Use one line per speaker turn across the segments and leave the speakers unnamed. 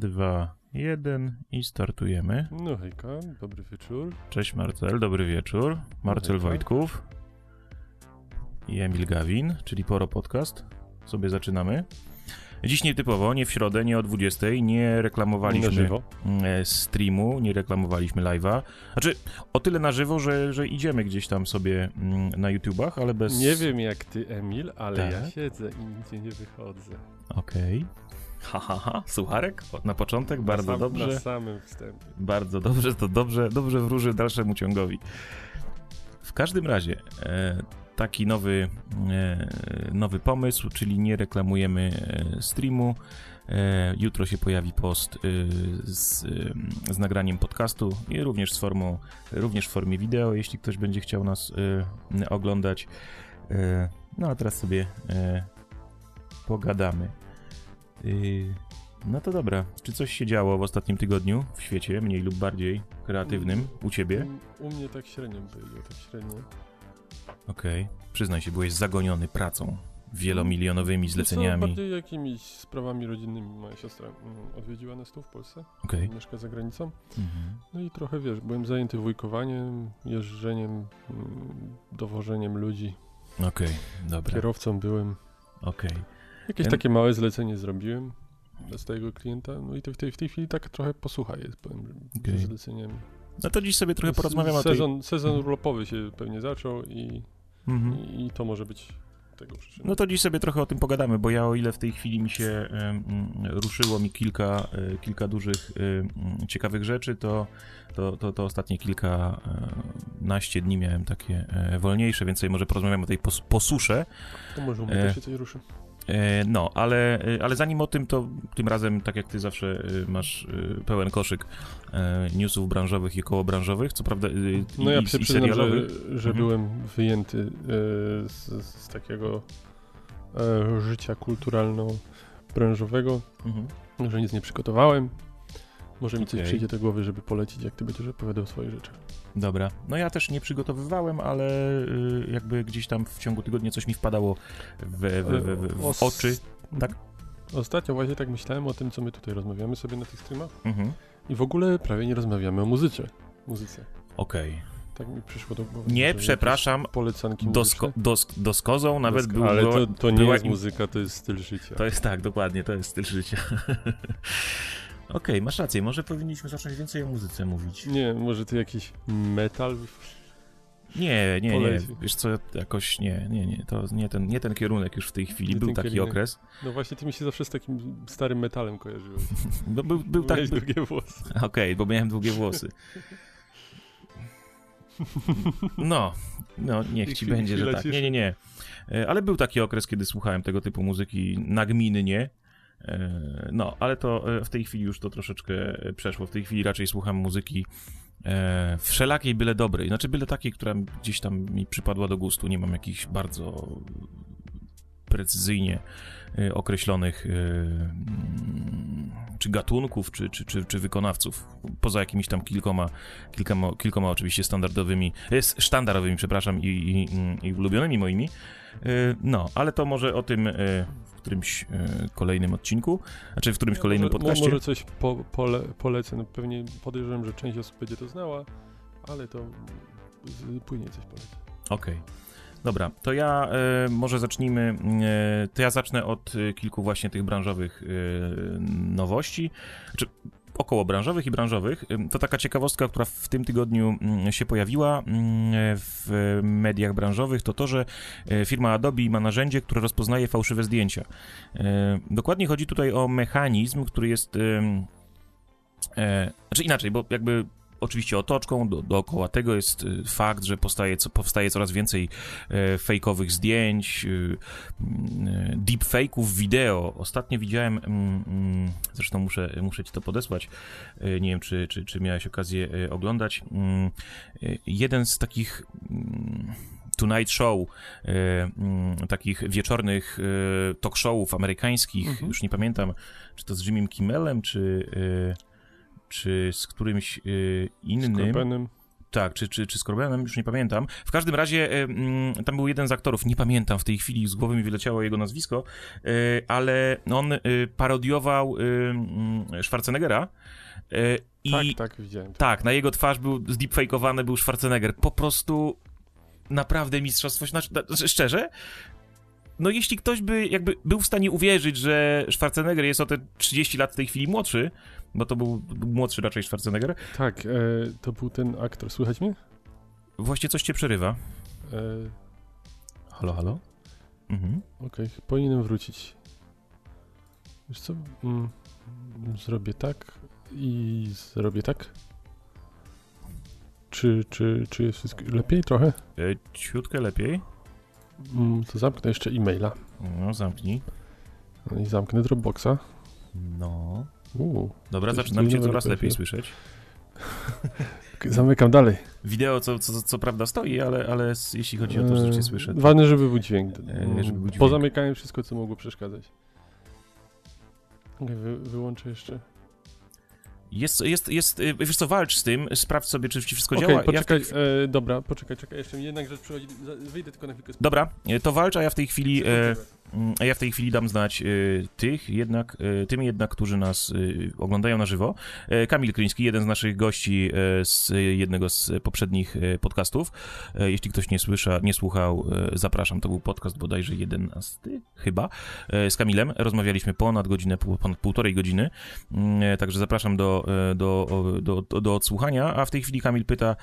2, 1 i startujemy.
No hejka, dobry wieczór.
Cześć Marcel, dobry wieczór. Marcel
Hejka.
Wojtków i Emil Gawin, czyli Poro Podcast. Sobie zaczynamy. Dziś nietypowo, nie w środę, nie o 20, nie reklamowaliśmy e, streamu, nie reklamowaliśmy live'a. Znaczy, o tyle na żywo, że, że idziemy gdzieś tam sobie mm, na YouTubach, ale bez...
Nie wiem jak ty, Emil, ale ja
Tak.
siedzę i nigdzie nie wychodzę.
Okej. Ha, ha, ha. Sucharek? Na początek, bardzo
na sam,
dobrze.
Na samym wstępie.
Bardzo dobrze, to dobrze, dobrze wróży dalszemu ciągowi. W każdym razie, e, taki nowy, e, nowy pomysł, czyli nie reklamujemy e, streamu. E, jutro się pojawi post e, z, e, z nagraniem podcastu i również z formą, również w formie wideo, jeśli ktoś będzie chciał nas oglądać. No a teraz sobie pogadamy. No to dobra. Czy coś się działo w ostatnim tygodniu w świecie, mniej lub bardziej kreatywnym, u ciebie?
U, u mnie tak średnio było, tak średnio.
Okej. Przyznaj się, byłeś zagoniony pracą, wielomilionowymi
Co,
zleceniami.
bardziej jakimiś sprawami rodzinnymi. Moja siostra mm, odwiedziła nas tu w Polsce,
Okej.
mieszka za granicą.
Mhm.
No i trochę, wiesz, byłem zajęty wujkowaniem, jeżdżeniem, mm, dowożeniem ludzi.
Okej, dobra.
Kierowcą byłem.
Okej.
Jakieś takie małe zlecenie zrobiłem dla swojego klienta, no i to w tej, w tej chwili tak trochę posłucha jest, powiem,
Okej.
ze zleceniami.
No to dziś sobie trochę porozmawiamy o tej...
sezon, Sezon urlopowy się pewnie zaczął i,
Mhm.
i, i to może być tego przyczyną.
No to dziś sobie trochę o tym pogadamy, bo ja o ile w tej chwili mi się ruszyło mi kilka, e, kilka dużych e, ciekawych rzeczy, to, to, to, to ostatnie kilkanaście dni miałem takie e, wolniejsze, więc sobie może porozmawiamy o tej pos, posusze.
to może u mnie
e,
też się coś ruszy.
E, No, ale, e, ale zanim o tym, to tym razem, tak jak ty zawsze e, masz pełen koszyk newsów branżowych i kołobranżowych, co prawda
No
i,
ja
i,
że, że
Mhm.
byłem wyjęty z, z takiego życia kulturalno-branżowego,
Mhm.
że nic nie przygotowałem. Może mi coś
Okej.
przyjdzie do głowy, żeby polecić, jak ty będziesz opowiadał swoje rzeczy.
Dobra. No ja też nie przygotowywałem, ale y, jakby gdzieś tam w ciągu tygodnia coś mi wpadało w, w, w, w, w
Os-
oczy. Tak?
Ostatnio właśnie tak myślałem o tym, co my tutaj rozmawiamy sobie na tych streamach
Mhm.
i w ogóle prawie nie rozmawiamy o muzyce. Muzyce.
Okej.
Tak mi przyszło do głowy.
Nie, przepraszam,
Polecanki
dosko,
muzyczne.
dos, doskozą nawet
Dosk-
był...
Ale to, to nie
była
jest muzyka, to jest styl życia.
To jest tak, dokładnie, to jest styl życia. Okej, masz rację, może powinniśmy zacząć więcej o muzyce mówić.
Nie, może ty jakiś metal?
Nie, nie, nie, wiesz co, jakoś nie, nie, nie, to nie ten, nie ten kierunek już w tej chwili,
Nie
był taki
kierunek.
okres.
No właśnie, ty mi się zawsze z takim starym metalem kojarzyłeś.
No, był, był tak,
Miałeś długie włosy.
okej, bo miałem długie włosy. No, no niech ci będzie, że tak. Nie, nie, nie. E, Ale był taki okres, kiedy słuchałem tego typu muzyki nagminnie. E, No, ale to e, w tej chwili już to troszeczkę przeszło. W tej chwili raczej słucham muzyki e, wszelakiej, byle dobrej. Znaczy, byle takiej, która gdzieś tam mi przypadła do gustu. Nie mam jakichś bardzo precyzyjnie określonych czy gatunków, czy, czy, czy, czy wykonawców. Poza jakimiś tam kilkoma, kilkoma, kilkoma oczywiście standardowymi, sztandarowymi, przepraszam, i, i, i ulubionymi moimi. No, ale to może o tym którymś e, kolejnym odcinku, znaczy w którymś kolejnym
może,
podcaście.
Może coś po, pole, polecę. No pewnie podejrzewam, że część osób będzie to znała, ale to później coś polecę.
Okej. Dobra, to ja e, może zacznijmy. E, to ja zacznę od e, kilku właśnie tych branżowych e, nowości. Znaczy, około branżowych i branżowych. To taka ciekawostka, która w tym tygodniu mm, się pojawiła mm, w mediach branżowych, to to, że e, firma Adobe ma narzędzie, które rozpoznaje fałszywe zdjęcia. E, Dokładnie chodzi tutaj o mechanizm, który jest. E, znaczy inaczej, bo jakby oczywiście otoczką do, dookoła tego jest y, fakt, że powstaje, powstaje coraz więcej e, fejkowych zdjęć, y, y, deepfake'ów wideo. Ostatnio widziałem, mm, mm, zresztą muszę, muszę ci to podesłać, nie wiem, czy, czy, czy miałeś okazję oglądać, mm, jeden z takich... mm, Tonight Show, mm, takich wieczornych talk showów amerykańskich,
Mhm.
już nie pamiętam, czy to z Jimmym Kimmelem, czy, czy z którymś
Z
innym.
Corbenem.
Tak, czy, czy, czy z Corbenem, już nie pamiętam. W każdym razie e, mm, tam był jeden z aktorów, nie pamiętam w tej chwili, z głowy mi wyleciało jego nazwisko, e, ale on parodiował mm, Schwarzeneggera. I
Tak, tak, widziałem.
tak, na jego twarz był zdeepfakeowany był Schwarzenegger. Po prostu naprawdę mistrzostwo. Znaczy, na- szczerze, no jeśli ktoś by jakby był w stanie uwierzyć, że Schwarzenegger jest o te 30 lat w tej chwili młodszy, bo to był, młodszy raczej Schwarzenegger,
Tak, e, to był ten aktor. Słychać mnie?
właśnie coś cię przerywa.
E,
Halo, halo? Mhm.
Okej, powinienem wrócić. Wiesz co? Mm, zrobię tak i zrobię tak. Czy, czy, czy jest wszystko lepiej trochę?
E, ciutkę lepiej.
Mm, to zamknę jeszcze e-maila.
No, zamknij.
No i zamknę Dropboxa.
No.
Uuu,
Dobra, zaczynam cię coraz
lepiej
słyszeć.
zamykam dalej.
Wideo co, co, co prawda stoi, ale, ale jeśli chodzi o to, że cię
E,
słyszę. to-
Ważne, żeby był dźwięk.
E, żeby był dźwięk.
Pozamykałem wszystko, co mogło przeszkadzać. Wy, wyłączę jeszcze.
Jest, jest, jest, y, wiesz co, walcz z tym, sprawdź sobie, czy ci wszystko
Okej,
działa. Ja
poczekaj,
tej,
e, dobra, poczekaj, czekaj, jeszcze mi jednak rzecz przychodzi, wyjdę tylko na chwilkę.
dobra, y, to walcz, a ja w tej chwili, e, a ja w tej chwili dam znać y, tych jednak, y, tym jednak, którzy nas y, oglądają na żywo. E, Kamil Kryński, jeden z naszych gości e, z jednego z poprzednich e, podcastów. Jeśli ktoś nie słysza, nie słuchał, zapraszam, to był podcast bodajże 11 chyba, z Kamilem. Rozmawialiśmy ponad godzinę, ponad półtorej godziny, Mm, także zapraszam do, do, do, do, do odsłuchania, a w tej chwili Kamil pyta,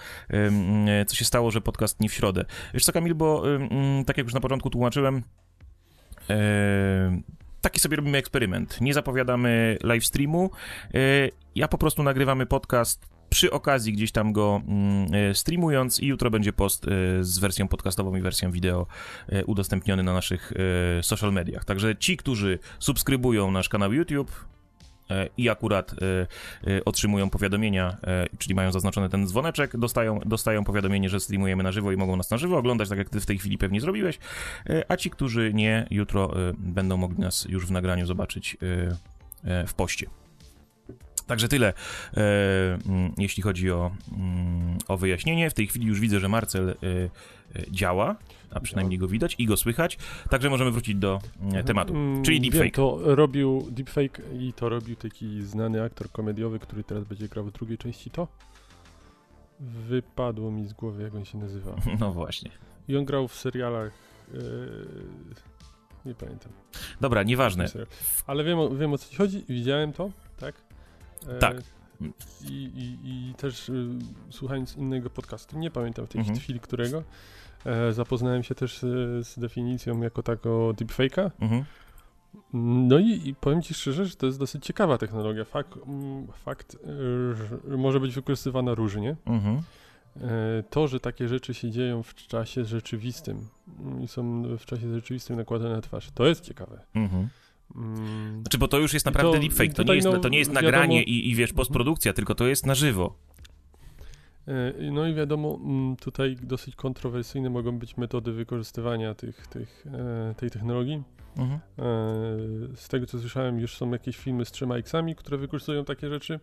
co się stało, że podcast nie w środę. Wiesz co, Kamil, bo mm, tak jak już na początku tłumaczyłem, taki sobie robimy eksperyment. Nie zapowiadamy live streamu. E, ja po prostu nagrywamy podcast przy okazji gdzieś tam go mm, e, streamując i jutro będzie post z wersją podcastową i wersją wideo udostępniony na naszych social mediach. Także ci, którzy subskrybują nasz kanał YouTube i akurat e, e, otrzymują powiadomienia, e, czyli mają zaznaczony ten dzwoneczek, dostają, dostają powiadomienie, że streamujemy na żywo i mogą nas na żywo oglądać, tak jak ty w tej chwili pewnie zrobiłeś, E, a ci, którzy nie, jutro e, będą mogli nas już w nagraniu zobaczyć e, e, w poście. Także tyle, e, mm, jeśli chodzi o, mm, o wyjaśnienie. W tej chwili już widzę, że Marcel e, e, działa, a przynajmniej go widać i go słychać, także możemy wrócić do e, tematu, czyli
Wiem,
deepfake.
to robił deepfake i to robił taki znany aktor komediowy, który teraz będzie grał w drugiej części to. Wypadło mi z głowy, jak on się nazywa.
No właśnie.
I on grał w serialach. e, nie pamiętam.
Dobra, nieważne.
Ale wiem, o- wiem o co ci chodzi, widziałem to, tak? E,
Tak.
I, i, I też y, słuchając innego podcastu, nie pamiętam w tej
Mhm.
chwili którego, e, zapoznałem się też z, z definicją jako tako deepfake'a.
Mhm.
No i, i powiem ci szczerze, że to jest dosyć ciekawa technologia. Fakt, mm, fakt y, że może być wykorzystywana różnie.
Mhm.
E, To, że takie rzeczy się dzieją w czasie rzeczywistym mm, i są w czasie rzeczywistym nakładane na twarz, to jest ciekawe.
Mhm.
Mm,
Znaczy, bo to już jest naprawdę
to-
deepfake, to nie jest,
no,
to nie jest
wiadomo-
nagranie i, i wiesz, postprodukcja, tylko to jest na żywo.
E, No i wiadomo, mm, tutaj dosyć kontrowersyjne mogą być metody wykorzystywania tych, tych, e, tej technologii.
Mhm.
E, Z tego co słyszałem, już są jakieś filmy z trzema X-ami, które wykorzystują takie rzeczy.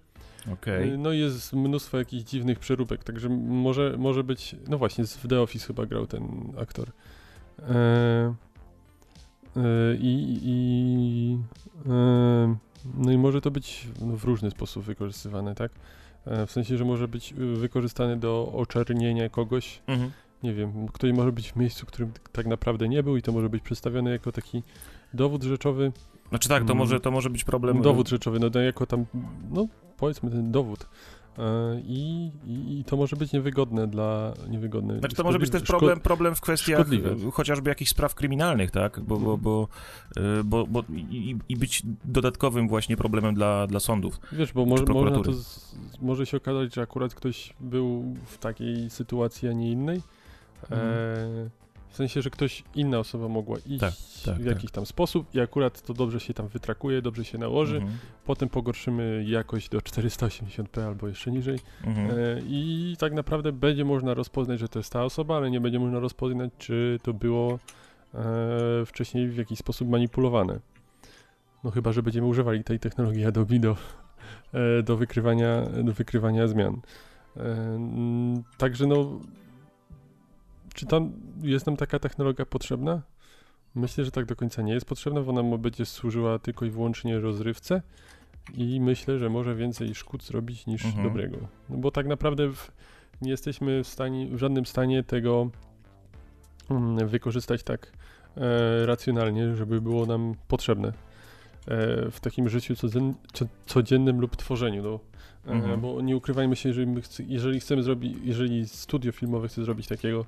E, No i jest mnóstwo jakichś dziwnych przeróbek, także może, może być. No właśnie, z- w The Office chyba grał ten aktor. E, I. i e, no i może to być w różny sposób wykorzystywane, tak? E, W sensie, że może być y, wykorzystane do oczernienia kogoś.
Mhm.
Nie wiem, ktoś może być w miejscu, w którym tak naprawdę nie był i to może być przedstawione jako taki dowód rzeczowy.
Znaczy tak, to
Mm.
może, to może być problem.
Dowód rzeczowy, no jako tam, no powiedzmy ten dowód. E, I, i, I to może być niewygodne dla niewygodne.
Znaczy to może być też problem, problem w kwestiach
szkodliwe.
e, chociażby jakichś spraw kryminalnych, tak? Bo, bo, bo, e, bo, bo i, i być dodatkowym właśnie problemem dla, dla sądów.
Wiesz, bo może, można to z, może się okazać, że akurat ktoś był w takiej sytuacji, a nie innej. E, w sensie, że ktoś, inna osoba mogła iść
Tak, tak,
w jakiś tam sposób i akurat to dobrze się tam wytrakuje, dobrze się nałoży.
Mhm.
Potem pogorszymy jakość do 480p albo jeszcze niżej.
Mhm.
E, I tak naprawdę będzie można rozpoznać, że to jest ta osoba, ale nie będzie można rozpoznać, czy to było e, wcześniej w jakiś sposób manipulowane. No chyba, że będziemy używali tej technologii Adobe do, e, do, wykrywania, do wykrywania zmian. Także no, czy tam jest nam taka technologia potrzebna? Myślę, że tak do końca nie jest potrzebna, bo ona będzie służyła tylko i wyłącznie rozrywce i myślę, że może więcej szkód zrobić niż mhm. dobrego. No bo tak naprawdę w, nie jesteśmy w, stanie, w żadnym stanie tego um, wykorzystać tak e, racjonalnie, żeby było nam potrzebne e, w takim życiu codzien, co, codziennym lub tworzeniu. No, e, mhm. Bo nie ukrywajmy się, jeżeli, chce, jeżeli chcemy zrobić, jeżeli studio filmowe chce zrobić takiego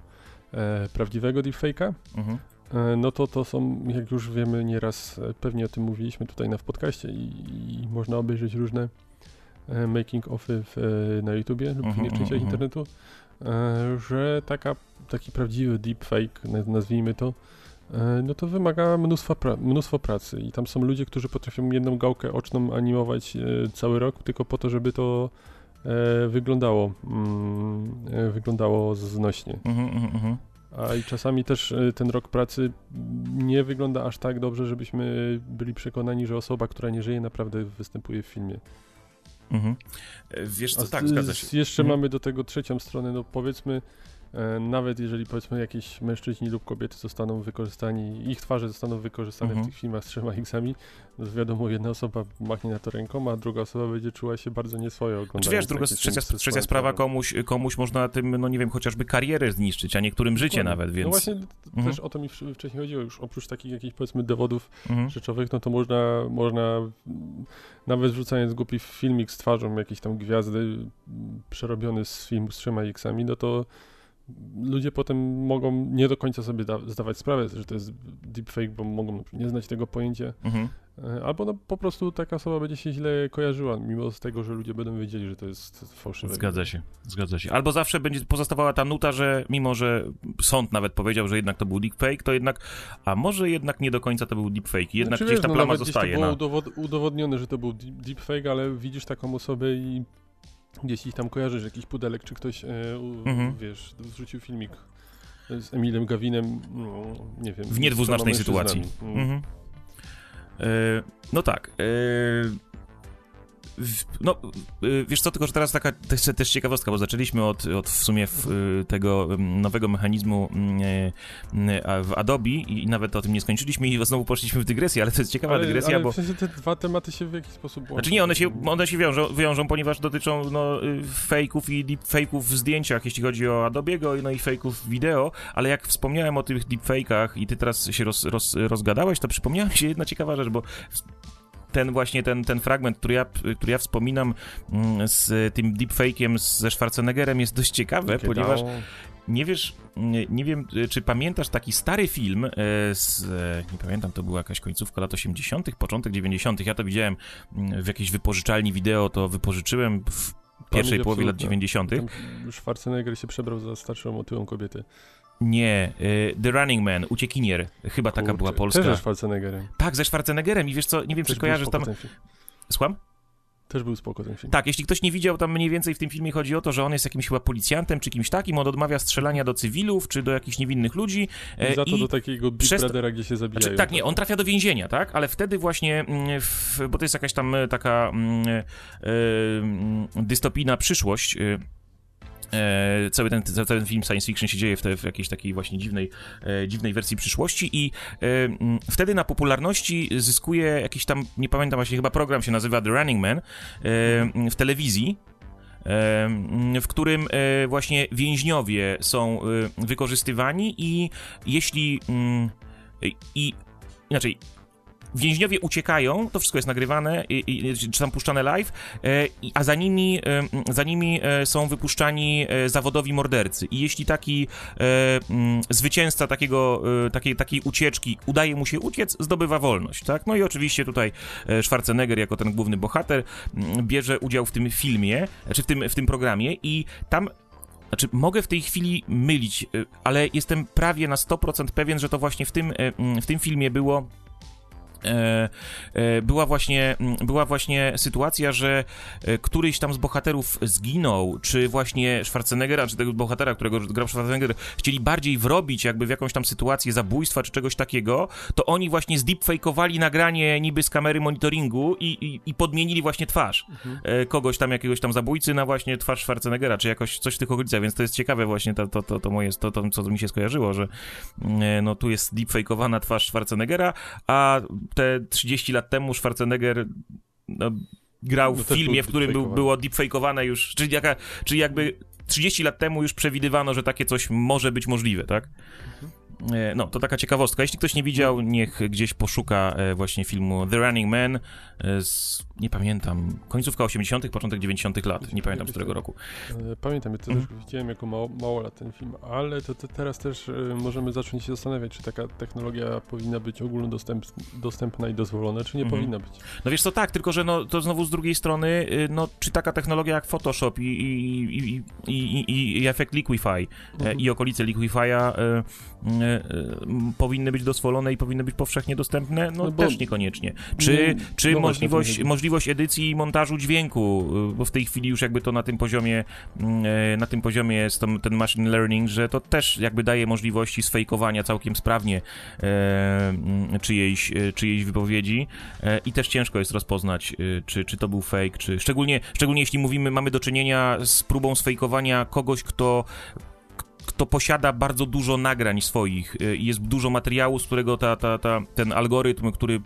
e, prawdziwego deepfake'a, mhm. E, no to to są, jak już wiemy nieraz, e, pewnie o tym mówiliśmy tutaj na w podcaście i, i można obejrzeć różne e, making ofy w, na YouTubie lub w mhm, innych częściach mhm. internetu, że taka, taki prawdziwy deepfake, nazwijmy to, no to wymaga mnóstwa pra mnóstwo pracy i tam są ludzie, którzy potrafią jedną gałkę oczną animować cały rok tylko po to, żeby to wyglądało mm, wyglądało znośnie. Mhm, mhm, a i czasami też e, ten rok pracy nie wygląda aż tak dobrze, żebyśmy byli przekonani, że osoba, która nie żyje, naprawdę występuje w filmie.
Mhm. E, wiesz co, tak, zgadza się.
Jeszcze mhm. mamy do tego trzecią stronę, no powiedzmy, E, nawet jeżeli powiedzmy jakieś mężczyźni lub kobiety zostaną wykorzystani, ich twarze zostaną wykorzystane mhm. w tych filmach z trzema X-ami, no wiadomo, jedna osoba machnie na to ręką, a druga osoba będzie czuła się bardzo nieswojo oglądając.
Czy wiesz, druga, trzecia, trzecia sprawa, komuś, komuś można tym, no nie wiem, chociażby karierę zniszczyć, a niektórym życie Dokładnie. nawet, no więc...
No właśnie, mhm. też o to mi wcześniej chodziło, już oprócz takich jakichś powiedzmy dowodów mhm. rzeczowych, no to można, można nawet wrzucając głupi filmik z twarzą jakiejś tam gwiazdy przerobiony z filmu z trzema X-ami, no to ludzie potem mogą nie do końca sobie da, zdawać sprawę, że to jest deepfake, bo mogą nie znać tego pojęcia. Mhm. E, albo no, po prostu taka osoba będzie się źle kojarzyła, mimo z tego, że ludzie będą wiedzieli, że to jest fałszywe.
Zgadza się, zgadza się. Albo zawsze będzie pozostawała ta nuta, że mimo, że sąd nawet powiedział, że jednak to był deepfake, to jednak, a może jednak nie do końca to był deepfake, jednak znaczy, gdzieś ta no, plama zostaje.
Gdzieś to było na... udowodnione, że to był deepfake, ale widzisz taką osobę i gdzieś ich tam kojarzysz, jakiś pudelek, czy ktoś, e, u, mhm. wiesz, wrzucił filmik z Emilem Gawinem, no, nie wiem.
W niedwuznacznej sytuacji. Mm. Mhm. E, no tak. E, no, y, wiesz co, tylko że teraz taka też, też ciekawostka, bo zaczęliśmy od, od w sumie w, y, tego nowego mechanizmu y, w Adobe i nawet o tym nie skończyliśmy i znowu poszliśmy w dygresję, ale to jest ciekawa ale, dygresja,
ale
bo...
te dwa tematy się w jakiś sposób łączą.
Znaczy nie, one się, one się wiążą, wiążą, ponieważ dotyczą no, fejków i deepfake'ów w zdjęciach, jeśli chodzi o Adobe'ego, no i fejków wideo, ale jak wspomniałem o tych deepfake'ach i ty teraz się roz, roz, rozgadałeś, to przypomniała mi się jedna ciekawa rzecz, bo ten właśnie ten, ten fragment, który ja, który ja wspominam mm, z tym deepfake'iem ze Schwarzeneggerem jest dość ciekawe, ponieważ nie wiesz, nie, nie, wiem, czy pamiętasz taki stary film e, z, e, nie pamiętam, to była jakaś końcówka lat 80., początek 90., ja to widziałem mm, w jakiejś wypożyczalni wideo, to wypożyczyłem w pierwszej połowie lat 90.
Schwarzenegger się przebrał za starszą otyłą kobietę.
Nie, y, The Running Man, Uciekinier, chyba Kurczę, taka była polska.
Też ze Schwarzeneggerem.
Tak, ze Schwarzeneggerem i wiesz co, nie wiem, też czy kojarzysz tam... Słucham?
Też był spoko ten film.
Tak, jeśli ktoś nie widział, tam mniej więcej w tym filmie chodzi o to, że on jest jakimś chyba policjantem czy kimś takim, on odmawia strzelania do cywilów czy do jakichś niewinnych ludzi.
I za to i do takiego Big przez... Brothera, gdzie się zabijają. Znaczy,
tak, nie, on trafia do więzienia, tak, ale wtedy właśnie, mm, w, bo to jest jakaś tam e, taka yy, dystopijna przyszłość, E, cały, ten, cały ten film science fiction się dzieje w, te, w jakiejś takiej właśnie dziwnej, e, dziwnej wersji przyszłości i e, wtedy na popularności zyskuje jakiś tam, nie pamiętam właśnie, chyba program się nazywa The Running Man e, w telewizji, e, w którym właśnie więźniowie są wykorzystywani i jeśli i inaczej, więźniowie uciekają, to wszystko jest nagrywane, i, i, czy tam puszczane live, e, a za nimi, e, za nimi e, są wypuszczani zawodowi mordercy. I jeśli taki mm, zwycięzca takiego, takiej, takiej ucieczki udaje mu się uciec, zdobywa wolność, tak? No i oczywiście tutaj Schwarzenegger jako ten główny bohater mm, bierze udział w tym filmie, czy w tym, w tym programie i tam znaczy, mogę w tej chwili mylić, ale jestem prawie na 100% pewien, że to właśnie w tym, mm, w tym filmie było była właśnie, była właśnie sytuacja, że e, któryś tam z bohaterów zginął, czy właśnie Schwarzeneggera, czy tego bohatera, którego grał Schwarzenegger, chcieli bardziej wrobić jakby w jakąś tam sytuację zabójstwa, czy czegoś takiego, to oni właśnie zdeepfakeowali nagranie niby z kamery monitoringu i, i, i podmienili właśnie twarz mhm. kogoś tam, jakiegoś tam zabójcy na właśnie twarz Schwarzeneggera, czy jakoś coś w tych okolicach, więc to jest ciekawe właśnie to, to, to, to moje, to, to, co mi się skojarzyło, że no tu jest deepfakeowana twarz Schwarzeneggera, a te 30 lat temu Schwarzenegger no, grał no w filmie, w którym był, było deepfakeowane już, czyli, jaka, czyli jakby 30 lat temu już przewidywano, że takie coś może być możliwe, tak? Mhm. E, no, to taka ciekawostka. Jeśli ktoś nie widział, niech gdzieś poszuka e, właśnie filmu The Running Man e, z, nie pamiętam, końcówka 80., początek 90. lat. Nie pamiętam z którego roku.
Pamiętam, ja to też mhm. widziałem jako mało, mało lat ten film, ale to, to, teraz też możemy zacząć się zastanawiać, czy taka technologia powinna być ogólnodostępna i dozwolona, czy nie mhm. powinna być.
No wiesz co, tak, tylko że no, to znowu z drugiej strony, no, czy taka technologia jak Photoshop i, i, i, i, i, efekt Liquify mhm. i okolice Liquify'a E, powinny być dozwolone i powinny być powszechnie dostępne? No, no też niekoniecznie. Czy, no, czy no możliwość, możliwość edycji i montażu dźwięku, e, bo w tej chwili już jakby to na tym poziomie e, na tym poziomie jest to, ten machine learning, że to też jakby daje możliwości sfejkowania całkiem sprawnie czyjejś, czyjejś wypowiedzi i też ciężko jest rozpoznać, czy, czy to był fake, czy szczególnie, szczególnie jeśli mówimy, mamy do czynienia z próbą sfejkowania kogoś, kto kto posiada bardzo dużo nagrań swoich y, i jest dużo materiału, z którego ta, ta, ta, ten algorytm, który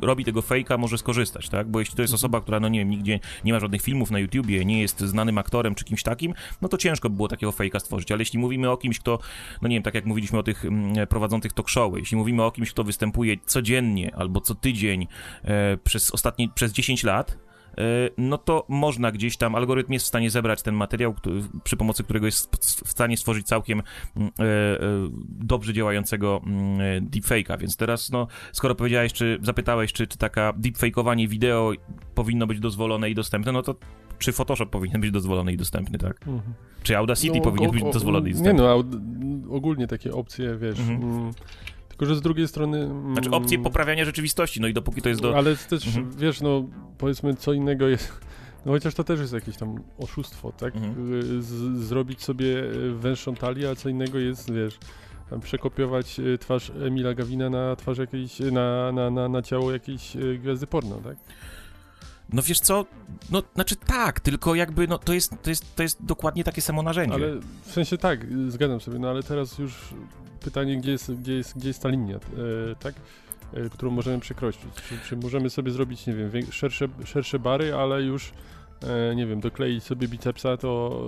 robi tego fejka, może skorzystać, tak? Bo jeśli to jest osoba, która, no nie wiem, nigdzie nie ma żadnych filmów na YouTubie, nie jest znanym aktorem czy kimś takim, no to ciężko by było takiego fejka stworzyć. Ale jeśli mówimy o kimś, kto, no nie wiem, tak jak mówiliśmy o tych mm, prowadzących talk showy, jeśli mówimy o kimś, kto występuje codziennie albo co tydzień e, przez ostatnie, przez 10 lat, no to można gdzieś tam, algorytm jest w stanie zebrać ten materiał, który, przy pomocy którego jest w stanie stworzyć całkiem mm, e, e, dobrze działającego mm, deepfake'a, więc teraz, no, skoro powiedziałeś, czy zapytałeś, czy, czy taka deepfake'owanie wideo powinno być dozwolone i dostępne, no to czy Photoshop powinien być dozwolony i dostępny, tak? Mhm. Czy Audacity no, powinien o, być dozwolony i dostępny?
Nie no, ogólnie takie opcje, wiesz... Mhm. Tylko, że z drugiej strony...
Mm, znaczy opcje poprawiania rzeczywistości, no i dopóki to jest do...
Ale też, mhm. wiesz, no powiedzmy co innego jest... No chociaż to też jest jakieś tam oszustwo, tak? Mhm. Y, z, zrobić sobie węższą talię, a co innego jest, wiesz, przekopiować y, twarz Emila Gawina na twarz jakiejś, na, na, na, na ciało jakiejś y, gwiazdy porno, tak?
No wiesz co, no znaczy tak, tylko jakby no to jest, to jest, to jest dokładnie takie samo narzędzie.
Ale w sensie tak, zgadzam sobie, no ale teraz już pytanie, gdzie jest, gdzie jest, gdzie jest ta linia, e, tak? E, którą możemy przekroczyć. Czy, czy, możemy sobie zrobić, nie wiem, szersze, szersze bary, ale już e, nie wiem, dokleić sobie bicepsa, to,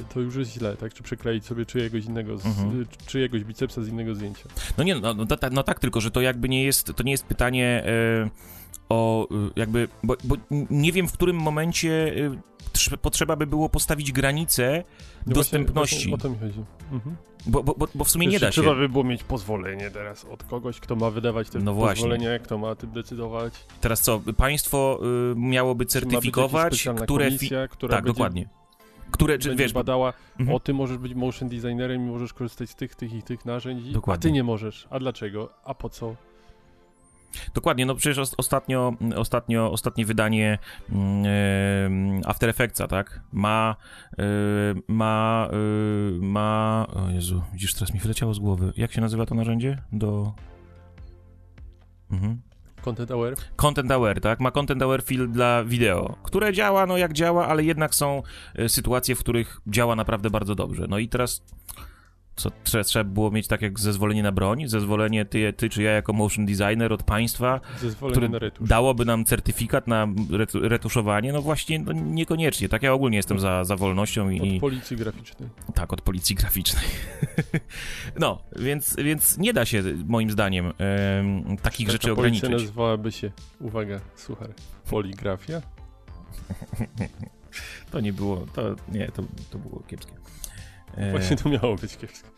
e, to już jest źle, tak? Czy przekleić sobie czyjegoś innego, z, mhm. czyjegoś bicepsa z innego zdjęcia.
No nie, no, no, no, no tak, tylko że to jakby nie jest, to nie jest pytanie e, o jakby, bo, bo, nie wiem w którym momencie e, potrzeba by było postawić granicę no dostępności.
Właśnie, o to mi chodzi. Mhm.
Bo, bo, bo, w sumie nie da
się. Trzeba by było mieć pozwolenie teraz od kogoś, kto ma wydawać te no pozwolenie, kto ma tym decydować.
Teraz co, państwo y, miałoby certyfikować, które...
Komisja, która
tak, dokładnie. Które, czy, wiesz,
badała, mhm. o ty możesz być motion designerem i możesz korzystać z tych, tych i tych narzędzi, dokładnie. a ty nie możesz. A dlaczego? A po co?
Dokładnie, no przecież ostatnio, ostatnio, ostatnie wydanie yy, After Effectsa, tak, ma, yy, ma, yy, ma, o Jezu, widzisz, teraz mi wyleciało z głowy, jak się nazywa to narzędzie? Do...
Mhm. Content Aware?
Content Aware, tak? Ma Content Aware Field dla wideo, które działa, no jak działa, ale jednak są sytuacje, w których działa naprawdę bardzo dobrze. No i teraz co trzeba, trzeba było mieć tak jak zezwolenie na broń, zezwolenie ty, ty czy ja jako motion designer od państwa, które dałoby nam certyfikat na retuszowanie, no właśnie no niekoniecznie. Tak ja ogólnie jestem za, za wolnością
i... Od policji graficznej.
Tak, od policji graficznej. no, więc, więc nie da się moim zdaniem um, takich Taka rzeczy ograniczyć.
Policja nazywałaby się, uwaga, słuchaj, poligrafia?
to nie było, to nie, to, to było kiepskie.
E, Właśnie to miało być kiepskie.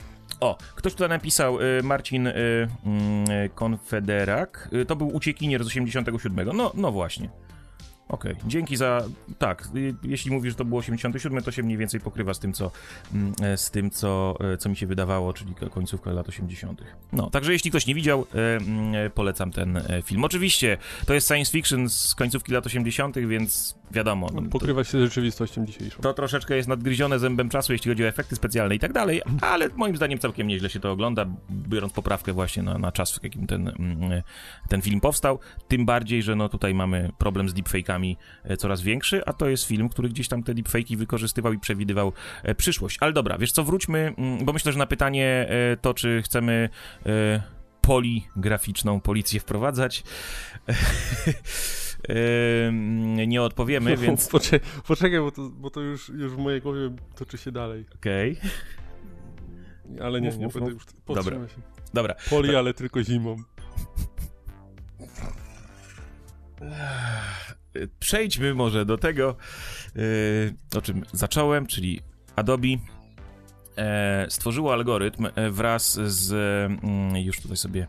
O, ktoś tutaj napisał, y, Marcin y, y, Konfederak, to był uciekinier z 87. No, no właśnie. Okej, dzięki za. Tak, y, jeśli mówisz, że to było 87, to się mniej więcej pokrywa z tym, co, mm, e, z tym, co, e, co mi się wydawało, czyli ko- końcówka lat 80. No, także jeśli ktoś nie widział, mm, polecam ten film. Oczywiście, to jest science fiction z końcówki lat 80., więc wiadomo. no,
Pokrywa się z rzeczywistością dzisiejszą.
to troszeczkę jest nadgryzione zębem czasu, jeśli chodzi o efekty specjalne i tak dalej, ale moim zdaniem całkiem nieźle się to ogląda, biorąc poprawkę właśnie na, na czas, w jakim ten, mm, ten film powstał. Tym bardziej, że no tutaj mamy problem z deepfake'ami e, coraz większy, a to jest film, który gdzieś tam te deepfake'i wykorzystywał i przewidywał e, przyszłość. Ale dobra, wiesz co, wróćmy, mm, bo myślę, że na pytanie e, to, czy chcemy poligraficzną policję wprowadzać, e, nie odpowiemy, więc
Poczekaj, poczekaj bo, to, bo to już, już w mojej głowie toczy się dalej.
okej.
Ale nie,
Mów,
nie
mów,
będę
mów.
już powstrzymał się.
Dobra,
Poli, ale tylko zimą.
Przejdźmy może do tego, yy, o czym zacząłem, czyli Adobe e, stworzyło algorytm e, wraz z, mm, już tutaj sobie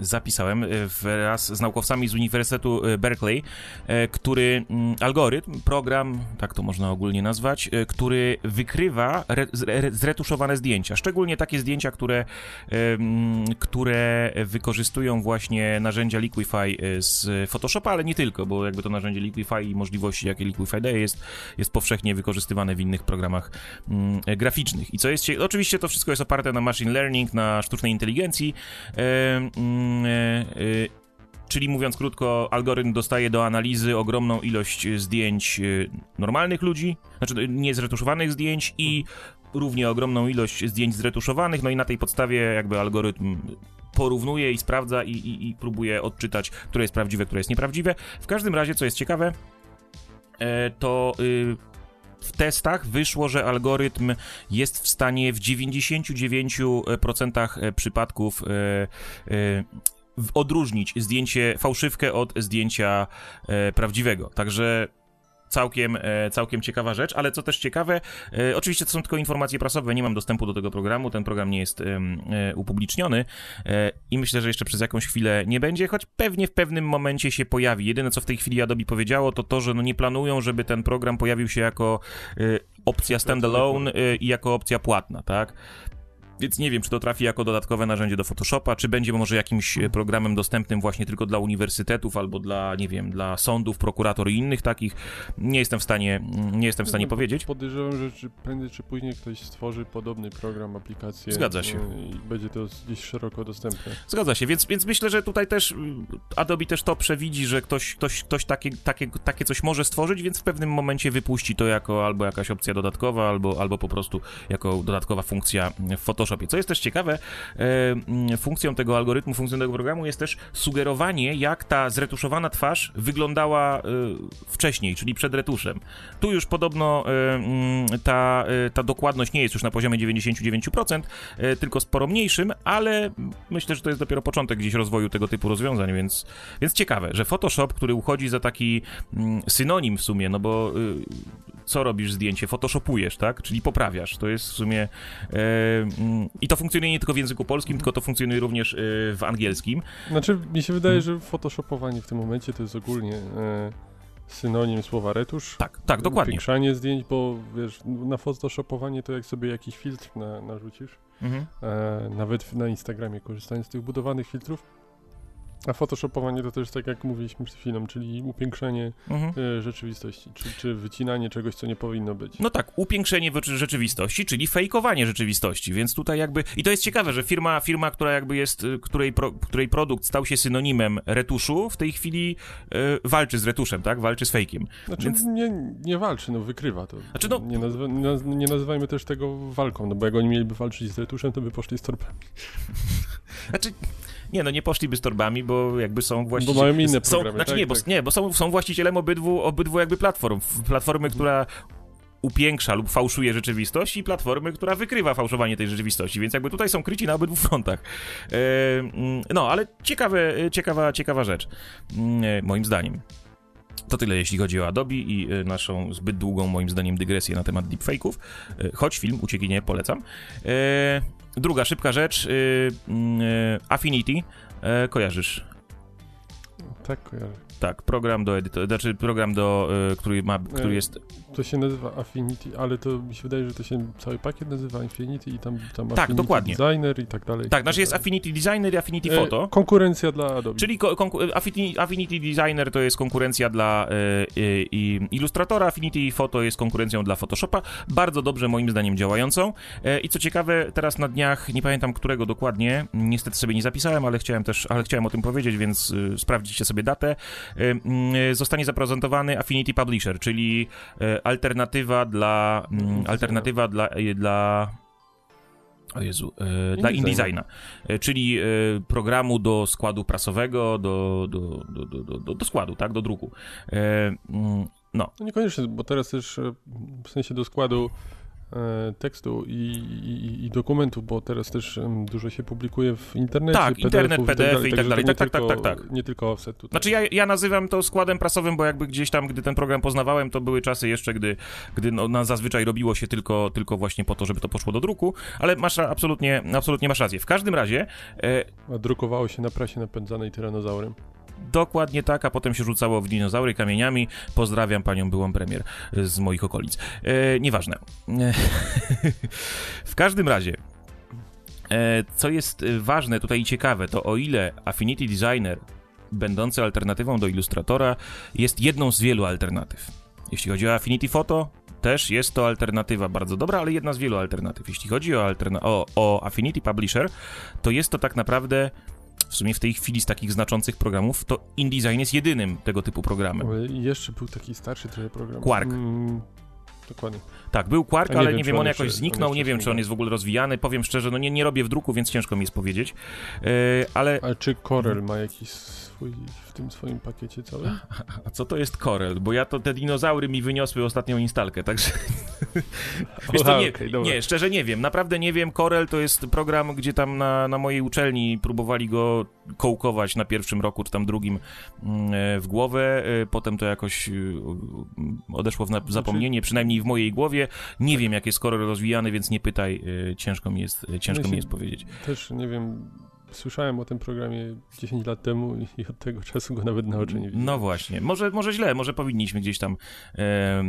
zapisałem, e, wraz z naukowcami z Uniwersytetu e, Berkeley, e, który mm, algorytm, program, tak to można ogólnie nazwać, e, który wykrywa re, zre, zretuszowane zdjęcia, szczególnie takie zdjęcia, które, e, mm, które wykorzystują właśnie narzędzia Liquify e, z Photoshopa, ale nie tylko, bo jakby to narzędzie Liquify i możliwości, jakie Liquify daje, jest, jest powszechnie wykorzystywane w innych programach mm, e, graficznych. I co jest cie... Oczywiście to wszystko jest oparte na machine learning, na sztucznej inteligencji. Mm, e, e, Czyli mówiąc krótko, algorytm dostaje do analizy ogromną ilość zdjęć normalnych ludzi, znaczy niezretuszowanych zdjęć i równie ogromną ilość zdjęć zretuszowanych, no i na tej podstawie jakby algorytm porównuje i sprawdza i, i, i próbuje odczytać, które jest prawdziwe, które jest nieprawdziwe. W każdym razie, co jest ciekawe, e, to y, w testach wyszło, że algorytm jest w stanie w 99% przypadków e, e, odróżnić zdjęcie fałszywkę od zdjęcia e, prawdziwego. Także całkiem, e, całkiem ciekawa rzecz, ale co też ciekawe, e, oczywiście to są tylko informacje prasowe, nie mam dostępu do tego programu, ten program nie jest e, upubliczniony i myślę, że jeszcze przez jakąś chwilę nie będzie, choć pewnie w pewnym momencie się pojawi. Jedyne, co w tej chwili Adobe powiedziało, to to, że no nie planują, żeby ten program pojawił się jako opcja standalone i jako opcja płatna, tak? Więc nie wiem, czy to trafi jako dodatkowe narzędzie do Photoshopa, czy będzie może jakimś e, programem dostępnym właśnie tylko dla uniwersytetów albo dla, nie wiem, dla sądów, prokurator i innych takich. Nie jestem w stanie, nie jestem w stanie
No,
powiedzieć.
Podejrzewam, że czy prędzej czy później ktoś stworzy podobny program, aplikację.
Zgadza się.
y, I będzie to gdzieś szeroko dostępne.
Zgadza się, więc, więc myślę, że tutaj też mm, Adobe też to przewidzi, że ktoś, ktoś, ktoś takie, takie, takie coś może stworzyć, więc w pewnym momencie wypuści to jako albo jakaś opcja dodatkowa, albo, albo po prostu jako dodatkowa funkcja w Photoshopie. Co jest też ciekawe, e, mm, funkcją tego algorytmu, funkcją tego programu jest też sugerowanie, jak ta zretuszowana twarz wyglądała e, wcześniej, czyli przed retuszem. Tu już podobno e, mm, ta, ta dokładność nie jest już na poziomie 99%, e, tylko sporo mniejszym, ale myślę, że to jest dopiero początek gdzieś rozwoju tego typu rozwiązań, więc, więc ciekawe, że Photoshop, który uchodzi za taki mm, synonim w sumie, no bo y, co robisz zdjęcie? Photoshopujesz, tak? Czyli poprawiasz. To jest w sumie. Mm, I to funkcjonuje nie tylko w języku polskim, tylko to funkcjonuje również e, w angielskim.
Znaczy, mi się wydaje,
Mhm.
że photoshopowanie w tym momencie to jest ogólnie e, synonim słowa retusz.
Tak, tak, dokładnie.
Upiększanie zdjęć, bo wiesz, na photoshopowanie to jak sobie jakiś filtr na, narzucisz,
Mhm.
e, nawet na Instagramie korzystając z tych budowanych filtrów. A photoshopowanie to też tak jak mówiliśmy przed chwilą, czyli upiększenie
Mhm.
e, rzeczywistości, czy, czy wycinanie czegoś, co nie powinno być.
No tak, upiększenie rzeczywistości, czyli fejkowanie rzeczywistości, więc tutaj jakby... I to jest ciekawe, że firma, firma która jakby jest, y, której, pro, której produkt stał się synonimem retuszu, w tej chwili y, walczy z retuszem, tak? Walczy z fejkiem.
Znaczy,
Więc-
nie, nie walczy, no wykrywa to.
Znaczy, no-
nie, nazwa, naz, nie nazywajmy też tego walką, no bo jak oni mieliby walczyć z retuszem, to by poszli z torbami.
Znaczy, nie no, nie poszliby z torbami, bo jakby są właściciele...
Bo mają inne
są,
programy,
Znaczy
tak,
nie, bo,
tak.
nie, bo są, są właścicielem obydwu, obydwu jakby platform. Platformy, która upiększa lub fałszuje rzeczywistość i platformy, która wykrywa fałszowanie tej rzeczywistości, więc jakby tutaj są kryci na obydwu frontach. E, mm, no, ale ciekawe, e, ciekawa, ciekawa rzecz, mm, e, moim zdaniem. To tyle, jeśli chodzi o Adobe i naszą zbyt długą, moim zdaniem, dygresję na temat deepfake'ów. Choć film Ucieki nie polecam. Druga szybka rzecz. mm, e, Affinity. E, kojarzysz.
Tak, kojarzę.
Tak, program do edytora, znaczy program do, y, który ma, który
E,
jest...
To się nazywa Affinity, ale to mi się wydaje, że to się cały pakiet nazywa Infinity i tam, tam
Tak,
Affinity
dokładnie.
Designer i tak dalej.
Tak, znaczy jest. Affinity Designer i Affinity
E,
Photo.
Konkurencja dla Adobe.
Czyli konku- Affinity, Affinity Designer to jest konkurencja dla y, y, Illustratora, Affinity Photo jest konkurencją dla Photoshopa. Bardzo dobrze moim zdaniem działającą. E, I co ciekawe, teraz na dniach, nie pamiętam którego dokładnie, niestety sobie nie zapisałem, ale chciałem też, ale chciałem o tym powiedzieć, więc y, sprawdzicie sobie datę. Y, y, zostanie zaprezentowany Affinity Publisher, czyli y, alternatywa dla mm, alternatywa dla, dla o Jezu, e, dla
InDesigna.
E, czyli e, programu do składu prasowego, do, do, do, do, do, składu, tak, do druku. Mm, no,
No niekoniecznie, bo teraz też w sensie do składu tekstu i, i, i dokumentu, bo teraz też dużo się publikuje w internecie.
Tak, internet,
PDF-ów
PDF-y i tak dalej. Tak, tak,
tylko-
tak, tak,
Nie tylko offset tutaj.
Znaczy ja, ja nazywam to składem prasowym, bo jakby gdzieś tam, gdy ten program poznawałem, to były czasy jeszcze, gdy, gdy no, na zazwyczaj robiło się tylko, tylko właśnie po to, żeby to poszło do druku, ale masz absolutnie, absolutnie masz rację. W każdym razie, e,
A drukowało się na prasie napędzanej tyranozaurem.
Dokładnie tak, a potem się rzucało w dinozaury kamieniami. Pozdrawiam panią byłą premier z moich okolic. E, nieważne. E, w każdym razie, e, co jest ważne tutaj i ciekawe, to o ile Affinity Designer, będący alternatywą do Illustratora, jest jedną z wielu alternatyw. Jeśli chodzi o Affinity Photo, też jest to alternatywa bardzo dobra, ale jedna z wielu alternatyw. Jeśli chodzi o, alterna- o, o Affinity Publisher, to jest to tak naprawdę w sumie w tej chwili z takich znaczących programów, to InDesign jest jedynym tego typu programem.
Ale jeszcze był taki starszy trochę program.
Quark.
Mm, dokładnie.
Tak, był Quark, ale nie wiem,
on
on jakoś
on
zniknął,
jeszcze
nie wiem, czy on jest w ogóle rozwijany. Powiem szczerze, no nie, nie robię w druku, więc ciężko mi jest powiedzieć. E, ale
Ale czy Corel ma jakiś swój w tym swoim pakiecie całym?
a co to jest Corel? Bo ja to te dinozaury mi wyniosły ostatnią instalkę, także Wiesz
Aha,
nie,
dobra.
nie, szczerze nie wiem, naprawdę nie wiem. Corel to jest program, gdzie tam na, na mojej uczelni próbowali go kołkować na pierwszym roku, czy tam drugim mm, e, w głowę, e, potem to jakoś e, odeszło w na- w zapomnienie, przynajmniej w mojej głowie. Nie wiem, jak jest Corel rozwijany, więc nie pytaj, ciężko mi jest, ciężko mi jest powiedzieć.
Też nie wiem, słyszałem o tym programie 10 lat temu i- od tego czasu go nawet na oczy nie widziałem.
No właśnie, może, może źle, może powinniśmy gdzieś tam e, e,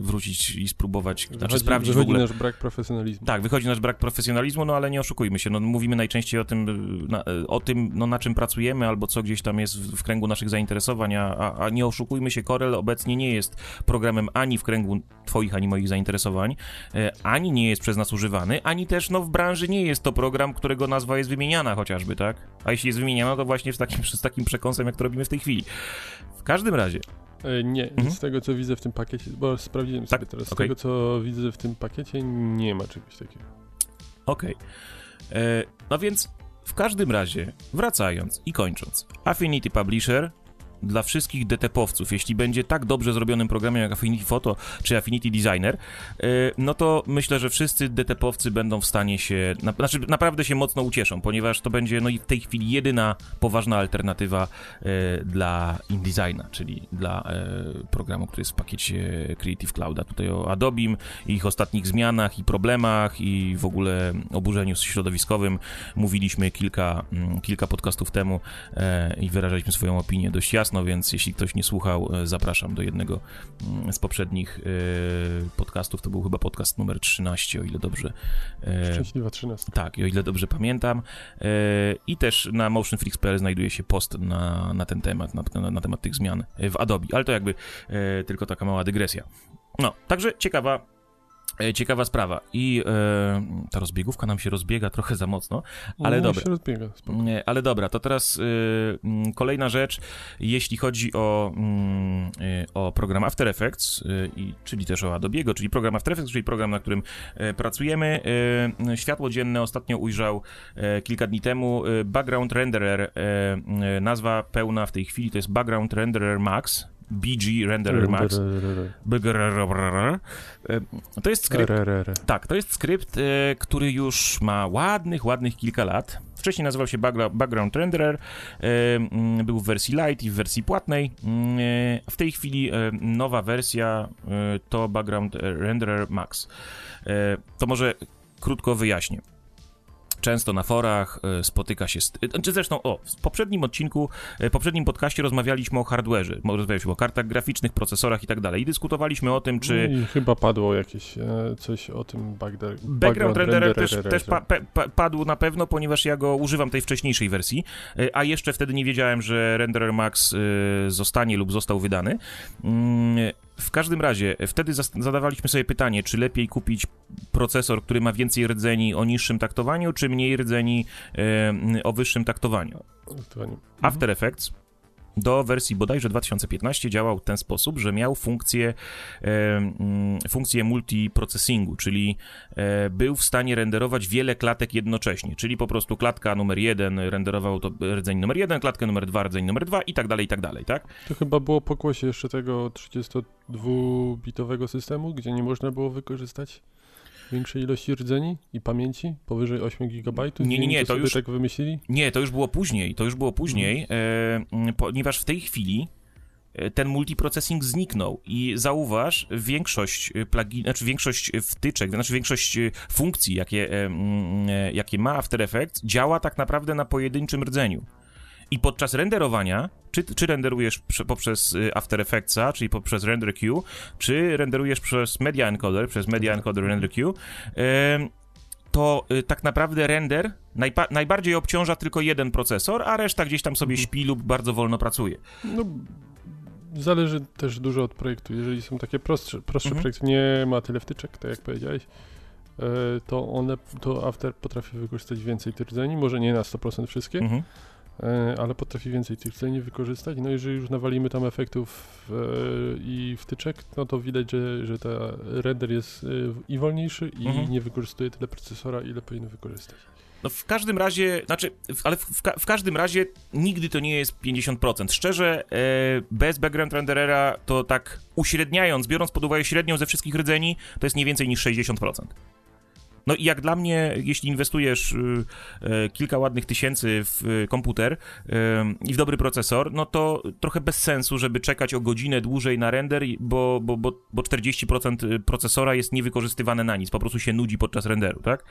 wrócić i spróbować, znaczy
Wychodzi,
sprawdzić w
wychodzi
ogóle.
nasz brak profesjonalizmu.
Tak, wychodzi nasz brak profesjonalizmu, no ale nie oszukujmy się, no mówimy najczęściej o tym, na, o tym no, na czym pracujemy, albo co gdzieś tam jest w, w kręgu naszych zainteresowań, a, a, a nie oszukujmy się, Corel obecnie nie jest programem ani w kręgu twoich, ani moich zainteresowań, e, ani nie jest przez nas używany, ani też no w branży nie jest to program, którego nazwa jest wymieniana chociażby, tak? A jeśli jest wymieniana, to właśnie z takim, z takim przekąsem, jak to robimy w tej chwili. W każdym razie,
E, nie,
Mhm.
z tego co widzę w tym pakiecie, bo sprawdziłem
Tak,
sobie teraz, z tego co widzę w tym pakiecie nie ma czegoś takiego.
Okej. E, No więc w każdym razie, wracając i kończąc, Affinity Publisher dla wszystkich DTP-owców, jeśli będzie tak dobrze zrobionym programem jak Affinity Photo czy Affinity Designer, e, no to myślę, że wszyscy DTP-owcy będą w stanie się, na, znaczy naprawdę się mocno ucieszą, ponieważ to będzie no i w tej chwili jedyna poważna alternatywa e, dla InDesigna, czyli dla e, programu, który jest w pakiecie Creative Clouda. Tutaj o Adobim, i ich ostatnich zmianach i problemach i w ogóle oburzeniu środowiskowym mówiliśmy kilka, mm, kilka podcastów temu i wyrażaliśmy swoją opinię dość jasno, więc jeśli ktoś nie słuchał, e, zapraszam do jednego mm, z poprzednich e, podcastów. To był chyba podcast numer 13, o ile dobrze e,
Szczęśliwa 13.
tak, i o ile dobrze pamiętam. I też na motionfreaks.pl znajduje się post na, na ten temat, na, na, na temat tych zmian w Adobe, ale to jakby tylko taka mała dygresja. No, także ciekawa, ciekawa sprawa. I e, ta rozbiegówka nam się rozbiega trochę za mocno, ale
no,
dobra.
rozbiega.
Nie, ale dobra, to teraz y, mm, kolejna rzecz, jeśli chodzi o, mm, y, o program After Effects, y, i, czyli też o Adobe'ego, czyli program After Effects, czyli program, na którym pracujemy. Światło dzienne ostatnio ujrzał kilka dni temu Background Renderer, nazwa pełna w tej chwili to jest Background Renderer Max, BG Renderer Max. To jest skrypt, tak, to jest skrypt, który już ma ładnych, ładnych kilka lat. Wcześniej nazywał się Background Renderer, był w wersji light i w wersji płatnej. W tej chwili nowa wersja to Background Renderer Max. To może krótko wyjaśnię. Często na forach e, spotyka się z... e, Czy zresztą, o, w poprzednim odcinku, e, w poprzednim podcaście rozmawialiśmy o hardware'ze, rozmawialiśmy o kartach graficznych, procesorach i tak dalej i dyskutowaliśmy o tym, czy...
No I chyba padło jakieś coś o tym bagda,
Background renderer też, też pa, pa, pa, padł na pewno, ponieważ ja go używam tej wcześniejszej wersji, a jeszcze wtedy nie wiedziałem, że Renderer Max zostanie lub został wydany. W każdym razie, e, wtedy zadawaliśmy sobie pytanie, czy lepiej kupić procesor, który ma więcej rdzeni o niższym taktowaniu, czy mniej rdzeni e, o wyższym taktowaniu. After Effects do wersji bodajże 2015 działał w ten sposób, że miał funkcję, e, mm, funkcję multiprocessingu, czyli e, był w stanie renderować wiele klatek jednocześnie, czyli po prostu klatka numer jeden renderował to rdzeń numer jeden, klatkę numer dwa, rdzeń numer dwa i tak dalej, i tak dalej, tak?
To chyba było pokłosie jeszcze tego 32-bitowego systemu, gdzie nie można było wykorzystać większej ilości rdzeni i pamięci powyżej 8 GB.
Nie, nie, nie, to już-
tak wymyślili.
Nie, to już było później, to już było później, e, mm, ponieważ w tej chwili e, ten multiprocessing zniknął i zauważ, większość e, plugin, znaczy większość wtyczek, znaczy większość e, funkcji, jakie, e, e, jakie ma After Effects, działa tak naprawdę na pojedynczym rdzeniu. I podczas renderowania, czy, czy renderujesz prze, poprzez y, After Effectsa, czyli poprzez Render Queue, czy renderujesz przez Media Encoder, przez Media Encoder Render Queue, to y, tak naprawdę render najbardziej obciąża tylko jeden procesor, a reszta gdzieś tam sobie
Mhm.
śpi lub bardzo wolno pracuje.
No, zależy też dużo od projektu. Jeżeli są takie prostsze, prostsze
Mhm.
projekty, nie ma tyle wtyczek, tak jak powiedziałeś, e, to one, to After potrafi wykorzystać więcej tych rdzeni, może nie na 100% wszystkie,
Mhm.
E, ale potrafi więcej tych rdzeni wykorzystać. No jeżeli już nawalimy tam efektów e, i wtyczek, no to widać, że, że ta render jest e, i wolniejszy i
Mhm.
nie wykorzystuje tyle procesora, ile powinien wykorzystać.
No w każdym razie, znaczy, w, ale w, w, w każdym razie nigdy to nie jest 50%. Szczerze, e, bez background renderera to tak uśredniając, biorąc pod uwagę średnią ze wszystkich rdzeni, to jest nie więcej niż 60%. No i jak dla mnie, jeśli inwestujesz y, e, kilka ładnych tysięcy w y, komputer y, i w dobry procesor, no to trochę bez sensu, żeby czekać o godzinę dłużej na render, bo, bo, bo, bo 40% procesora jest niewykorzystywane na nic, po prostu się nudzi podczas renderu, tak?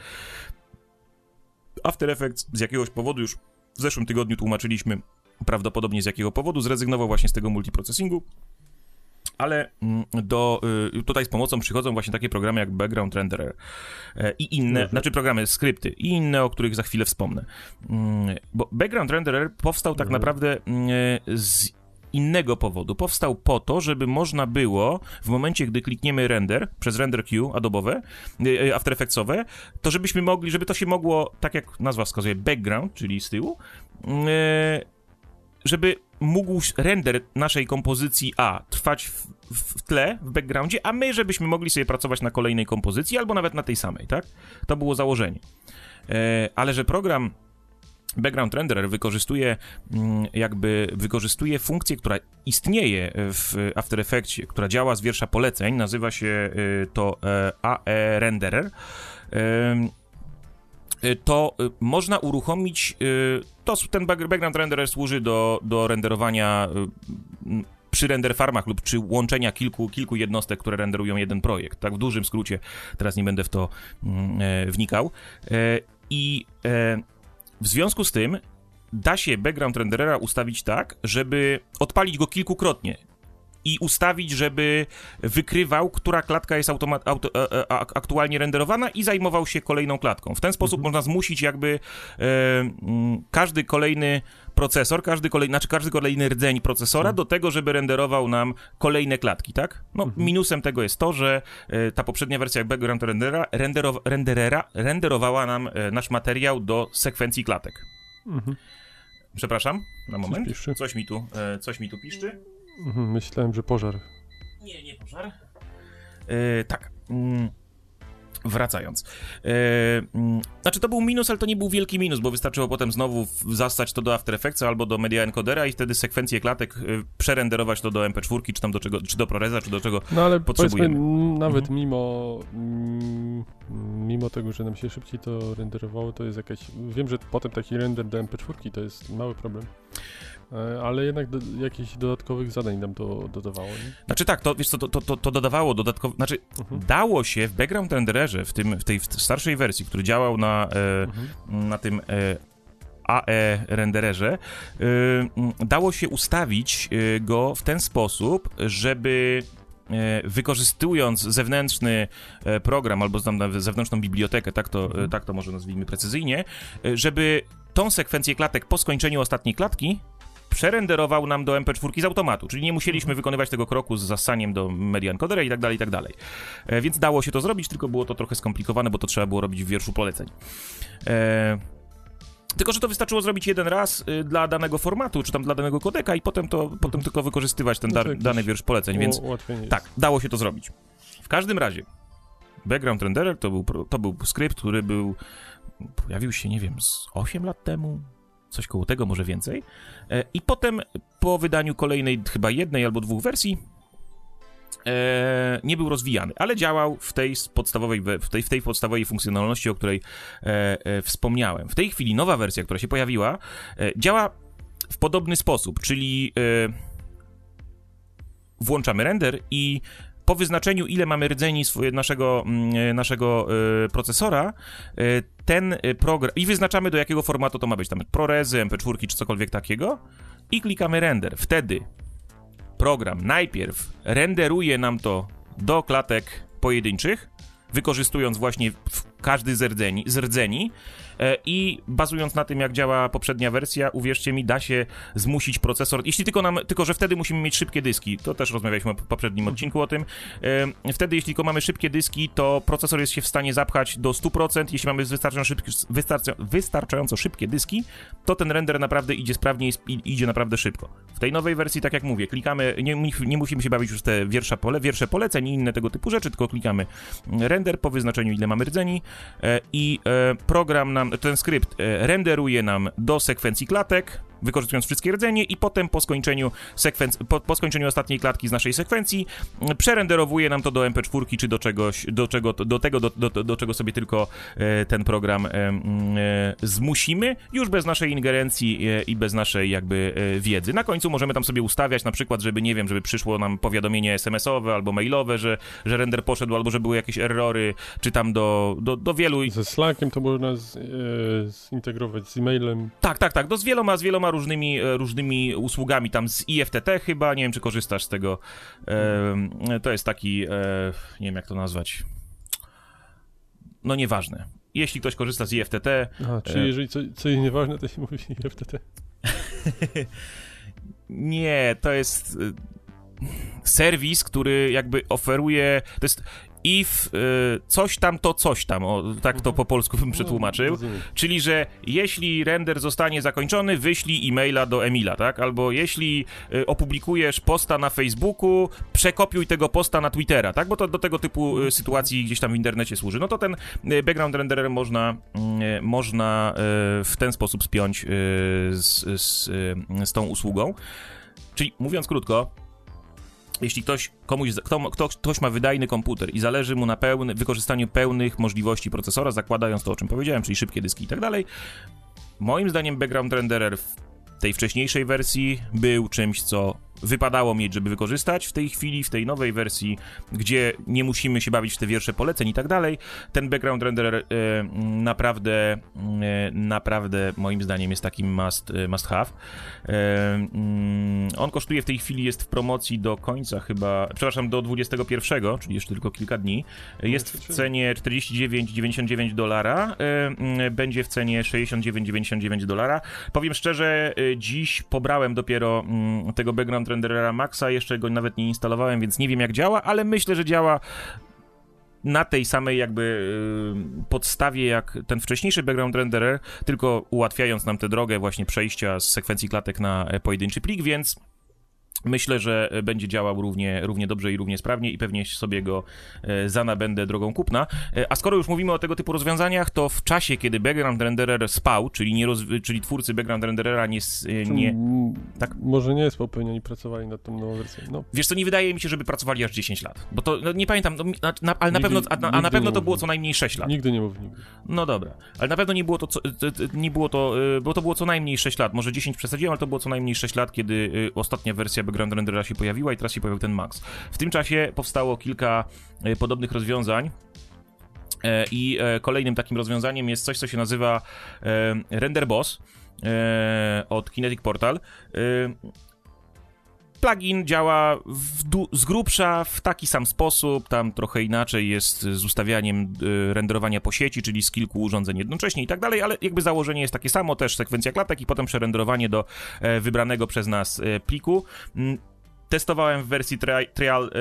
After Effects z jakiegoś powodu już w zeszłym tygodniu tłumaczyliśmy prawdopodobnie z jakiego powodu zrezygnował właśnie z tego multiprocessingu. Ale mm, do, y, tutaj z pomocą przychodzą właśnie takie programy jak Background Renderer e, i inne,
Mhm.
znaczy programy, skrypty i inne, o których za chwilę wspomnę. Mm, Bo Background Renderer powstał tak
Mhm.
naprawdę mm, z innego powodu. Powstał po to, żeby można było w momencie, gdy klikniemy render przez render queue adobowe, y, y, After Effectsowe, to żebyśmy mogli, żeby to się mogło, tak jak nazwa wskazuje, background, czyli z tyłu, żeby mógł render naszej kompozycji A trwać w, w tle, w backgroundzie, a my, żebyśmy mogli sobie pracować na kolejnej kompozycji, albo nawet na tej samej, tak? To było założenie. E, ale że program Background Renderer wykorzystuje mm, jakby wykorzystuje funkcję, która istnieje w After Effectsie, która działa z wiersza poleceń, nazywa się y, to e, AE Renderer. Y, to y, można uruchomić, y, to ten back- background renderer służy do, do renderowania przy render farmach lub przy łączenia kilku, kilku jednostek, które renderują jeden projekt. Tak w dużym skrócie, teraz nie będę w to mm, e, wnikał. E, I e, w związku z tym da się background renderera ustawić tak, żeby odpalić go kilkukrotnie i ustawić, żeby wykrywał, która klatka jest automa- auto, e, e, ak- aktualnie renderowana i zajmował się kolejną klatką. W ten sposób można zmusić jakby e, mm, każdy kolejny procesor, każdy kolejny, znaczy każdy kolejny rdzeń procesora do tego, żeby renderował nam kolejne klatki, tak? No, minusem tego jest to, że e, ta poprzednia wersja background rendera, renderow, renderera renderowała nam e, nasz materiał do sekwencji klatek.
Mhm.
Przepraszam, na moment.
piszczy?
Coś mi tu, e, coś mi tu piszczy.
Mhm, Myślałem, że pożar.
Nie, nie pożar. E, tak. Mm, wracając. Mm, znaczy, to był minus, ale to nie był wielki minus, bo wystarczyło potem znowu zastać to do After Effects albo do Media Encodera i wtedy sekwencję klatek e, przerenderować to do MP4, czy tam do czego, czy do ProResa, czy do czego.
No ale
Potrzebujemy.
nawet
Mhm.
mimo mm, mimo tego, że nam się szybciej to renderowało, to jest jakaś... Wiem, że potem taki render do MP4 to jest mały problem. E, ale jednak do, jakichś dodatkowych zadań nam to dodawało, nie?
Znaczy tak, to wiesz co, to, to, to dodawało dodatkowo, znaczy mhm. dało się w background rendererze, w, tym, w tej w starszej wersji, który działał na, e, mhm. na tym e, AE rendererze, e, dało się ustawić e, go w ten sposób, żeby e, wykorzystując zewnętrzny program albo tam zewnętrzną bibliotekę, tak to, mhm. tak to może nazwijmy precyzyjnie, żeby tą sekwencję klatek po skończeniu ostatniej klatki przerenderował nam do MP4 z automatu, czyli nie musieliśmy wykonywać tego kroku z zasaniem do Media Encodera i tak dalej, i tak dalej. E, więc dało się to zrobić, tylko było to trochę skomplikowane, bo to trzeba było robić w wierszu poleceń. E... Tylko, że to wystarczyło zrobić jeden raz y, dla danego formatu, czy tam dla danego kodeka i potem to, potem tylko wykorzystywać ten da, dany wiersz poleceń, więc tak, dało się to zrobić. W każdym razie, Background Renderer to był, to był skrypt, który był, pojawił się, nie wiem, z 8 lat temu, coś koło tego, może więcej. E, I potem po wydaniu kolejnej, chyba jednej albo dwóch wersji, e, nie był rozwijany, ale działał w tej podstawowej, w tej, w tej podstawowej funkcjonalności, o której e, wspomniałem. W tej chwili nowa wersja, która się pojawiła, działa w podobny sposób, czyli włączamy render i po wyznaczeniu, ile mamy rdzeni naszego, mm, e, naszego e, procesora, e, ten program. I wyznaczamy, do jakiego formatu to ma być. Tam ProRezy, MP4 czy cokolwiek takiego. I klikamy render. Wtedy program najpierw renderuje nam to do klatek pojedynczych, wykorzystując właśnie każdy z rdzeni, z rdzeni i bazując na tym, jak działa poprzednia wersja, uwierzcie mi, da się zmusić procesor, jeśli tylko nam, tylko że wtedy musimy mieć szybkie dyski, to też rozmawialiśmy w poprzednim mhm. odcinku o tym, e, wtedy jeśli tylko mamy szybkie dyski, to procesor jest się w stanie zapchać do 100%, jeśli mamy wystarczająco, szybki, wystarczająco szybkie dyski, to ten render naprawdę idzie sprawnie i idzie naprawdę szybko. W tej nowej wersji, tak jak mówię, klikamy, nie, nie musimy się bawić już te wiersza pole, wiersze poleceń i inne tego typu rzeczy, tylko klikamy render po wyznaczeniu, ile mamy rdzeni e, i program nam ten skrypt e, renderuje nam do sekwencji klatek, wykorzystując wszystkie rdzenie i potem po skończeniu, sekwenc- po, po, skończeniu ostatniej klatki z naszej sekwencji przerenderowuje nam to do MP4 czy do czegoś, do, czego, do tego, do, do, do czego sobie tylko e, ten program e, e, zmusimy, już bez naszej ingerencji e, i bez naszej jakby e, wiedzy. Na końcu możemy tam sobie ustawiać na przykład, żeby nie wiem, żeby przyszło nam powiadomienie SMS-owe albo mailowe, że, że render poszedł, albo że były jakieś errory, czy tam do, do, do wielu...
Ze Slackiem to można z, e, zintegrować z e-mailem.
Tak, tak, tak, do z wieloma, z wieloma różnymi, e, różnymi usługami, tam z IFTT chyba, nie wiem, czy korzystasz z tego. E, to jest taki, e, nie wiem, jak to nazwać. No nieważne. Jeśli ktoś korzysta z IFTT...
A, czyli jeżeli co, coś jest nieważne, to się mówi IFTT.
nie, to jest serwis, który jakby oferuje. To jest if y, coś tam to coś tam, o, tak to po polsku bym przetłumaczył, czyli że jeśli render zostanie zakończony, wyślij e-maila do Emila, tak? Albo jeśli y, opublikujesz posta na Facebooku, przekopiuj tego posta na Twittera, tak? Bo to do tego typu y, sytuacji gdzieś tam w internecie służy. No to ten y, background renderer można, y, można y, w ten sposób spiąć z, z, z tą usługą. Czyli mówiąc krótko, jeśli ktoś, komuś, kto, kto, ktoś ma wydajny komputer i zależy mu na pełny, wykorzystaniu pełnych możliwości procesora, zakładając to, o czym powiedziałem, czyli szybkie dyski i tak dalej, moim zdaniem background renderer w tej wcześniejszej wersji był czymś, co wypadało mieć, żeby wykorzystać. W tej chwili, w tej nowej wersji, gdzie nie musimy się bawić w te wiersze poleceń i tak dalej, ten background renderer e, naprawdę, e, naprawdę moim zdaniem jest takim must, e, must have. E, mm, on kosztuje w tej chwili, jest w promocji do końca chyba, przepraszam, do 21, czyli jeszcze tylko kilka dni. Jest w cenie 49,99 dolara, e, mm, będzie w cenie 69,99 dolara. Powiem szczerze, e, dziś pobrałem dopiero mm, tego background renderera Maxa, jeszcze go nawet nie instalowałem, więc nie wiem jak działa, ale myślę, że działa na tej samej jakby y, podstawie jak ten wcześniejszy background renderer, tylko ułatwiając nam tę drogę właśnie przejścia z sekwencji klatek na pojedynczy plik, więc Myślę, że będzie działał równie, równie dobrze i równie sprawnie i pewnie sobie go e, zanabędę drogą kupna. E, a skoro już mówimy o tego typu rozwiązaniach, to w czasie, kiedy background renderer spał, czyli, nie roz, czyli twórcy background renderera nie... e, nie
tak? Może nie jest popełnieni i pracowali nad tą nową wersją. No,
wiesz co, nie wydaje mi się, żeby pracowali aż 10 lat. Bo to, no, nie pamiętam, no, na, na, ale na
Nigdy-
pewno, a, na- a na pewno to było co najmniej 6 lat.
nigdy nie mów nigdy.
No dobra, ale na pewno nie było to, co, nie było to, bo to było co najmniej 6 lat, może 10 przesadziłem, ale to było co najmniej 6 lat, kiedy ostatnia wersja background renderera się pojawiła i teraz się pojawił ten Max. W tym czasie powstało kilka y, podobnych rozwiązań. E, I e, kolejnym takim rozwiązaniem jest coś, co się nazywa e, Render Boss e, od Kinetic Portal. Plugin działa z grubsza w taki sam sposób, tam trochę inaczej jest z ustawianiem y, renderowania po sieci, czyli z kilku urządzeń jednocześnie i tak dalej, ale jakby założenie jest takie samo, też sekwencja klatek i potem przerenderowanie do e, wybranego przez nas e, pliku. Mm, Testowałem w wersji tri- trial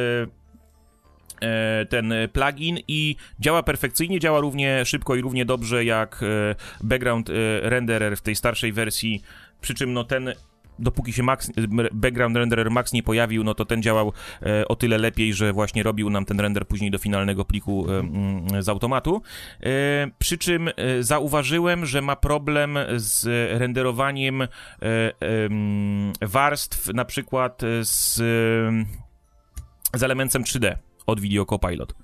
e, ten plugin i działa perfekcyjnie, działa równie szybko i równie dobrze jak e, background renderer w tej starszej wersji, przy czym no ten dopóki się Max, background renderer Max nie pojawił, no to ten działał e, o tyle lepiej, że właśnie robił nam ten render później do finalnego pliku e, z automatu. E, przy czym zauważyłem, że ma problem z renderowaniem em, warstw, na przykład z, z elementem 3D od Video Copilot.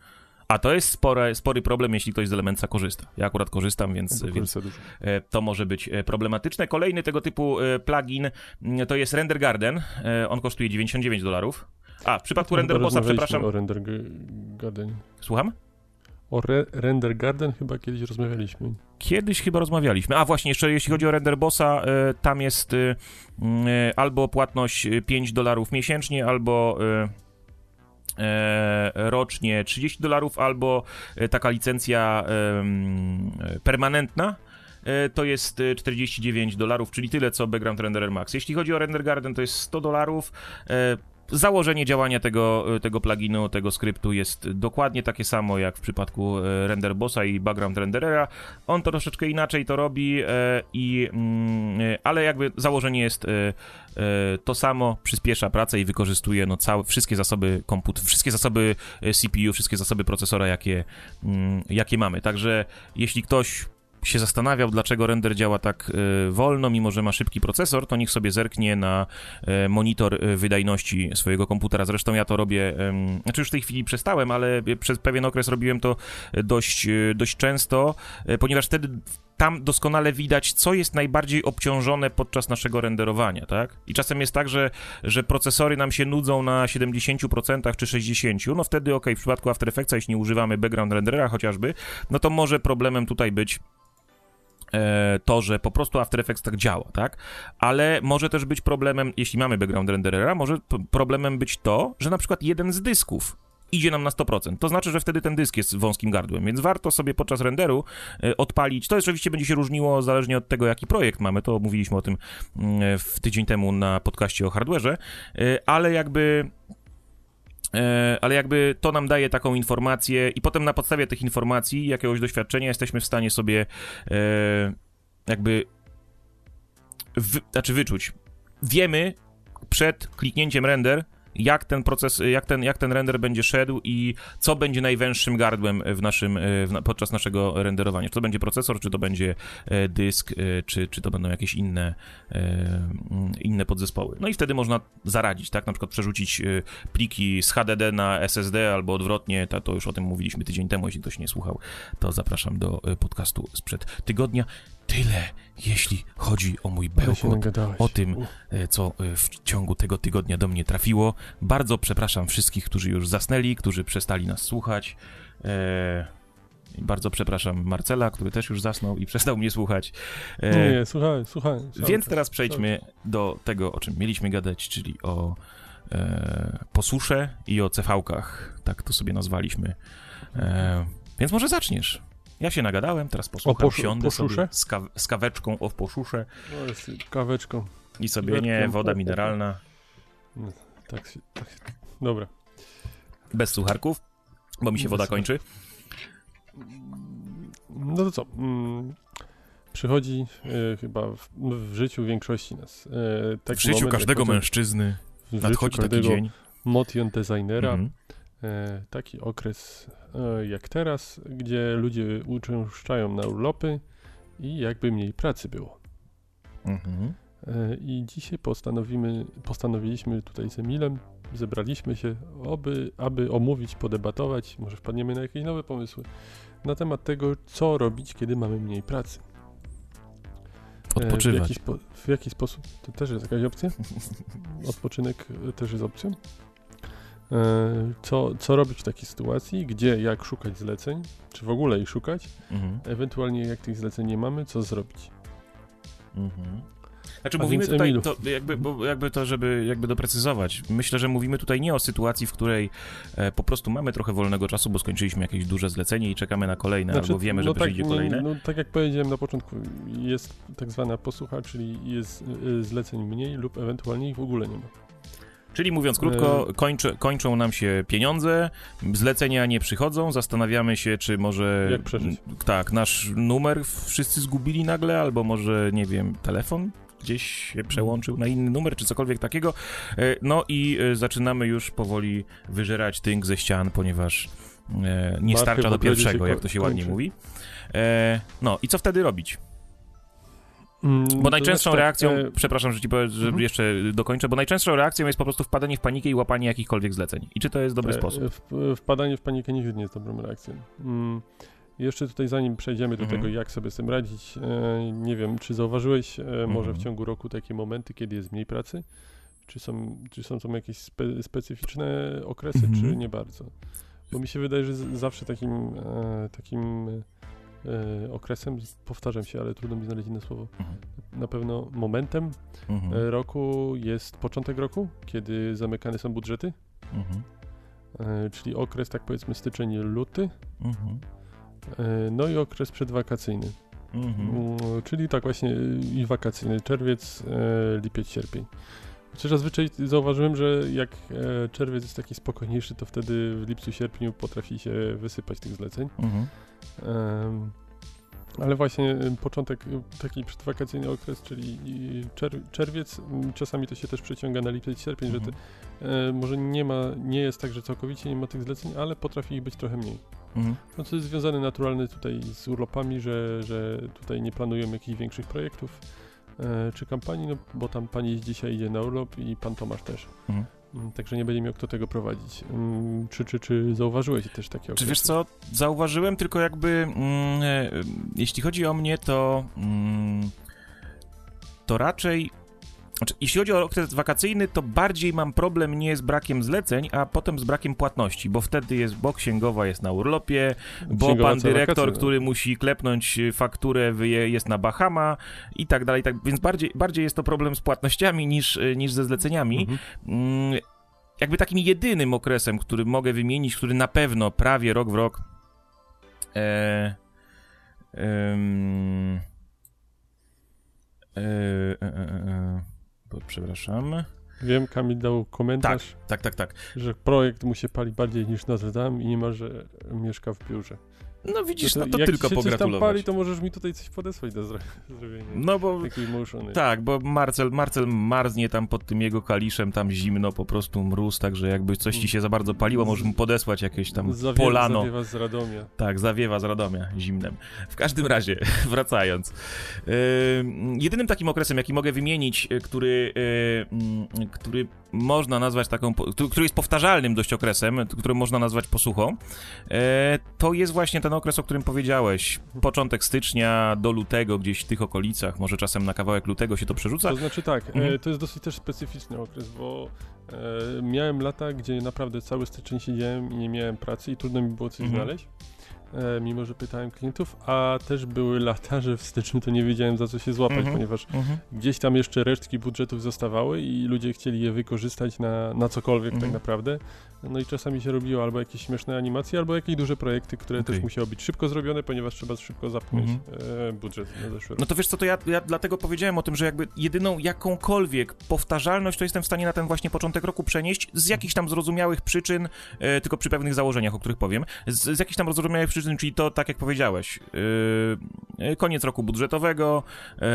A to jest spore, spory problem, jeśli ktoś z Elementsa korzysta. Ja akurat korzystam, więc, więc. E, to może być e, problematyczne. Kolejny tego typu e, plugin mm, to jest Render Garden. On kosztuje 99 dolarów. A, w przypadku Render Bossa, przepraszam.
o Render Garden.
Słucham?
O Re Render Garden chyba kiedyś rozmawialiśmy.
Kiedyś chyba rozmawialiśmy. A właśnie, jeszcze jeśli chodzi o Render Bossa, tam jest mm, albo płatność e, 5 dolarów miesięcznie, albo rocznie 30 dolarów, albo e, taka licencja e, permanentna. e, To jest e, 49 dolarów, czyli tyle co Background Renderer Max. Jeśli chodzi o Render Garden, to jest 100 dolarów. E, Założenie działania tego, tego pluginu, tego skryptu jest dokładnie takie samo jak w przypadku e, Render Bossa i Background Renderera. On to troszeczkę inaczej to robi, e, i, mm, e, ale jakby założenie jest e, e, to samo, przyspiesza pracę i wykorzystuje no, całe, wszystkie zasoby komput, wszystkie zasoby e, CPU, wszystkie zasoby procesora, jakie, mm, jakie mamy. Także jeśli ktoś się zastanawiał, dlaczego render działa tak e, wolno, mimo że ma szybki procesor, to niech sobie zerknie na e, monitor e, wydajności swojego komputera. Zresztą ja to robię, znaczy już w tej chwili przestałem, ale przez pewien okres robiłem to dość, dość często, ponieważ wtedy tam doskonale widać, co jest najbardziej obciążone podczas naszego renderowania, tak? I czasem jest tak, że, że procesory nam się nudzą na 70% czy 60%, no wtedy ok, w przypadku After Effectsa, jeśli nie używamy background renderera chociażby, no to może problemem tutaj być to, że po prostu After Effects tak działa, tak? Ale może też być problemem, jeśli mamy background renderera, może problemem być to, że na przykład jeden z dysków idzie nam na 100%. To znaczy, że wtedy ten dysk jest wąskim gardłem, więc warto sobie podczas renderu e, odpalić. To oczywiście będzie się różniło zależnie od tego, jaki projekt mamy. To mówiliśmy o tym mm, w tydzień temu na podcaście o hardware'ze, e, ale jakby E, ale jakby to nam daje taką informację i potem na podstawie tych informacji, jakiegoś doświadczenia jesteśmy w stanie sobie e, jakby wy, znaczy wyczuć. Wiemy przed kliknięciem render, jak ten proces, jak ten, jak ten render będzie szedł i co będzie najwęższym gardłem w naszym, e, w, podczas naszego renderowania. Czy to będzie procesor, czy to będzie e, dysk, e, czy, czy to będą jakieś inne, mm, inne podzespoły. No i wtedy można zaradzić, tak? Na przykład przerzucić pliki z HDD na SSD albo odwrotnie, to, to już o tym mówiliśmy tydzień temu, jeśli ktoś nie słuchał, to zapraszam do podcastu sprzed tygodnia. Tyle, jeśli chodzi o mój bełkot, o tym, e, co e, w ciągu tego tygodnia do mnie trafiło. Bardzo przepraszam wszystkich, którzy już zasnęli, którzy przestali nas słuchać. E, i Bardzo przepraszam Marcela, który też już zasnął i przestał mnie słuchać. E,
Nie, nie, słuchaj, słuchaj.
więc teraz przejdźmy do tego, o czym mieliśmy gadać, czyli o e, posusze i o CV-kach. Tak to sobie nazwaliśmy. E, więc może zaczniesz. Ja się nagadałem, teraz posłucham,
poszu-
siądę
poszusze?
sobie z, kaw- z kaweczką o poszusze
No, jest kaweczką.
i sobie, nie, woda mineralna,
Tak, się- tak. się- Dobra.
bez sucharków, bo mi się
Bez
woda kończy.
No to co? Mm, przychodzi e, chyba w, w życiu większości nas. E, taki
w życiu
moment,
każdego mężczyzny.
W w życiu
Nadchodzi taki
każdego
dzień.
motion designera.
Mhm.
E, taki okres e, jak teraz, gdzie ludzie uczęszczają na urlopy i jakby mniej pracy było.
Mhm.
E, I dzisiaj postanowimy, postanowiliśmy tutaj z Emilem, zebraliśmy się, aby, aby omówić, podebatować, może wpadniemy na jakieś nowe pomysły na temat tego, co robić, kiedy mamy mniej pracy. E, W
Odpoczywać.
jaki, spo, w jaki sposób? To też jest jakaś opcja? Odpoczynek e, też jest opcją? E, Co, co robić w takiej sytuacji? Gdzie, jak szukać zleceń? Czy w ogóle ich szukać?
Mhm.
Ewentualnie jak tych zleceń nie mamy, co zrobić?
Mhm. Znaczy
A
mówimy tutaj, to jakby, bo jakby to, żeby jakby doprecyzować, myślę, że mówimy tutaj nie o sytuacji, w której e, po prostu mamy trochę wolnego czasu, bo skończyliśmy jakieś duże zlecenie i czekamy na kolejne, albo wiemy, że
no tak,
przyjdzie
nie-
kolejne.
No tak jak powiedziałem na początku, jest tak zwana posłucha, czyli jest y, zleceń mniej lub ewentualnie ich w ogóle nie ma.
Czyli mówiąc krótko,
E.
kończy, kończą nam się pieniądze, zlecenia nie przychodzą, zastanawiamy się, czy może...
Jak przeżyć?
Tak, nasz numer wszyscy zgubili nagle, albo może, nie wiem, telefon gdzieś się przełączył na inny numer, czy cokolwiek takiego. E, No i e, zaczynamy już powoli wyżerać tynk ze ścian, ponieważ nie starcza
w
do pierwszego, jak to się ładnie mówi. E, No i co wtedy robić?
Mm,
Bo najczęstszą
znaczy tak,
reakcją,
e,
przepraszam, że ci powiem, że
Mhm.
jeszcze dokończę, bo najczęstszą reakcją jest po prostu wpadanie w panikę i łapanie jakichkolwiek zleceń. I czy to jest dobry
e,
sposób?
w- Wpadanie w panikę nigdy nie jest dobrą reakcją. Mm, Jeszcze tutaj zanim przejdziemy do
Mhm.
tego, jak sobie z tym radzić, e, nie wiem, czy zauważyłeś e, może w
Mhm.
ciągu roku takie momenty, kiedy jest mniej pracy? Czy są, czy są tam jakieś spe, specyficzne okresy,
Mhm.
czy nie bardzo? Bo mi się wydaje, że z- zawsze takim, e, takim e, okresem, powtarzam się, ale trudno mi znaleźć inne słowo,
Mhm.
na pewno momentem
Mhm.
e, roku jest początek roku, kiedy zamykane są budżety,
Mhm.
e, czyli okres tak powiedzmy styczeń, luty,
Mhm.
e, no i okres przedwakacyjny,
Mhm.
Mm, czyli tak właśnie i wakacyjny, czerwiec, lipiec, sierpień. Chociaż zazwyczaj zauważyłem, że jak czerwiec jest taki spokojniejszy, to wtedy w lipcu, sierpniu potrafi się wysypać tych zleceń.
Mhm.
Ale właśnie em, początek, em, taki przedwakacyjny okres, czyli czer czerwiec, czasami to się też przeciąga na lipiec, sierpień, że
Mhm.
te, e, może nie ma, nie jest tak, że całkowicie nie ma tych zleceń, ale potrafi ich być trochę mniej.
Mhm.
No co jest związane naturalnie tutaj z urlopami, że, że tutaj nie planują jakichś większych projektów e, czy kampanii, no bo tam pani dzisiaj idzie na urlop i pan Tomasz też.
Mhm.
Także nie będzie miał kto tego prowadzić. Mm, Czy, czy, czy zauważyłeś też takie
Czy
okresy?
wiesz co, zauważyłem tylko jakby, mm, e, jeśli chodzi o mnie, to mm, to raczej, znaczy, jeśli chodzi o okres wakacyjny, to bardziej mam problem nie z brakiem zleceń, a potem z brakiem płatności, bo wtedy jest, bo księgowa jest na urlopie, bo
Księgowa
pan dyrektor,
wakacja, no.
który musi klepnąć y, fakturę, wyje, jest na Bahama i tak dalej, tak, więc bardziej, bardziej jest to problem z płatnościami niż, y, niż ze zleceniami.
Mhm.
Mm, jakby takim jedynym okresem, który mogę wymienić, który na pewno prawie rok w rok e, e, e, e, e, przepraszam.
Wiem, Kamil dał komentarz,
Tak, tak, tak.
że projekt mu się pali bardziej niż Notre Dame i nie ma, że mieszka w biurze.
No widzisz, no to,
jak
tylko
się
pogratulować.
pali, to możesz mi tutaj coś podesłać do zro- zrobienia.
No bo tak, bo Marcel, Marcel marznie tam pod tym jego kaliszem, tam zimno, po prostu mróz, także jakby coś ci się za bardzo paliło, możesz mu podesłać jakieś tam
Zawie-
polano.
Zawiewa z Radomia.
Tak, zawiewa z Radomia zimnem. W każdym razie, wracając. Yy, jedynym takim okresem, jaki mogę wymienić, yy, który, yy, który można nazwać taką, który jest powtarzalnym dość okresem, który można nazwać posłuchą, yy, to jest właśnie ten okres, o którym powiedziałeś. Początek stycznia do lutego, gdzieś w tych okolicach, może czasem na kawałek lutego się to przerzuca.
To znaczy tak,
Mhm.
e, to jest dosyć też specyficzny okres, bo e, miałem lata, gdzie naprawdę cały styczeń siedziałem i nie miałem pracy i trudno mi było coś
Mhm.
znaleźć, e, mimo że pytałem klientów, a też były lata, że w styczniu to nie wiedziałem za co się złapać,
Mhm.
ponieważ
Mhm.
gdzieś tam jeszcze resztki budżetów zostawały i ludzie chcieli je wykorzystać na, na cokolwiek
Mhm.
tak naprawdę. No i czasami się robiło albo jakieś śmieszne animacje, albo jakieś duże projekty, które
Okej.
też musiały być szybko zrobione, ponieważ trzeba szybko zapchnąć
Mhm.
e, budżet na zeszły rok.
No to wiesz co, to ja, ja dlatego powiedziałem o tym, że jakby jedyną jakąkolwiek powtarzalność to jestem w stanie na ten właśnie początek roku przenieść z jakichś tam zrozumiałych przyczyn, e, tylko przy pewnych założeniach, o których powiem, z, z jakichś tam zrozumiałych przyczyn czyli to, tak jak powiedziałeś, yy, koniec roku budżetowego, yy,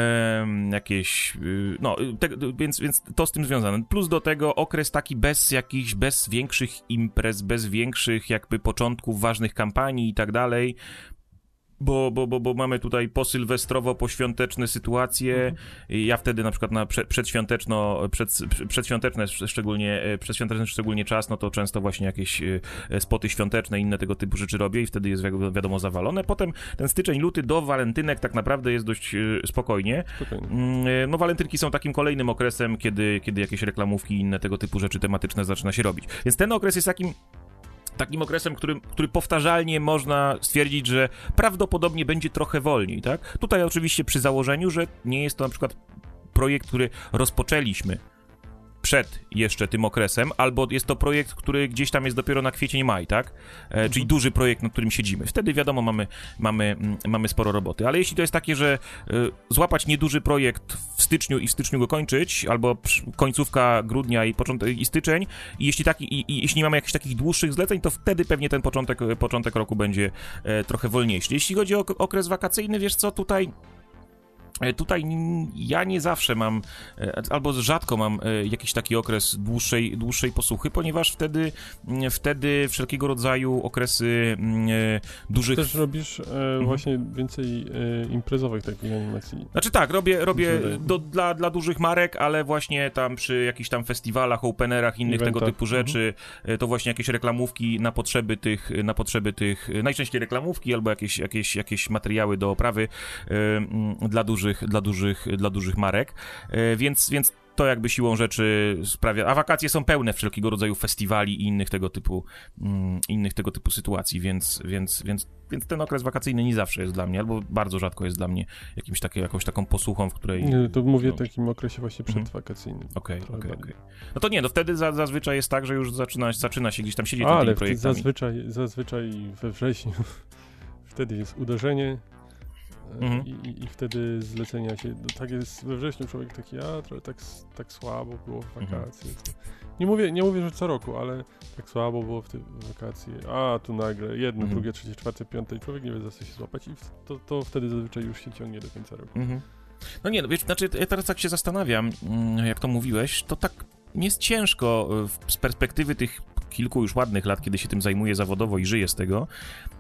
jakieś, yy, no, te, więc, więc to z tym związane. Plus do tego okres taki bez jakichś, bez większych imprez, bez większych jakby początków ważnych kampanii i tak dalej, bo, bo, bo, bo mamy tutaj posylwestrowo, poświąteczne sytuacje. Mhm. Ja wtedy na przykład na prze, przedświąteczno, przed, przedświąteczne szczególnie, e, przedświąteczny szczególnie czas, no to często właśnie jakieś e, spoty świąteczne, inne tego typu rzeczy robię i wtedy jest wiadomo zawalone. Potem ten styczeń, luty do walentynek tak naprawdę jest dość e, spokojnie. spokojnie. Mm, no walentynki są takim kolejnym okresem, kiedy, kiedy jakieś reklamówki i inne tego typu rzeczy tematyczne zaczyna się robić. Więc ten okres jest takim takim okresem, który, który powtarzalnie można stwierdzić, że prawdopodobnie będzie trochę wolniej, tak? Tutaj oczywiście przy założeniu, że nie jest to na przykład projekt, który rozpoczęliśmy przed jeszcze tym okresem, albo jest to projekt, który gdzieś tam jest dopiero na kwiecień, maj, tak? E, mhm. Czyli duży projekt, nad którym siedzimy. Wtedy wiadomo, mamy, mamy, mm, mamy sporo roboty. Ale jeśli to jest takie, że e, złapać nieduży projekt w styczniu i w styczniu go kończyć, albo końcówka grudnia i, początek, i styczeń, i jeśli, taki, i, i jeśli nie mamy jakichś takich dłuższych zleceń, to wtedy pewnie ten początek, początek roku będzie e, trochę wolniejszy. Jeśli chodzi o okres wakacyjny, wiesz co, tutaj E, tutaj ja nie zawsze mam, e, albo rzadko mam e, jakiś taki okres dłuższej, dłuższej posłuchy, ponieważ wtedy, wtedy wszelkiego rodzaju okresy dużych...
Też robisz e, mhm. właśnie więcej e, imprezowych takich animacji.
Znaczy tak, robię, robię do, dla, dla dużych marek, ale właśnie tam przy jakichś tam festiwalach, openerach, innych Eventach. tego typu rzeczy, mhm. to właśnie jakieś reklamówki na potrzeby tych, na potrzeby tych, najczęściej reklamówki albo jakieś, jakieś, jakieś materiały do oprawy dla dużych dużych, dla dużych, dla dużych marek, e, więc, więc to jakby siłą rzeczy sprawia, a wakacje są pełne wszelkiego rodzaju festiwali i innych tego typu, mm, innych tego typu sytuacji, więc, więc, więc, więc ten okres wakacyjny nie zawsze jest dla mnie, albo bardzo rzadko jest dla mnie jakimś takie, jakąś taką posłuchą, w której...
Nie, to mówię o takim okresie właśnie przedwakacyjnym.
Mhm. Okej, okej, okej. No to nie, no wtedy za, zazwyczaj jest tak, że już zaczyna, zaczyna się gdzieś tam siedzieć nad tymi projektami.
zazwyczaj, zazwyczaj we wrześniu wtedy jest uderzenie, Mhm. I, I, wtedy zlecenia się, no tak jest we wrześniu człowiek taki, a trochę tak, tak słabo było w mhm. wakacje. Mhm. Nie, mówię, nie mówię, że co roku, ale tak słabo było w te wakacje, a tu nagle jedno, mhm. drugie, trzecie, czwarte, piąte człowiek nie wie za co się złapać i to, to wtedy zazwyczaj już się ciągnie do końca roku. Mhm.
No nie, no wiesz, znaczy ja teraz tak się zastanawiam, mm, jak to mówiłeś, to tak jest ciężko z perspektywy tych kilku już ładnych lat, kiedy się tym zajmuję zawodowo i żyję z tego,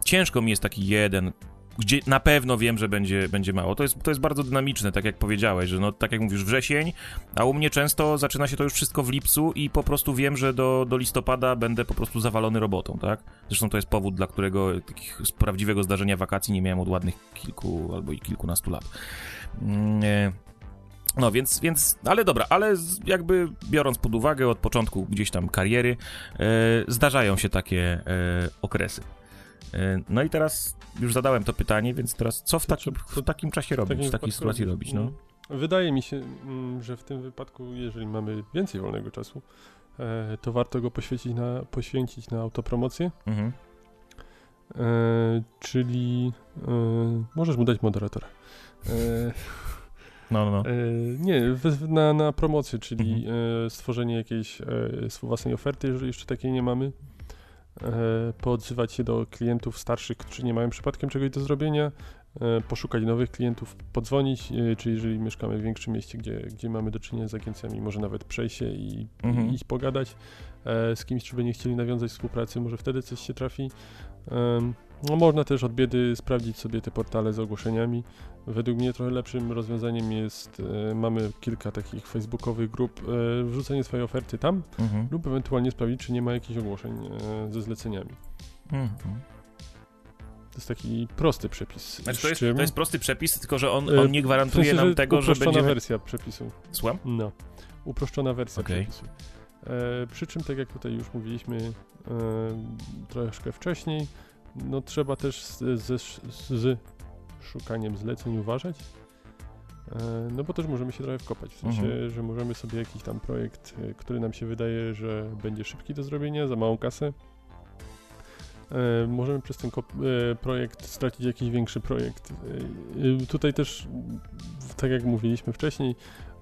ciężko mi jest taki jeden gdzie na pewno wiem, że będzie, będzie mało. To jest, to jest bardzo dynamiczne, tak jak powiedziałeś, że no, tak jak mówisz, wrzesień, a u mnie często zaczyna się to już wszystko w lipcu i po prostu wiem, że do, do listopada będę po prostu zawalony robotą, tak? Zresztą to jest powód, dla którego takich prawdziwego zdarzenia wakacji nie miałem od ładnych kilku albo i kilkunastu lat. Mm, no więc, więc, ale dobra, ale jakby biorąc pod uwagę od początku gdzieś tam kariery, e, zdarzają się takie e, okresy. E, no i teraz już zadałem to pytanie, więc teraz co w, takim, w takim czasie robić, w takiej sytuacji robić? No?
Wydaje mi się, mm, że w tym wypadku, jeżeli mamy więcej wolnego czasu, e, to warto go poświęcić na, poświęcić na autopromocję. Mhm. E, czyli możesz mu dać moderatora.
No, no, no.
nie, na, na promocję, czyli mhm. stworzenie jakiejś własnej oferty, jeżeli jeszcze takiej nie mamy. E, poodzywać się do klientów starszych, którzy nie mają przypadkiem czegoś do zrobienia, e, poszukać nowych klientów, podzwonić, e, czy jeżeli mieszkamy w większym mieście, gdzie, gdzie mamy do czynienia z agencjami, może nawet przejść się i, mhm. i iść pogadać z kimś, czy by nie chcieli nawiązać współpracy, może wtedy coś się trafi. No, można też od biedy sprawdzić sobie te portale z ogłoszeniami. Według mnie trochę lepszym rozwiązaniem jest, e, mamy kilka takich facebookowych grup, e, wrzucenie swojej oferty tam mhm. lub ewentualnie sprawdzić, czy nie ma jakichś ogłoszeń e, ze zleceniami. Mhm. To jest taki prosty przepis.
Znaczy to, jest, to jest prosty przepis, tylko że on, on nie gwarantuje w sensie, nam tego, że
będzie... wersja przepisu.
Słucham?
No. Uproszczona wersja okay. przepisu. E, przy czym, tak jak tutaj już mówiliśmy e, troszkę wcześniej, no trzeba też z, z, z szukaniem zleceń uważać. E, no bo też możemy się trochę wkopać, w sensie, mhm. że możemy sobie jakiś tam projekt, e, który nam się wydaje, że będzie szybki do zrobienia, za małą kasę, e, możemy przez ten projekt stracić jakiś większy projekt. Tutaj też, tak jak mówiliśmy wcześniej,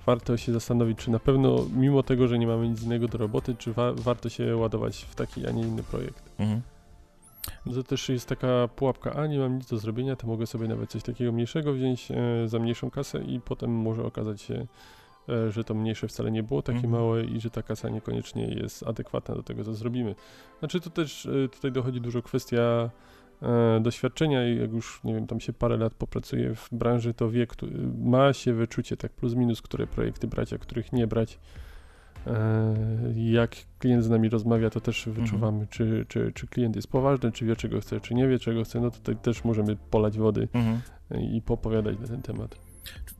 warto się zastanowić, czy na pewno, mimo tego, że nie mamy nic innego do roboty, czy wa warto się ładować w taki, a nie inny projekt. Mhm. To też jest taka pułapka, a nie mam nic do zrobienia, to mogę sobie nawet coś takiego mniejszego wziąć e, za mniejszą kasę i potem może okazać się, e, że to mniejsze wcale nie było takie
Mhm.
małe i że ta kasa niekoniecznie jest adekwatna do tego, co zrobimy. Znaczy to też e, tutaj dochodzi dużo kwestia e, doświadczenia i jak już, nie wiem, tam się parę lat popracuje w branży, to wie, ma się wyczucie tak plus minus, które projekty brać, a których nie brać. E, Jak klient z nami rozmawia, to też wyczuwamy, czy, czy, czy klient jest poważny, czy wie czego chce, czy nie wie czego chce, no tutaj też możemy polać wody
Mhm.
i popowiadać na ten temat.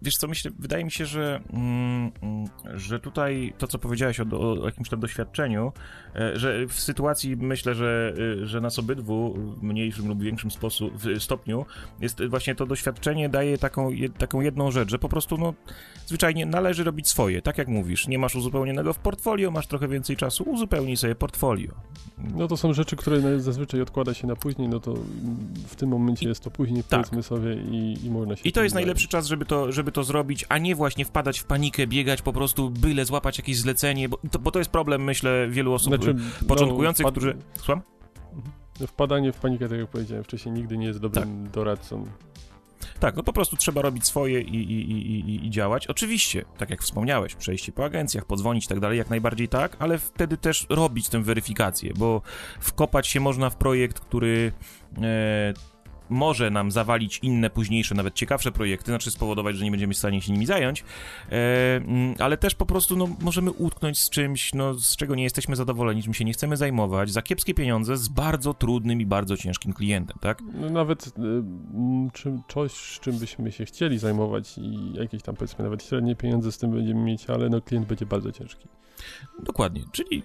Wiesz co, myślę, wydaje mi się, że, mm, mm, że tutaj to, co powiedziałeś o, o jakimś tam doświadczeniu, e, że w sytuacji, myślę, że, e, że nas obydwu w mniejszym lub większym stopniu, jest właśnie to doświadczenie daje taką, taką jedną rzecz, że po prostu, no, zwyczajnie należy robić swoje, tak jak mówisz, nie masz uzupełnionego w portfolio, masz trochę więcej czasu, uzupełnij sobie portfolio.
No to są rzeczy, które zazwyczaj odkłada się na później, no to w tym momencie jest to później,
Tak.
powiedzmy sobie i, i można się...
I to jest najlepszy czas, żeby to, żeby to zrobić, a nie właśnie wpadać w panikę, biegać po prostu, byle złapać jakieś zlecenie, bo to, bo to jest problem, myślę, wielu osób
Znaczy,
początkujących,
no, wpad-
którzy... Słucham?
no, Wpadanie w panikę, tak jak powiedziałem wcześniej, nigdy nie jest dobrym doradcą.
Tak, no po prostu trzeba robić swoje i, i, i, i, i działać. Oczywiście, tak jak wspomniałeś, przejście po agencjach, podzwonić i tak dalej, jak najbardziej tak, ale wtedy też robić tę weryfikację, bo wkopać się można w projekt, który e, może nam zawalić inne, późniejsze, nawet ciekawsze projekty, znaczy spowodować, że nie będziemy w stanie się nimi zająć, e, mm, ale też po prostu no, możemy utknąć z czymś, no, z czego nie jesteśmy zadowoleni, czym się nie chcemy zajmować, za kiepskie pieniądze z bardzo trudnym i bardzo ciężkim klientem, tak?
No, nawet y, czym, coś, z czym byśmy się chcieli zajmować i jakieś tam powiedzmy nawet średnie pieniądze z tym będziemy mieć, ale no klient będzie bardzo ciężki.
Dokładnie, czyli...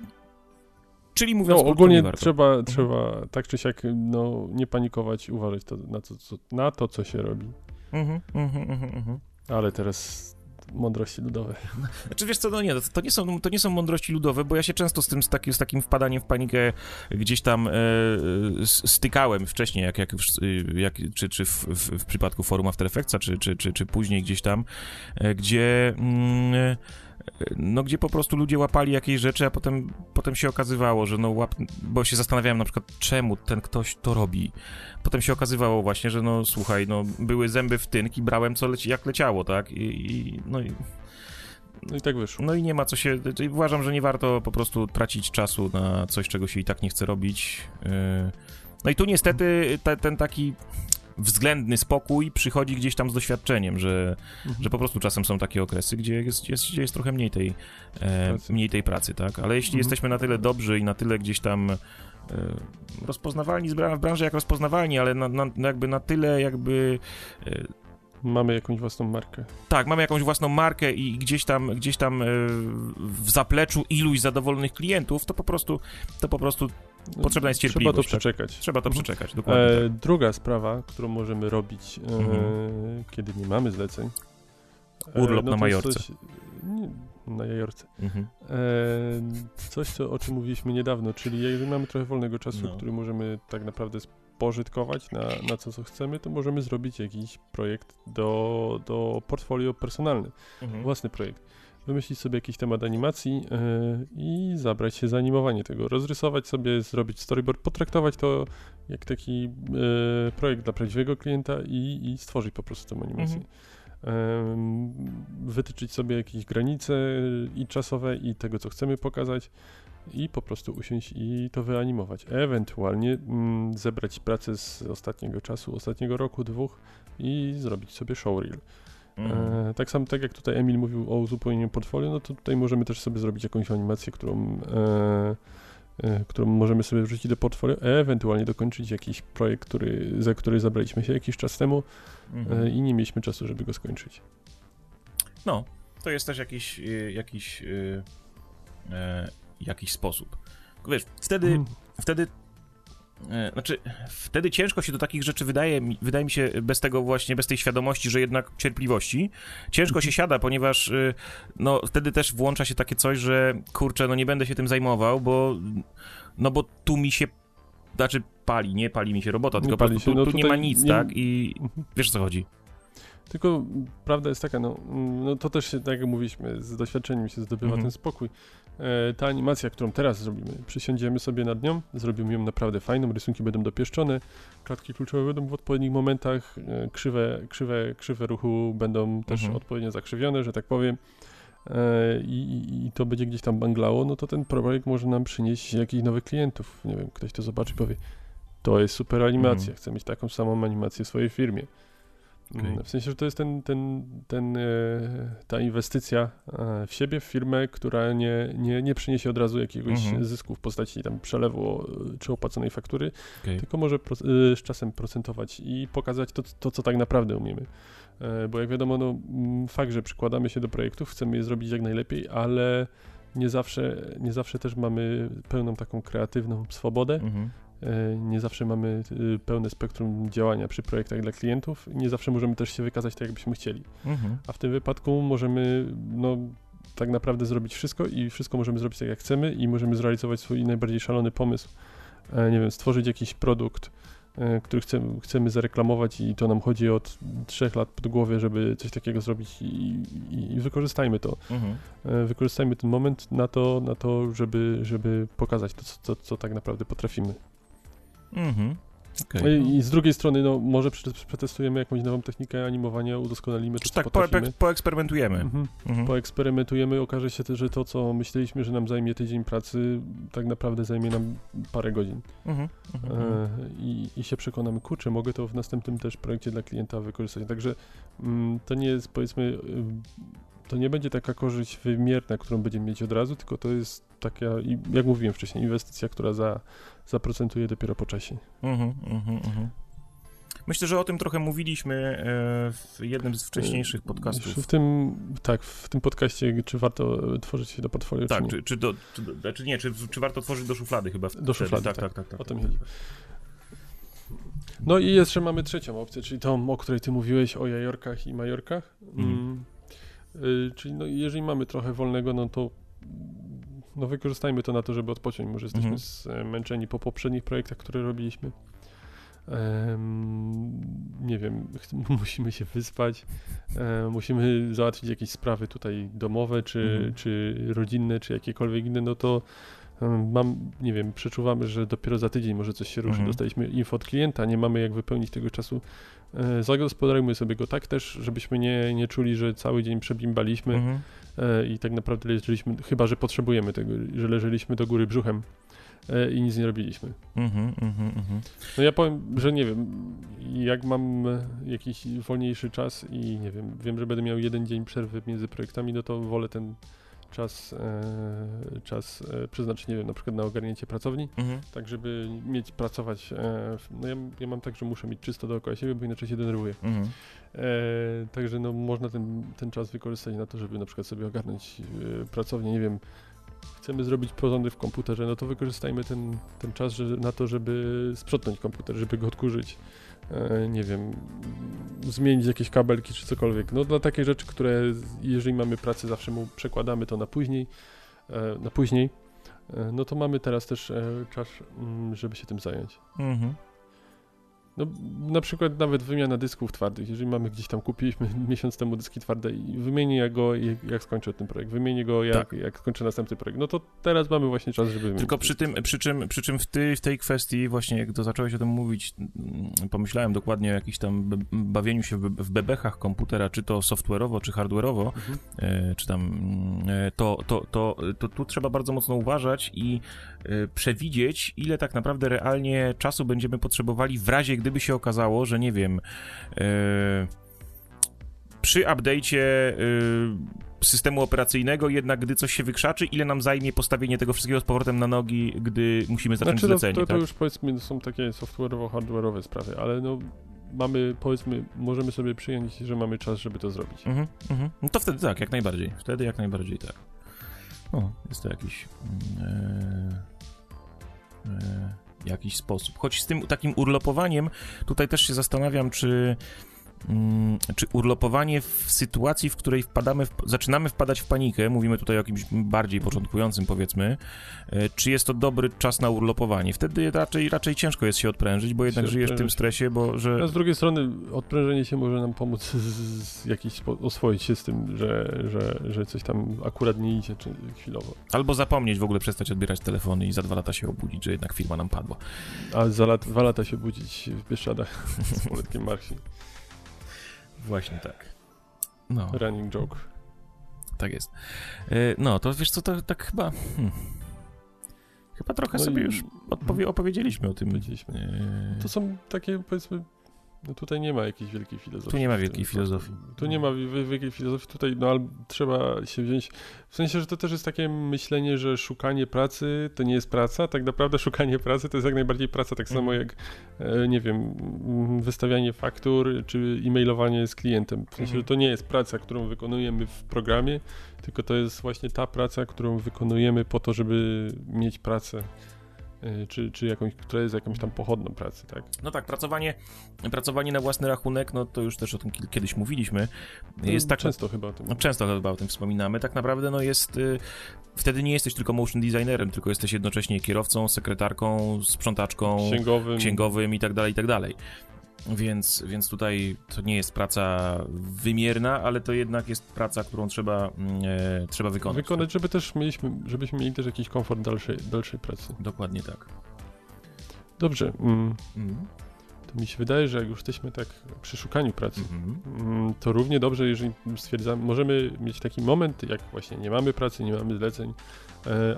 Czyli mówiąc
No ogólnie
nie warto.
trzeba, trzeba tak czy siak no, nie panikować, uważać to, na, to, co, na to, co się robi.
Mhm, mhm, mhm, mhm.
Ale teraz mądrości ludowe.
Znaczy wiesz co, no nie, to, to, nie są, to nie są mądrości ludowe, bo ja się często z tym, z, taki, z takim wpadaniem w panikę gdzieś tam e, s- stykałem wcześniej, jak, jak, w- jak, czy, czy w, w, w przypadku forum After Effectsa, czy, czy, czy, czy później gdzieś tam, e, gdzie... Mm, e, no, gdzie po prostu ludzie łapali jakieś rzeczy, a potem, potem się okazywało, że no łap... Bo się zastanawiałem na przykład, czemu ten ktoś to robi. Potem się okazywało właśnie, że no słuchaj, no były zęby w tynk i brałem co leci, jak leciało, tak? I, i, no, i,
No i tak wyszło.
no i nie ma co się. czyli Uważam, że nie warto po prostu tracić czasu na coś, czego się i tak nie chce robić. Yy, No i tu niestety te, ten taki względny spokój przychodzi gdzieś tam z doświadczeniem, że,
Mhm.
że po prostu czasem są takie okresy, gdzie jest, jest, gdzie jest trochę mniej tej, e,
Pracy.
mniej tej pracy, tak? Ale jeśli
Mhm.
jesteśmy na tyle dobrzy i na tyle gdzieś tam e, rozpoznawalni w branży jak rozpoznawalni, ale na, na, jakby na tyle jakby e,
Mamy jakąś własną markę.
tak, mamy jakąś własną markę i gdzieś tam, gdzieś tam e, w zapleczu iluś zadowolonych klientów, to po prostu, to po prostu Potrzebna jest
Trzeba to
cierpliwość, tak?
przeczekać.
trzeba to
Mhm.
przeczekać, dokładnie.
E,
tak.
druga sprawa, którą możemy robić, e,
Mhm.
kiedy nie mamy zleceń.
Urlop na
to jest
Majorce.
Coś, nie, na Jajorce.
Mhm.
E, coś, co, o czym mówiliśmy niedawno, czyli jeżeli mamy trochę wolnego czasu,
No.
który możemy tak naprawdę spożytkować na, na co, co chcemy, to możemy zrobić jakiś projekt do, do portfolio personalny,
Mhm.
własny projekt. Wymyślić sobie jakiś temat animacji e, i zabrać się za animowanie tego. Rozrysować sobie, zrobić storyboard, potraktować to jak taki e, projekt dla prawdziwego klienta i, i stworzyć po prostu tą animację.
Mhm.
Wytyczyć sobie jakieś granice i czasowe i tego, co chcemy pokazać i po prostu usiąść i to wyanimować. Ewentualnie mm, zebrać pracę z ostatniego czasu, ostatniego roku, dwóch i zrobić sobie showreel.
Mhm.
E, tak samo tak jak tutaj Emil mówił o uzupełnieniu portfolio, no to tutaj możemy też sobie zrobić jakąś animację, którą, e, e, którą możemy sobie wrzucić do portfolio, ewentualnie dokończyć jakiś projekt, który, za który zabraliśmy się jakiś czas temu
Mhm.
e, i nie mieliśmy czasu, żeby go skończyć.
No, to jest też jakiś, y, jakiś, e, jakiś sposób. Wiesz, wtedy,
Mm.
wtedy, e, znaczy, wtedy ciężko się do takich rzeczy wydaje, wydaje mi się, bez tego właśnie, bez tej świadomości, że jednak cierpliwości, ciężko się siada, ponieważ y, no, wtedy też włącza się takie coś, że kurczę, no nie będę się tym zajmował, bo, no bo tu mi się, znaczy pali, nie pali mi się robota,
Nie
tylko
pali się,
tu,
no
tu nie ma nic,
nie-
tak? I
Mhm.
wiesz o co chodzi.
Tylko prawda jest taka, no, mm, no to też się, tak jak mówiliśmy, z doświadczeniem się zdobywa
Mhm.
ten spokój. E, ta animacja, którą teraz zrobimy, przysiądziemy sobie nad nią, zrobimy ją naprawdę fajną, rysunki będą dopieszczone, klatki kluczowe będą w odpowiednich momentach, e, krzywe, krzywe, krzywe ruchu będą też
Mhm.
odpowiednio zakrzywione, że tak powiem. E, i, i- I to będzie gdzieś tam banglało, no to ten projekt może nam przynieść jakichś nowych klientów. Nie wiem, ktoś to zobaczy i powie, to jest super animacja,
Mhm.
chcę mieć taką samą animację w swojej firmie.
Okej.
Mm, W sensie, że to jest ten, ten, ten, e, ta inwestycja e, w siebie, w firmę, która nie, nie, nie przyniesie od razu jakiegoś
Mhm.
zysku w postaci tam przelewu e, czy opłaconej faktury,
Okej.
tylko może pro, z czasem procentować i pokazać to, to, co tak naprawdę umiemy. Bo jak wiadomo, no, mm, fakt, że przykładamy się do projektów, chcemy je zrobić jak najlepiej, ale nie zawsze, nie zawsze też mamy pełną taką kreatywną swobodę.
Mhm.
E, Nie zawsze mamy y, pełne spektrum działania przy projektach dla klientów. Nie zawsze możemy też się wykazać tak, jakbyśmy chcieli.
Mhm.
A w tym wypadku możemy, no, tak naprawdę zrobić wszystko i wszystko możemy zrobić tak, jak chcemy i możemy zrealizować swój najbardziej szalony pomysł. E, Nie wiem, stworzyć jakiś produkt, e, który chcemy, chcemy zareklamować i to nam chodzi od trzech lat pod głowie, żeby coś takiego zrobić i, i, i wykorzystajmy to.
Mhm.
E, Wykorzystajmy ten moment na to, na to żeby, żeby pokazać to, co, co tak naprawdę potrafimy.
Mhm. Okej.
I, I z drugiej strony, no może prze- przetestujemy jakąś nową technikę animowania, udoskonalimy to,
tak, po,
potrafimy.
po, poeksperymentujemy.
Mhm.
Mhm.
Poeksperymentujemy, okaże się też, że to, co myśleliśmy, że nam zajmie tydzień pracy, tak naprawdę zajmie nam parę godzin.
Mhm. Mhm.
E, i, I się przekonamy, kurczę, mogę to w następnym też projekcie dla klienta wykorzystać. Także mm, to nie jest, powiedzmy, y, to nie będzie taka korzyść wymierna, którą będziemy mieć od razu, tylko to jest taka, jak mówiłem wcześniej, inwestycja, która za, zaprocentuje dopiero po czasie.
Mhm, mhm, mhm. Myślę, że o tym trochę mówiliśmy e, w jednym z wcześniejszych podcastów.
W tym, tak, w tym podcaście, czy warto e, tworzyć się do portfolio,
Tak,
czy nie.
czy, czy, do, czy, do- znaczy nie, czy, czy warto tworzyć do szuflady chyba wtedy.
Do szuflady,
tak,
tak.
tak, tak, tak.
O tym
tak,
chodzi.
tak.
No i jeszcze mamy trzecią opcję, czyli tą, o której ty mówiłeś, o jajorkach i majorkach.
Mhm.
Mm. Y, czyli no, jeżeli mamy trochę wolnego, no to no wykorzystajmy to na to, żeby odpocząć. Może jesteśmy
Mhm.
zmęczeni po poprzednich projektach, które robiliśmy. Em, nie wiem, musimy się wyspać, e, musimy załatwić jakieś sprawy tutaj domowe, czy,
Mhm.
czy rodzinne, czy jakiekolwiek inne, no to em, mam, nie wiem, przeczuwamy, że dopiero za tydzień może coś się ruszy.
Mhm.
Dostaliśmy info od klienta, nie mamy jak wypełnić tego czasu. E, zagospodarujmy sobie go tak też, żebyśmy nie, nie czuli, że cały dzień przebimbaliśmy
Mhm.
E, i tak naprawdę leżeliśmy, chyba że potrzebujemy tego, że leżeliśmy do góry brzuchem e, i nic nie robiliśmy.
Mhm, mhm, mhm.
No ja powiem, że nie wiem, jak mam e, jakiś wolniejszy czas i nie wiem, wiem, że będę miał jeden dzień przerwy między projektami, no to wolę ten czas, e, czas e, przeznaczyć, nie wiem, na przykład na ogarnięcie pracowni,
Mhm.
tak żeby mieć, pracować, e, no ja, ja mam tak, że muszę mieć czysto dookoła siebie, bo inaczej się denerwuję.
Mhm.
E, także no można ten, ten czas wykorzystać na to, żeby na przykład sobie ogarnąć e, pracownię, nie wiem, chcemy zrobić porządek w komputerze, no to wykorzystajmy ten, ten czas że, na to, żeby sprzątnąć komputer, żeby go odkurzyć, e, nie wiem, zmienić jakieś kabelki czy cokolwiek. No dla takie rzeczy, które jeżeli mamy pracę, zawsze mu przekładamy to na później, e, na później, e, no to mamy teraz też e, czas, mm, żeby się tym zająć.
Mhm.
No, na przykład nawet wymiana dysków twardych. Jeżeli mamy gdzieś tam, kupiliśmy miesiąc temu dyski twarde i wymienię go, jak, jak skończę ten projekt, wymienię go, jak,
Tak.
jak skończę następny projekt, no to teraz mamy właśnie czas, żeby wymienić.
Tylko przy tym, przy czym, przy czym w, ty, w tej kwestii, właśnie jak to zacząłeś o tym mówić, pomyślałem dokładnie o jakimś tam bawieniu się w, w bebechach komputera, czy to software'owo, czy hardware'owo,
Mhm.
e, czy tam, mm, e, to, to, to, to tu trzeba bardzo mocno uważać i przewidzieć, ile tak naprawdę realnie czasu będziemy potrzebowali w razie, gdyby się okazało, że nie wiem, e, przy update'cie e, systemu operacyjnego, jednak gdy coś się wykrzaczy, ile nam zajmie postawienie tego wszystkiego z powrotem na nogi, gdy musimy zacząć
Znaczy, to,
zlecenie,
to, to
tak?
już powiedzmy są takie software'owo-hardware'owe sprawy, ale no mamy, powiedzmy, możemy sobie przyjąć, że mamy czas, żeby to zrobić.
Mhm, mhm. No to wtedy tak, jak najbardziej. Wtedy jak najbardziej tak. O, jest to jakiś. mm, E, jakiś sposób. Choć z tym takim urlopowaniem, tutaj też się zastanawiam, czy. Mm, czy urlopowanie w sytuacji, w której wpadamy, w, zaczynamy wpadać w panikę, mówimy tutaj o jakimś bardziej początkującym powiedzmy, e, czy jest to dobry czas na urlopowanie? Wtedy raczej, raczej ciężko jest się odprężyć, bo jednak żyjesz w tym stresie, bo że...
A z drugiej strony odprężenie się może nam pomóc z, z jakiś oswoić się z tym, że, że, że coś tam akurat nie idzie, czy chwilowo.
Albo zapomnieć w ogóle przestać odbierać telefony i za dwa lata się obudzić, że jednak firma nam padła.
A za lat, dwa lata się budzić w Bieszczadach z Poletkiem Marsi.
Właśnie tak. No,
Running joke.
tak jest. E, No, to wiesz co, to tak chyba... Hmm. Chyba trochę
No
sobie już odpowie, opowiedzieliśmy o tym.
Powiedzieliśmy.
E,
To są takie, powiedzmy, no tutaj nie ma jakiejś wielkiej filozofii.
Tu nie ma wielkiej filozofii.
Tu nie ma wi- wielkiej filozofii, tutaj no, ale trzeba się wziąć, w sensie, że to też jest takie myślenie, że szukanie pracy to nie jest praca, tak naprawdę szukanie pracy to jest jak najbardziej praca, tak samo jak, e, nie wiem, wystawianie faktur, czy e-mailowanie z klientem, w sensie,
Mhm.
że to nie jest praca, którą wykonujemy w programie, tylko to jest właśnie ta praca, którą wykonujemy po to, żeby mieć pracę. E, Czy, czy jakąś, która jest jakąś tam pochodną pracy, tak?
No tak, pracowanie, pracowanie na własny rachunek, no to już też o tym ki- kiedyś mówiliśmy. Jest tak,
Często chyba o tym.
no, często chyba o tym wspominamy. Tak naprawdę, no jest. Y, wtedy nie jesteś tylko motion designerem, tylko jesteś jednocześnie kierowcą, sekretarką, sprzątaczką,
księgowym.
księgowym i tak dalej, i tak dalej. Więc, więc tutaj to nie jest praca wymierna, ale to jednak jest praca, którą trzeba, mm, e, trzeba wykonać.
Wykonać, żeby też mieliśmy, żebyśmy mieli też jakiś komfort dalszej, dalszej pracy.
Dokładnie tak.
Dobrze, mm,
Mhm.
to mi się wydaje, że jak już jesteśmy tak przy szukaniu pracy,
Mhm.
mm, to równie dobrze, jeżeli stwierdzamy, możemy mieć taki moment, jak właśnie nie mamy pracy, nie mamy zleceń,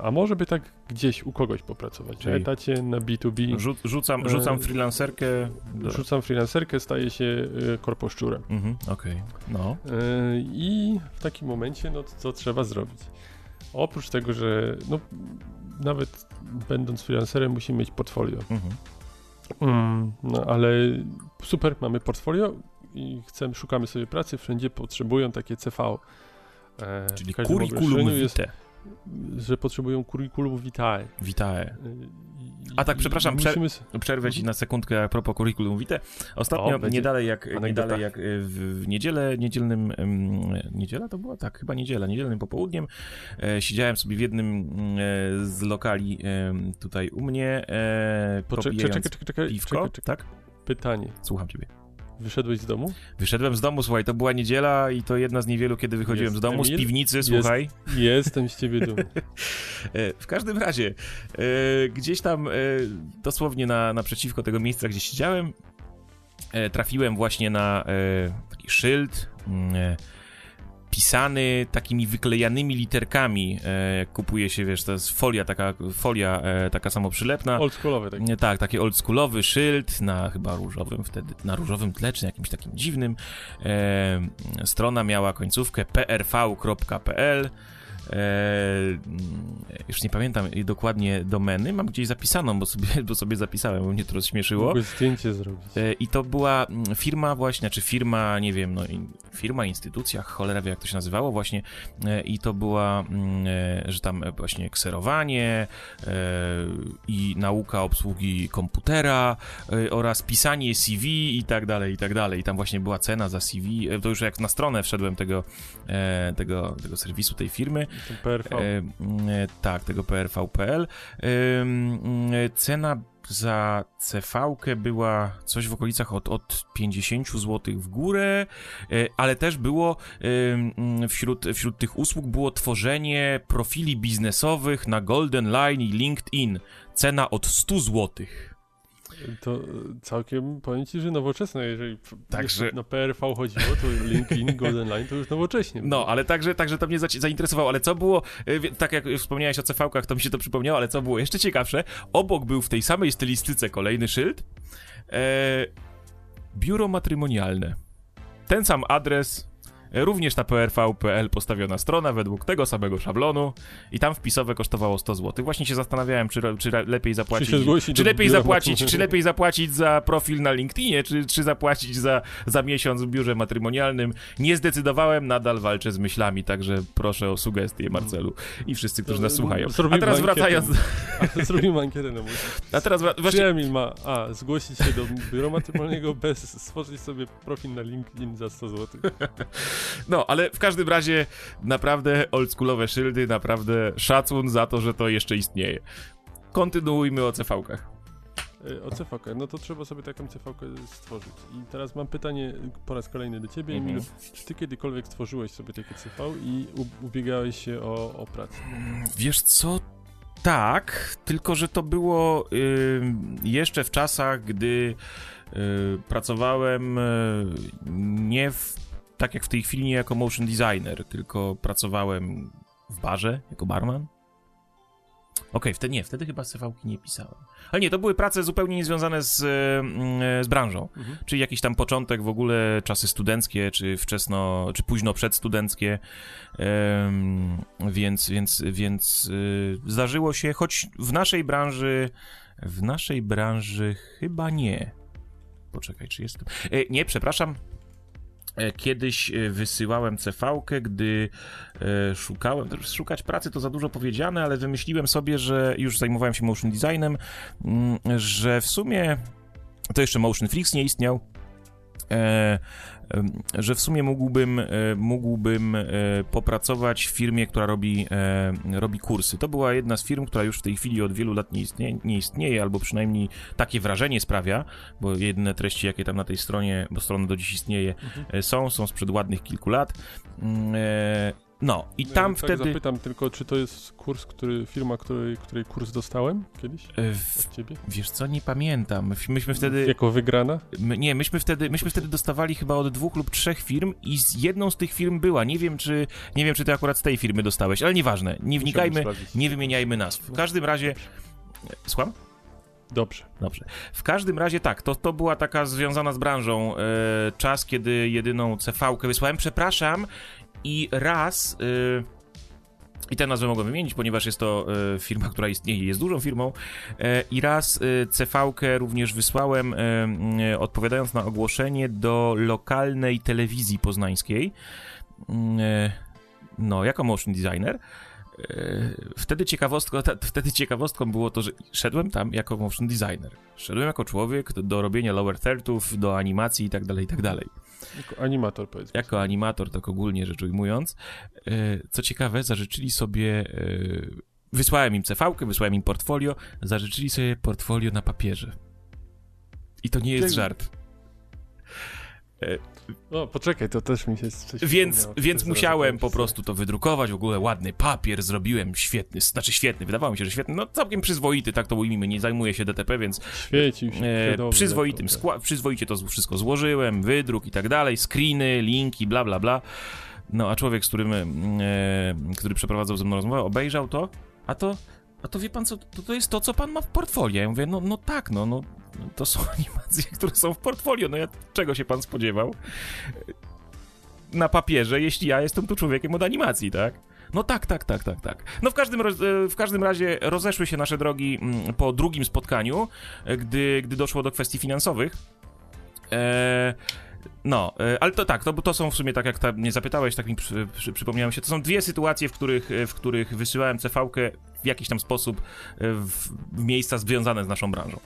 a może by tak gdzieś u kogoś popracować, na
Czyli-
etacie, na B2B,
Rzu- rzucam, rzucam
E,
freelancerkę. do-
rzucam freelancerkę, staję się e, korposzczurem.
Mhm, okej. No.
E, I w takim momencie, no co trzeba zrobić? Oprócz tego, że no, nawet będąc freelancerem musimy mieć portfolio.
Mhm.
Mm, no ale super, mamy portfolio i chcemy, szukamy sobie pracy, wszędzie potrzebują takie CV. E,
Czyli curriculum
ogłoszeniu jest,
vitae.
Że potrzebują curriculum vitae.
Vitae.
E, i-
A tak, przepraszam, prze-
musimy...
Przerwę ci na sekundkę a propos curriculum vitae. Ostatnio,
O,
nie dalej jak, nie dalej jak y, w, w niedzielę, niedzielnym, em, niedziela to była? Tak, chyba niedziela, niedzielnym popołudniem e, siedziałem sobie w jednym mm, e, z lokali em, tutaj u mnie, e,
czekaj, czekaj, czekaj,
piwko,
czekaj, czekaj.
tak?
Pytanie.
Słucham ciebie.
Wyszedłeś z domu?
Wyszedłem z domu, słuchaj, to była niedziela i to jedna z niewielu, kiedy wychodziłem
Jest
z domu, z piwnicy, słuchaj.
Jestem z ciebie dumny.
E, W każdym razie, e, gdzieś tam e, dosłownie na, naprzeciwko tego miejsca, gdzie siedziałem, e, trafiłem właśnie na e, taki szyld pisany takimi wyklejanymi literkami. E, jak kupuje się, wiesz, to jest folia taka, folia e, taka samo przylepna.
Oldschoolowe takie.
Nie, tak, taki oldschoolowy szyld na chyba różowym wtedy, na różowym tle, czy jakimś takim dziwnym. E, strona miała końcówkę prv.pl. E, już nie pamiętam dokładnie domeny, mam gdzieś zapisaną, bo sobie, bo sobie zapisałem, bo mnie to rozśmieszyło.
Mogłeś zdjęcie zrobić.
E, I to była mm, firma właśnie, czy firma, nie wiem, no firma, instytucja, cholera wie jak to się nazywało właśnie e, i to była, mm, że tam właśnie kserowanie i nauka obsługi komputera oraz pisanie CV i tak dalej, i tak dalej. I tam właśnie była cena za CV, to już jak na stronę wszedłem tego, tego, tego serwisu, tej firmy,
PRV.
E, e, tak, tego PRV.pl. E, cena za CV-kę była coś w okolicach od, od 50 zł w górę, ale też było wśród, wśród tych usług było tworzenie profili biznesowych na Golden Line i LinkedIn. Cena od 100 złotych.
To e, całkiem, powiem ci, że nowoczesne, jeżeli
Także-
na PRV chodziło, to LinkedIn, Golden Line to już nowocześnie.
No, ale także, także to mnie zainteresowało. Ale co było, e, tak jak wspomniałeś o CV-kach, to mi się to przypomniało, ale co było jeszcze ciekawsze, obok był w tej samej stylistyce kolejny szyld. E, biuro matrymonialne. Ten sam adres, również na prv.pl postawiona strona według tego samego szablonu i tam wpisowe kosztowało 100 zł. Właśnie się zastanawiałem, czy, czy lepiej zapłacić,
Czy zgłosić
czy lepiej zapłacić, czy lepiej zapłacić za profil na LinkedInie, czy, czy zapłacić za, za miesiąc w biurze matrymonialnym. Nie zdecydowałem, nadal walczę z myślami, także proszę o sugestie, Marcelu i wszyscy, którzy nas słuchają. A teraz wracając,
Zrobimy ankietę na mój.
a teraz
Czy
właśnie,
Emil ma A. Zgłosić się do biura matrymonialnego bez stworzyć sobie profil na LinkedIn za 100 zł.
no, ale w każdym razie naprawdę oldschoolowe szyldy, naprawdę szacun za to, że to jeszcze istnieje. Kontynuujmy o CV-kach.
E, O CVK, no to trzeba sobie taką CVK stworzyć. I teraz mam pytanie po raz kolejny do ciebie,
Mhm.
Emilu. Czy ty kiedykolwiek stworzyłeś sobie takie CV i ubiegałeś się o, o pracę?
Wiesz co? Tak, tylko że to było y, jeszcze w czasach, gdy y, pracowałem y, nie w, tak jak w tej chwili, nie jako motion designer, tylko pracowałem w barze jako barman. Okej, wtedy nie, wtedy chyba CV-ki nie pisałem. Ale nie, to były prace zupełnie niezwiązane z, y, z branżą.
Mhm.
Czyli jakiś tam początek w ogóle, czasy studenckie, czy wczesno, czy późno przedstudenckie. Em, więc, więc, więc y, zdarzyło się, choć w naszej branży, w naszej branży chyba nie. Poczekaj, czy jest. E, nie, przepraszam. E, Kiedyś e, wysyłałem CV-kę, gdy e, szukałem, szukać pracy to za dużo powiedziane, ale wymyśliłem sobie, że już zajmowałem się motion designem, mm, że w sumie to jeszcze Motion Flix nie istniał, że w sumie mógłbym, e, mógłbym e, popracować w firmie, która robi, e, robi kursy. To była jedna z firm, która już w tej chwili od wielu lat nie istnieje, nie istnieje albo przynajmniej takie wrażenie sprawia, bo jedyne treści, jakie tam na tej stronie, bo strona do dziś istnieje,
Mhm.
są, są sprzed ładnych kilku lat. E, No, i tam
E, tak
wtedy...
zapytam tylko, czy to jest kurs, który, firma, której, której kurs dostałem kiedyś
e, w-
od ciebie?
Wiesz co, nie pamiętam. My- Myśmy wtedy...
Jako wygrana?
My, nie, myśmy wtedy, myśmy wtedy dostawali chyba od dwóch lub trzech firm i z jedną z tych firm była. Nie wiem, czy nie wiem, czy ty akurat z tej firmy dostałeś, ale nieważne. Nie wnikajmy, nie wymieniajmy nazw. W każdym razie. Słucham?
Dobrze.
Dobrze. W każdym razie tak, to, to była taka związana z branżą e, czas, kiedy jedyną CV-kę wysłałem. Przepraszam, i raz. E, i tę nazwę mogę wymienić, ponieważ jest to e, firma, która istnieje jest dużą firmą. E, I raz e, CV-kę również wysłałem, e, e, odpowiadając na ogłoszenie do lokalnej telewizji poznańskiej. No, jako motion designer. E, Wtedy ciekawostką, wtedy ciekawostką było to, że szedłem tam jako motion designer. Szedłem jako człowiek do, robienia lower thirdów, do animacji i tak dalej, i tak dalej.
Jako animator powiedzmy.
Jako animator, tak ogólnie rzecz ujmując. E, Co ciekawe, zażyczyli sobie. e, Wysłałem im CV-kę, wysłałem im portfolio, zażyczyli sobie portfolio na papierze. I to nie jest
Dzięki.
żart.
O, poczekaj, to też mi się coś
Więc, więc musiałem po prostu to wydrukować, w ogóle ładny papier zrobiłem, świetny, znaczy świetny, wydawało mi się, że świetny, no całkiem przyzwoity, tak to ujmijmy, nie zajmuję się DTP, więc.
Świecił się.
e, przyzwoitym, skła- przyzwoicie to wszystko złożyłem, wydruk i tak dalej, screeny, linki, bla, bla, bla. No, a człowiek, z którym, e, który przeprowadzał ze mną rozmowę, obejrzał to, a to, a to wie pan co, to, to jest to, co pan ma w portfolio. Ja mówię, no, no tak, no, no, to są animacje, które są w portfolio, no ja, czego się pan spodziewał? Na papierze, jeśli ja jestem tu człowiekiem od animacji, tak? No tak, tak, tak, tak, tak. No w każdym, e, w każdym razie rozeszły się nasze drogi mm, po drugim spotkaniu, e, gdy, gdy doszło do kwestii finansowych. E, no, e, ale to tak, to, to są w sumie, tak jak ta, mnie zapytałeś, tak mi przy, przy, przypomniałem się, to są dwie sytuacje, w których, e, w których wysyłałem CV-kę w jakiś tam sposób e, w, w miejsca związane z naszą branżą.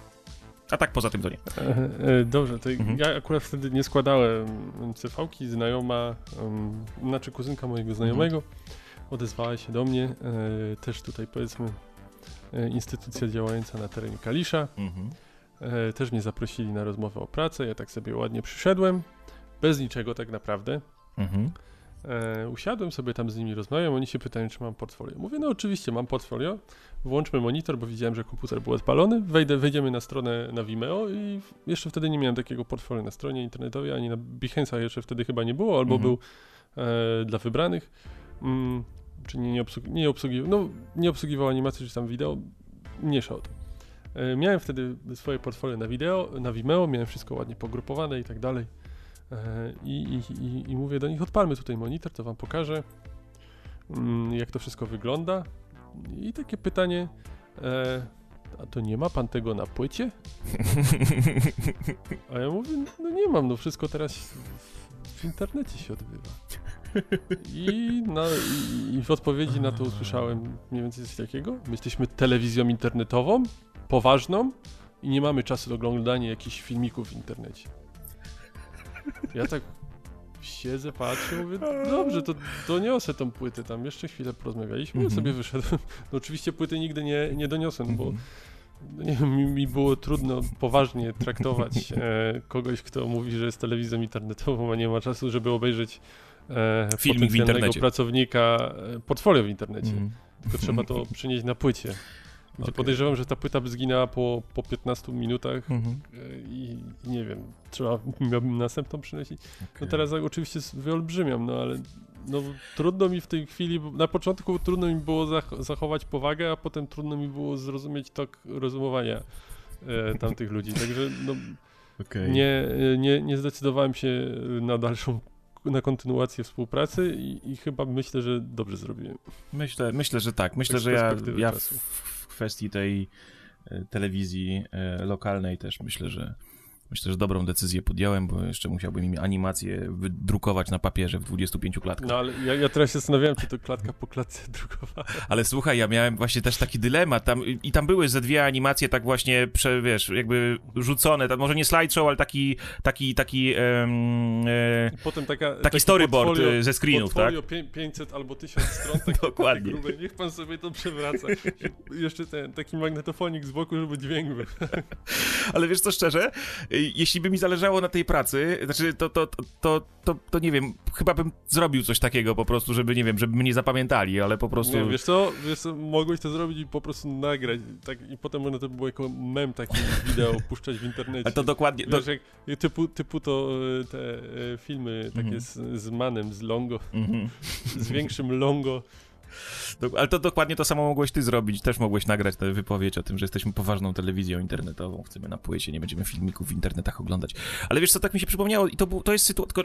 A tak poza tym to nie.
Dobrze, to
Mhm.
ja akurat wtedy nie składałem CV-ki, znajoma, um, znaczy kuzynka mojego znajomego
Mhm.
odezwała się do mnie, e, też tutaj powiedzmy e, instytucja działająca na terenie Kalisza,
Mhm.
E, też mnie zaprosili na rozmowę o pracę, ja tak sobie ładnie przyszedłem, bez niczego tak naprawdę.
Mhm.
E, usiadłem sobie tam z nimi, rozmawiam, oni się pytają, czy mam portfolio. Mówię, no oczywiście mam portfolio, włączmy monitor, bo widziałem, że komputer był odpalony, wejdę, wejdziemy na stronę na Vimeo i jeszcze wtedy nie miałem takiego portfolio na stronie internetowej, ani na Behance'a jeszcze wtedy chyba nie było, albo
Mhm.
był e, dla wybranych, mm, czy nie, nie, obsług, nie obsługiwał, no nie obsługiwał animacji, czy tam wideo, mniejsza o to. E, miałem wtedy swoje portfolio na wideo, na Vimeo, miałem wszystko ładnie pogrupowane i tak dalej. E, I, i, i, mówię do nich, odpalmy tutaj monitor, to wam pokażę, mm, jak to wszystko wygląda. I takie pytanie, e, a to nie ma pan tego na płycie? A ja mówię, no nie mam, no wszystko teraz w, internecie się odbywa. I, no, i, I, w odpowiedzi na to usłyszałem mniej więcej coś takiego. My jesteśmy telewizją internetową, poważną i nie mamy czasu do oglądania jakichś filmików w internecie. Ja tak siedzę, patrzę, mówię, dobrze, to doniosę tą płytę tam. Jeszcze chwilę porozmawialiśmy, mm -hmm. sobie wyszedłem. No oczywiście płyty nigdy nie, nie doniosłem, bo mhm. no nie mi, mi, było trudno poważnie traktować e, kogoś, kto mówi, że jest telewizją internetową, a nie ma czasu, żeby obejrzeć e,
Filmik w internecie.
pracownika e, portfolio w internecie. Mm. Tylko trzeba to przynieść na płycie. Gdzie okay. podejrzewam, że ta płyta by zginęła po, po 15 minutach mm -hmm. i, i, nie wiem, trzeba miałbym następną przynosić. Okay. No teraz oczywiście wyolbrzymiam, no ale no, trudno mi w tej chwili, na początku trudno mi było zach zachować powagę, a potem trudno mi było zrozumieć tok rozumowania e, tamtych ludzi. Także no, okay. nie, nie, nie zdecydowałem się na dalszą na kontynuację współpracy i, i, chyba myślę, że dobrze zrobiłem.
Myślę, myślę że tak. Myślę, tak że ja, ja w, w kwestii tej e, telewizji e, lokalnej też myślę, że Myślę, że dobrą decyzję podjąłem, bo jeszcze musiałbym im animację wydrukować na papierze w 25 klatkach.
No ale ja, ja teraz się zastanawiałem, czy to klatka po klatce drukowała.
Ale słuchaj, ja miałem właśnie też taki dylemat tam, i tam były ze dwie animacje tak właśnie, prze, wiesz, jakby rzucone, tam, może nie slideshow, ale taki, taki, taki um,
e, Potem taka,
taki storyboard e, ze screenów, tak?
500 albo 1000 stron, takie,
Dokładnie.
grube. Niech pan sobie to przewraca. jeszcze ten, taki magnetofonik z boku, żeby dźwięk był.
ale wiesz co, szczerze, jeśli by mi zależało na tej pracy, znaczy to, to, to, to, nie wiem, chyba bym zrobił coś takiego po prostu, żeby, nie wiem, żeby mnie zapamiętali, ale po prostu...
Nie, wiesz co, wiesz co, mogłeś to zrobić i po prostu nagrać, tak, i potem można to było jako mem taki wideo puszczać w internecie.
Ale to dokładnie...
Wiesz, jak, typu, typu to e, te e, filmy takie -hmm. z, z Manem, z Longo, -hmm. z większym Longo,
ale to dokładnie to samo mogłeś ty zrobić. Też mogłeś nagrać tę wypowiedź o tym, że jesteśmy poważną telewizją internetową, chcemy na płycie, nie będziemy filmików w internetach oglądać. Ale wiesz co, tak mi się przypomniało i to, to jest sytuacja,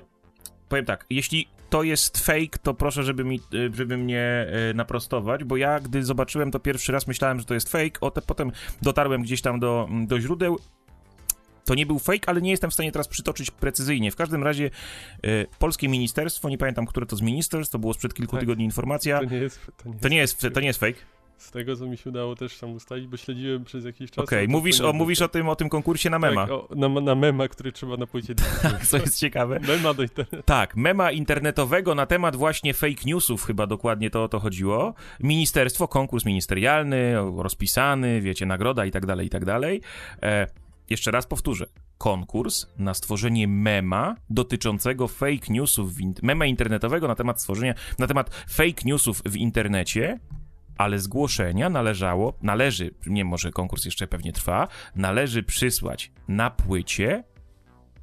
powiem tak, jeśli to jest fake, to proszę, żeby, mi, y, żeby mnie y, naprostować, bo ja, gdy zobaczyłem to pierwszy raz, myślałem, że to jest fake, o te, potem dotarłem gdzieś tam do, do źródeł to nie był fake, ale nie jestem w stanie teraz przytoczyć precyzyjnie. W każdym razie e, polskie ministerstwo, nie pamiętam, które to z ministerstw, to było sprzed kilku tak. tygodni informacja.
To nie jest,
to nie, to nie jest, to nie jest fake.
Z tego, co mi się udało też tam ustalić, bo śledziłem przez jakiś czas.
Okej, okay. mówisz, o, mówisz o, tym, o tym konkursie na mema.
Tak, o, na, na mema, który trzeba na płycie
Co jest ciekawe.
mema do internetu.
Tak, mema internetowego na temat właśnie fake newsów, chyba dokładnie to o to chodziło. Ministerstwo, konkurs ministerialny, rozpisany, wiecie, nagroda i tak dalej, i tak dalej. E, jeszcze raz powtórzę. Konkurs na stworzenie mema dotyczącego fake newsów, in mema internetowego na temat stworzenia, na temat fake newsów w internecie, ale zgłoszenia należało, należy, nie może konkurs jeszcze pewnie trwa, należy przysłać na płycie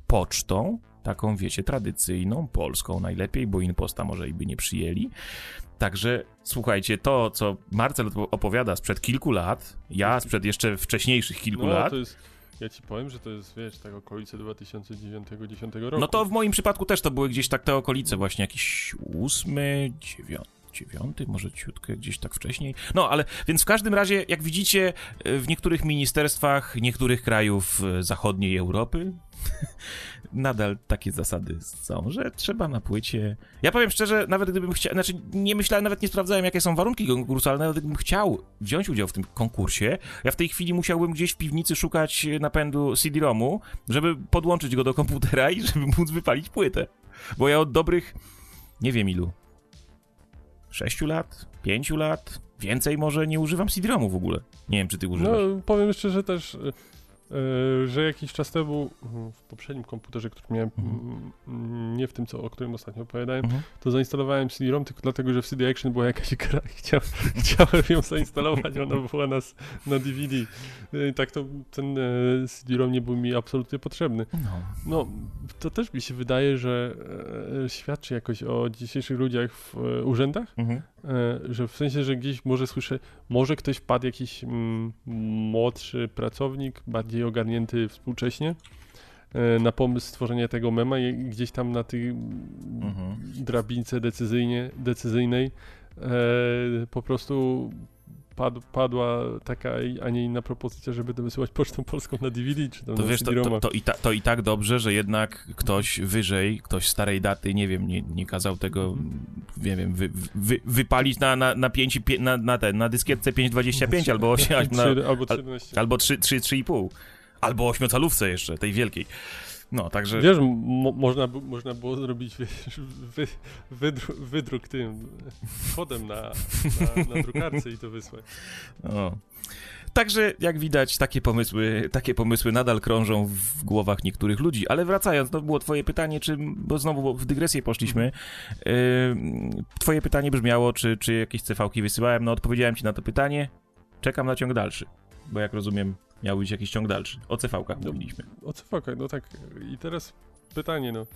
pocztą, taką wiecie, tradycyjną, polską najlepiej, bo imposta może i by nie przyjęli. Także słuchajcie, to co Marcel opowiada sprzed kilku lat, ja sprzed jeszcze wcześniejszych kilku no, lat.
To jest ja ci powiem, że to jest, wiesz, tak okolice 2009-2010 roku.
No to w moim przypadku też to były gdzieś tak te okolice, właśnie jakiś ósmy, dziewiąty dziewiąty, może ciutkę gdzieś tak wcześniej. No, ale więc w każdym razie, jak widzicie, w niektórych ministerstwach niektórych krajów e, zachodniej Europy nadal takie zasady są, że trzeba na płycie. Ja powiem szczerze, nawet gdybym chciał, znaczy nie myślałem, nawet nie sprawdzałem, jakie są warunki konkursu, ale nawet gdybym chciał wziąć udział w tym konkursie, ja w tej chwili musiałbym gdzieś w piwnicy szukać napędu CD-ROMu, żeby podłączyć go do komputera i żeby móc wypalić płytę. Bo ja od dobrych, nie wiem ilu, 6 lat, 5 lat, więcej może nie używam CD-ROMu w ogóle. Nie wiem, czy ty używasz.
No, powiem jeszcze, że też E, że jakiś czas temu mm, poprzednim komputerze, który miałem, mhm. Mm, nie w tym, co, o którym ostatnio opowiadałem, mhm. to zainstalowałem CD-ROM tylko dlatego, że w CD Action była jakaś gra Chcia, chciałem ją zainstalować, ona była na, na DVD. E, I tak to ten e, CD-ROM nie był mi absolutnie potrzebny. No. no, to też mi się wydaje, że świadczy jakoś o dzisiejszych ludziach w urzędach, mhm. że w sensie, że gdzieś może słyszę, może ktoś wpadł, jakiś mm, młodszy pracownik, bardziej ogarnięty współcześnie, e, na pomysł stworzenia tego mema i gdzieś tam na tej mhm. drabince decyzyjnie, decyzyjnej e, po prostu pad, padła taka, a nie inna propozycja, żeby to wysyłać pocztą polską na DVD, czy tam
to
na
wiesz, to, to, to, i ta, to i tak dobrze, że jednak ktoś wyżej, ktoś starej daty, nie wiem, nie, nie kazał tego, nie wiem, wy, wy, wypalić na, na, na, 5, na, na, ten, na dyskietce 5.25 albo 8, na,
albo 13.
Albo 3,5. Albo ośmiocalówce jeszcze, tej wielkiej. No, także...
Wiesz, mo można, można było zrobić wiesz, wy, wydru wydruk tym kodem na, na, na drukarce i to wysłać.
No. Także, jak widać, takie pomysły, takie pomysły nadal krążą w głowach niektórych ludzi. Ale wracając, to było twoje pytanie, czy, bo znowu w dygresję poszliśmy. Yy, twoje pytanie brzmiało, czy, czy jakieś CV-ki wysyłałem. No, odpowiedziałem ci na to pytanie. Czekam na ciąg dalszy. Bo jak rozumiem, miał być jakiś ciąg dalszy. O CV-kach no, mówiliśmy.
O CV-kach, no tak. I teraz pytanie, no.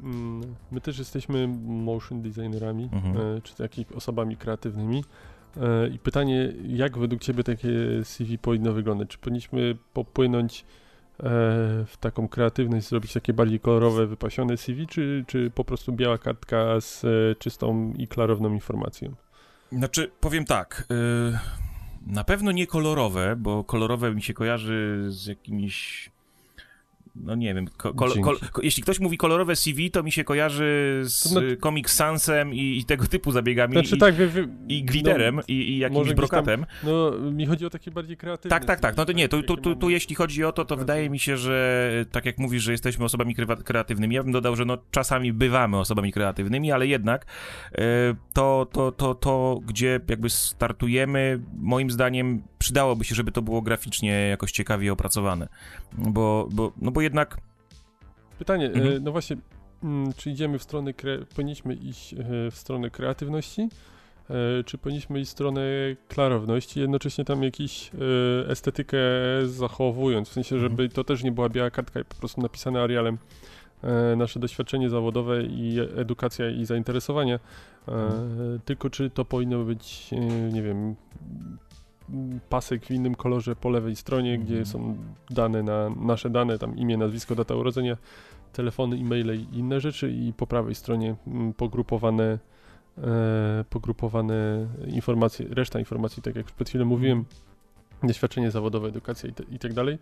Mm, my też jesteśmy motion designerami, mhm. E, czy takimi osobami kreatywnymi. E, I pytanie, jak według Ciebie takie CV powinno wyglądać? Czy powinniśmy popłynąć e, w taką kreatywność, zrobić takie bardziej kolorowe, wypasione CV, czy, czy po prostu biała kartka z czystą i klarowną informacją?
Znaczy, powiem tak. Y, na pewno nie kolorowe, bo kolorowe mi się kojarzy z jakimiś no nie wiem, ko, kol, kol, jeśli ktoś mówi kolorowe CV, to mi się kojarzy z znaczy, Comic Sansem i, i, tego typu zabiegami znaczy, i, tak, wie, wie, i glitterem no, i, i, jakimś brokatem.
Tam, no, mi chodzi o takie bardziej kreatywne.
Tak, tak, tak, no to nie, tu, tu, tu, tu jeśli chodzi o to, to wydaje mi się, że tak jak mówisz, że jesteśmy osobami kreatywnymi, ja bym dodał, że no czasami bywamy osobami kreatywnymi, ale jednak e, to, to, to, to, gdzie jakby startujemy, moim zdaniem przydałoby się, żeby to było graficznie jakoś ciekawie opracowane, bo, bo, no bo jednak...
Pytanie, e, mhm. no właśnie, mm, czy idziemy w stronę, powinniśmy iść e, w stronę kreatywności, e, czy powinniśmy iść w stronę klarowności, jednocześnie tam jakiś estetykę zachowując, w sensie, żeby to też nie była biała kartka i po prostu napisane Arialem nasze doświadczenie zawodowe i edukacja i zainteresowanie, mhm. tylko czy to powinno być, nie wiem, pasek w innym kolorze po lewej stronie, gdzie mhm. są dane na nasze dane, tam imię, nazwisko, data urodzenia, telefony, e-maile i inne rzeczy i po prawej stronie mm, pogrupowane e, pogrupowane informacje, reszta informacji, tak jak przed chwilą mówiłem, mhm. doświadczenie zawodowe, edukacja i, te, i tak dalej.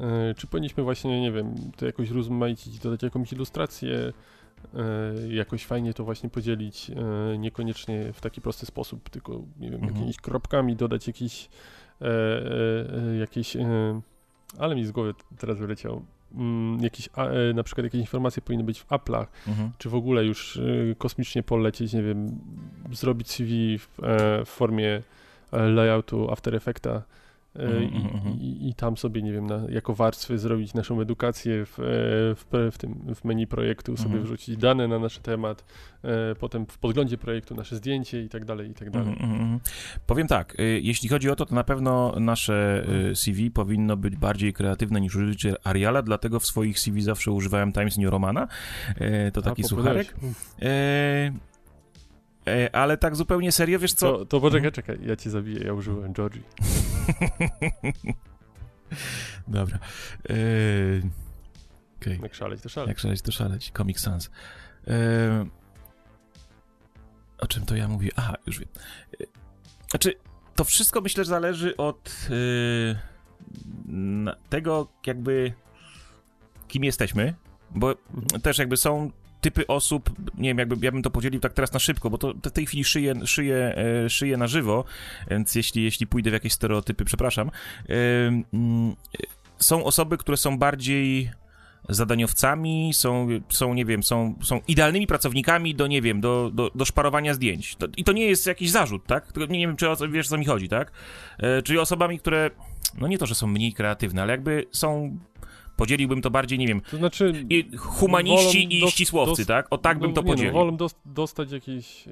E, czy powinniśmy właśnie, nie wiem, to jakoś rozmaicić, dodać jakąś ilustrację, jakoś fajnie to właśnie podzielić, e, niekoniecznie w taki prosty sposób, tylko nie wiem, mhm. jakimiś kropkami dodać jakiś, e, jakieś, ale mi z głowy teraz wyleciał, mm, jakieś, na przykład jakieś informacje powinny być w Apple'ach, mhm. czy w ogóle już kosmicznie polecieć, nie wiem, zrobić CV w, w formie layoutu After Effecta, Mm, I, mm, i, I, tam sobie, nie wiem, na, jako warstwy zrobić naszą edukację w, e, w, w, tym, w menu projektu, sobie wrzucić dane na nasz temat, e, potem w podglądzie projektu nasze zdjęcie i tak dalej, i tak dalej.
Powiem tak, y, jeśli chodzi o to, to na pewno nasze y, CV powinno być bardziej kreatywne niż użycie Ariala, dlatego w swoich CV zawsze używałem Times New Romana, e, to taki A, sucharek. E, ale tak zupełnie serio, wiesz co?
To, to poczekaj, czekaj, ja cię zabiję, ja użyłem Georgie.
Dobra. E,
okay. Jak szaleć, to szaleć.
Jak szaleć, to szaleć. Comic Sans. E, o czym to ja mówię? Aha, już wiem. E, znaczy, to wszystko myślę, że zależy od tego, jakby kim jesteśmy, bo mhm. też jakby są typy osób, nie wiem, jakby ja bym to podzielił tak teraz na szybko, bo to w tej chwili szyję, szyję, e, szyję na żywo, więc jeśli, jeśli pójdę w jakieś stereotypy, przepraszam. Mm, są osoby, które są bardziej zadaniowcami, są, są nie wiem, są, są idealnymi pracownikami do, nie wiem, do, do, do szparowania zdjęć. To, I to nie jest jakiś zarzut, tak? Nie, nie wiem, czy o, wiesz, o co mi chodzi, tak? E, czyli osobami, które, no nie to, że są mniej kreatywne, ale jakby są Podzieliłbym to bardziej, nie wiem,
to znaczy,
humaniści i ścisłowcy, tak? O tak bym to no, podzielił.
No, wolą dostać jakieś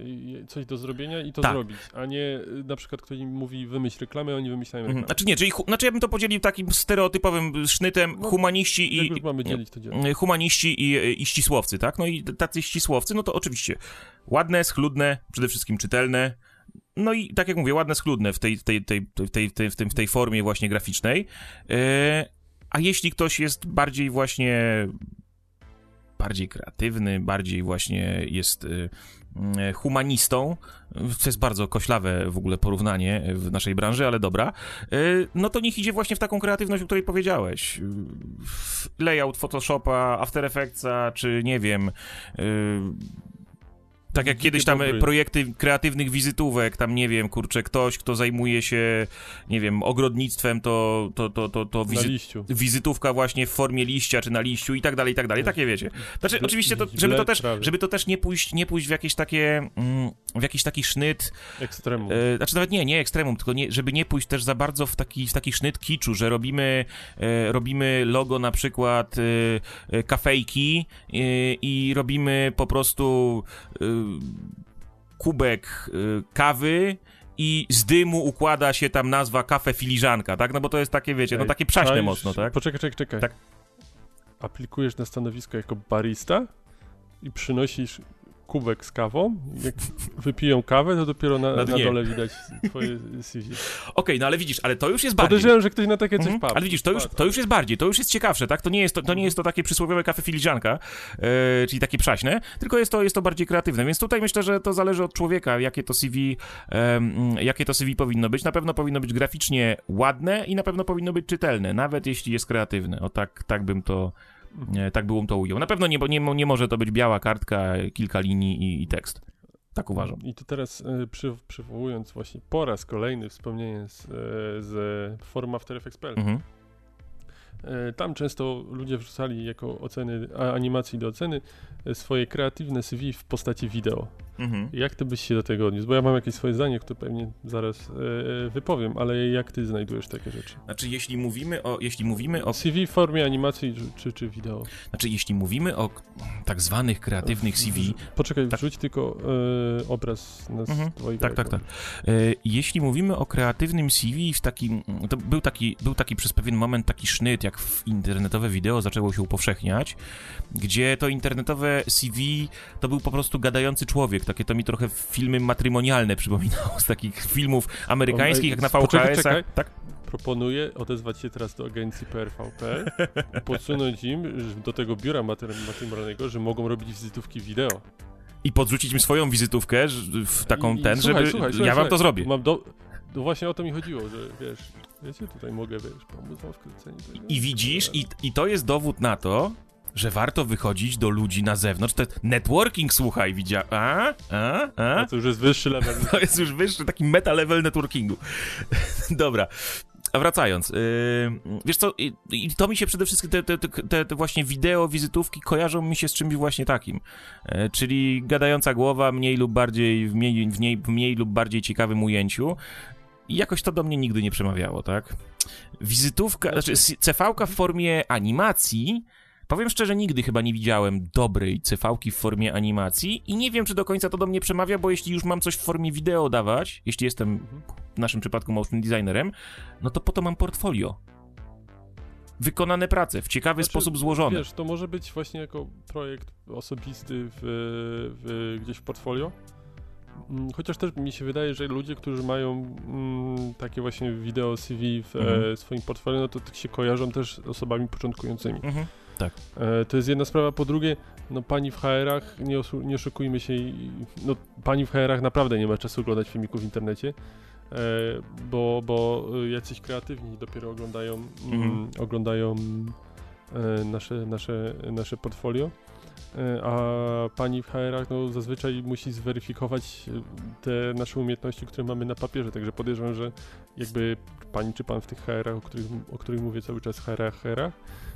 coś do zrobienia i to tak. zrobić, a nie na przykład ktoś im mówi wymyśl reklamę, a oni wymyślają mhm. reklamę.
Znaczy nie, czyli znaczy ja bym to podzielił takim stereotypowym sznytem no, humaniści i...
mamy dzielić, to
dzielić. Humaniści i, i ścisłowcy, tak? No i tacy ścisłowcy, no to oczywiście ładne, schludne, przede wszystkim czytelne, no i tak jak mówię, ładne, schludne w tej, tej, tej, tej, tej, tej, w tej formie właśnie graficznej. Yy, a jeśli ktoś jest bardziej właśnie bardziej kreatywny, bardziej właśnie jest y, y, humanistą, co jest bardzo koślawe w ogóle porównanie w naszej branży, ale dobra, y, no to niech idzie właśnie w taką kreatywność, o której powiedziałeś. Layout Photoshopa, After Effectsa, czy nie wiem, tak jak kiedyś tam dobry. projekty kreatywnych wizytówek, tam nie wiem, kurczę, ktoś, kto zajmuje się, nie wiem, ogrodnictwem, to, to, to, to, to wizy wizytówka właśnie w formie liścia, czy na liściu i tak dalej, i tak dalej, takie wiecie. Znaczy, oczywiście, to, żeby, to też, żeby to też nie pójść, nie pójść w jakieś takie, mm, w jakiś taki sznyt...
Ekstremum. E,
znaczy nawet nie, nie ekstremum, tylko nie, żeby nie pójść też za bardzo w taki, w taki sznyt kiczu, że robimy, e, robimy logo na przykład e, kafejki e, i robimy po prostu e, kubek y, kawy i z dymu układa się tam nazwa kafe filiżanka, tak? No bo to jest takie, wiecie, no takie przaśne mocno, tak?
Poczekaj, czekaj, czekaj. Tak. Aplikujesz na stanowisko jako barista i przynosisz kubek z kawą, jak wypiją kawę, to dopiero na, na, na dole widać twoje CV.
Okej, okay, no ale widzisz, ale to już jest bardziej...
Podejrzewam, że ktoś na takie coś mhm.
Ale widzisz, to już, to już jest bardziej, to już jest ciekawsze, tak? To nie jest to, to, nie jest to takie przysłowiowe kafe filiżanka, yy, czyli takie przaśne, tylko jest to, jest to bardziej kreatywne, więc tutaj myślę, że to zależy od człowieka, jakie to CV, yy, jakie to CV powinno być. Na pewno powinno być graficznie ładne i na pewno powinno być czytelne, nawet jeśli jest kreatywne. O tak, tak bym to tak bym to ujął. Na pewno nie, nie, nie może to być biała kartka, kilka linii i, i tekst. Tak uważam.
I tu teraz y, przy, przywołując właśnie po raz kolejny wspomnienie z, e, z forum After Effects.pl. Mhm. E, tam często ludzie wrzucali jako oceny, animacji do oceny swoje kreatywne CV w postaci wideo. Mhm. Jak ty byś się do tego odniósł? Bo ja mam jakieś swoje zdanie, które pewnie zaraz e, wypowiem, ale jak ty znajdujesz takie rzeczy?
Znaczy, jeśli mówimy o... Jeśli mówimy o...
CV w formie animacji czy, czy wideo?
Znaczy, jeśli mówimy o tak zwanych kreatywnych CV...
Poczekaj, tak. wrzuć tylko e, obraz na mhm.
Tak, tak, tak. E, jeśli mówimy o kreatywnym CV w takim... To był taki, był taki przez pewien moment taki sznyt, jak w internetowe wideo zaczęło się upowszechniać, gdzie to internetowe CV to był po prostu gadający człowiek, takie to mi trochę filmy matrymonialne przypominało z takich filmów amerykańskich, jak na VHS-ach. Tak?
Proponuję odezwać się teraz do agencji PRVP i podsunąć im do tego biura matrymonialnego, że mogą robić wizytówki wideo.
I podrzucić im swoją wizytówkę w taką I, i ten, słuchaj, żeby słuchaj, słuchaj, ja wam to zrobię.
Mam do... No właśnie o to mi chodziło, że wiesz, wiecie, tutaj mogę, wiesz, pomóc wam w kręceniu
I widzisz, i, i to jest dowód na to, że warto wychodzić do ludzi na zewnątrz. To networking, słuchaj, widział. A? A? A?
No to już jest wyższy level.
To jest już wyższy, taki meta level networkingu. Dobra. A wracając, yy, wiesz co, i, i, to mi się przede wszystkim, te, te, te, te, właśnie wideo, wizytówki kojarzą mi się z czymś właśnie takim, yy, czyli gadająca głowa mniej lub bardziej, w mniej, w, mniej, w mniej lub bardziej ciekawym ujęciu i jakoś to do mnie nigdy nie przemawiało, tak? Wizytówka, znaczy CV w formie animacji Powiem szczerze, nigdy chyba nie widziałem dobrej cv w formie animacji i nie wiem, czy do końca to do mnie przemawia, bo jeśli już mam coś w formie wideo dawać, jeśli jestem w naszym przypadku motion designerem, no to po to mam portfolio. Wykonane prace w ciekawy znaczy, sposób złożone.
Wiesz, to może być właśnie jako projekt osobisty w, w, gdzieś w portfolio. Mm, chociaż też mi się wydaje, że ludzie, którzy mają mm, takie właśnie wideo CV w mhm. e, swoim portfolio, no to się kojarzą też z osobami początkującymi. Mhm.
Tak.
E, to jest jedna sprawa. Po drugie, no pani w HR-ach, nie, nie oszukujmy się, no pani w HR-ach naprawdę nie ma czasu oglądać filmików w internecie, e, bo, bo jacyś kreatywni dopiero oglądają, mm, mhm. oglądają e, nasze, nasze, nasze portfolio. E, a pani w HR-ach no, zazwyczaj musi zweryfikować e, te nasze umiejętności, które mamy na papierze, także podejrzewam, że jakby pani czy pan w tych HR-ach, o których, o których mówię cały czas, HR-ach, HR-ach, e,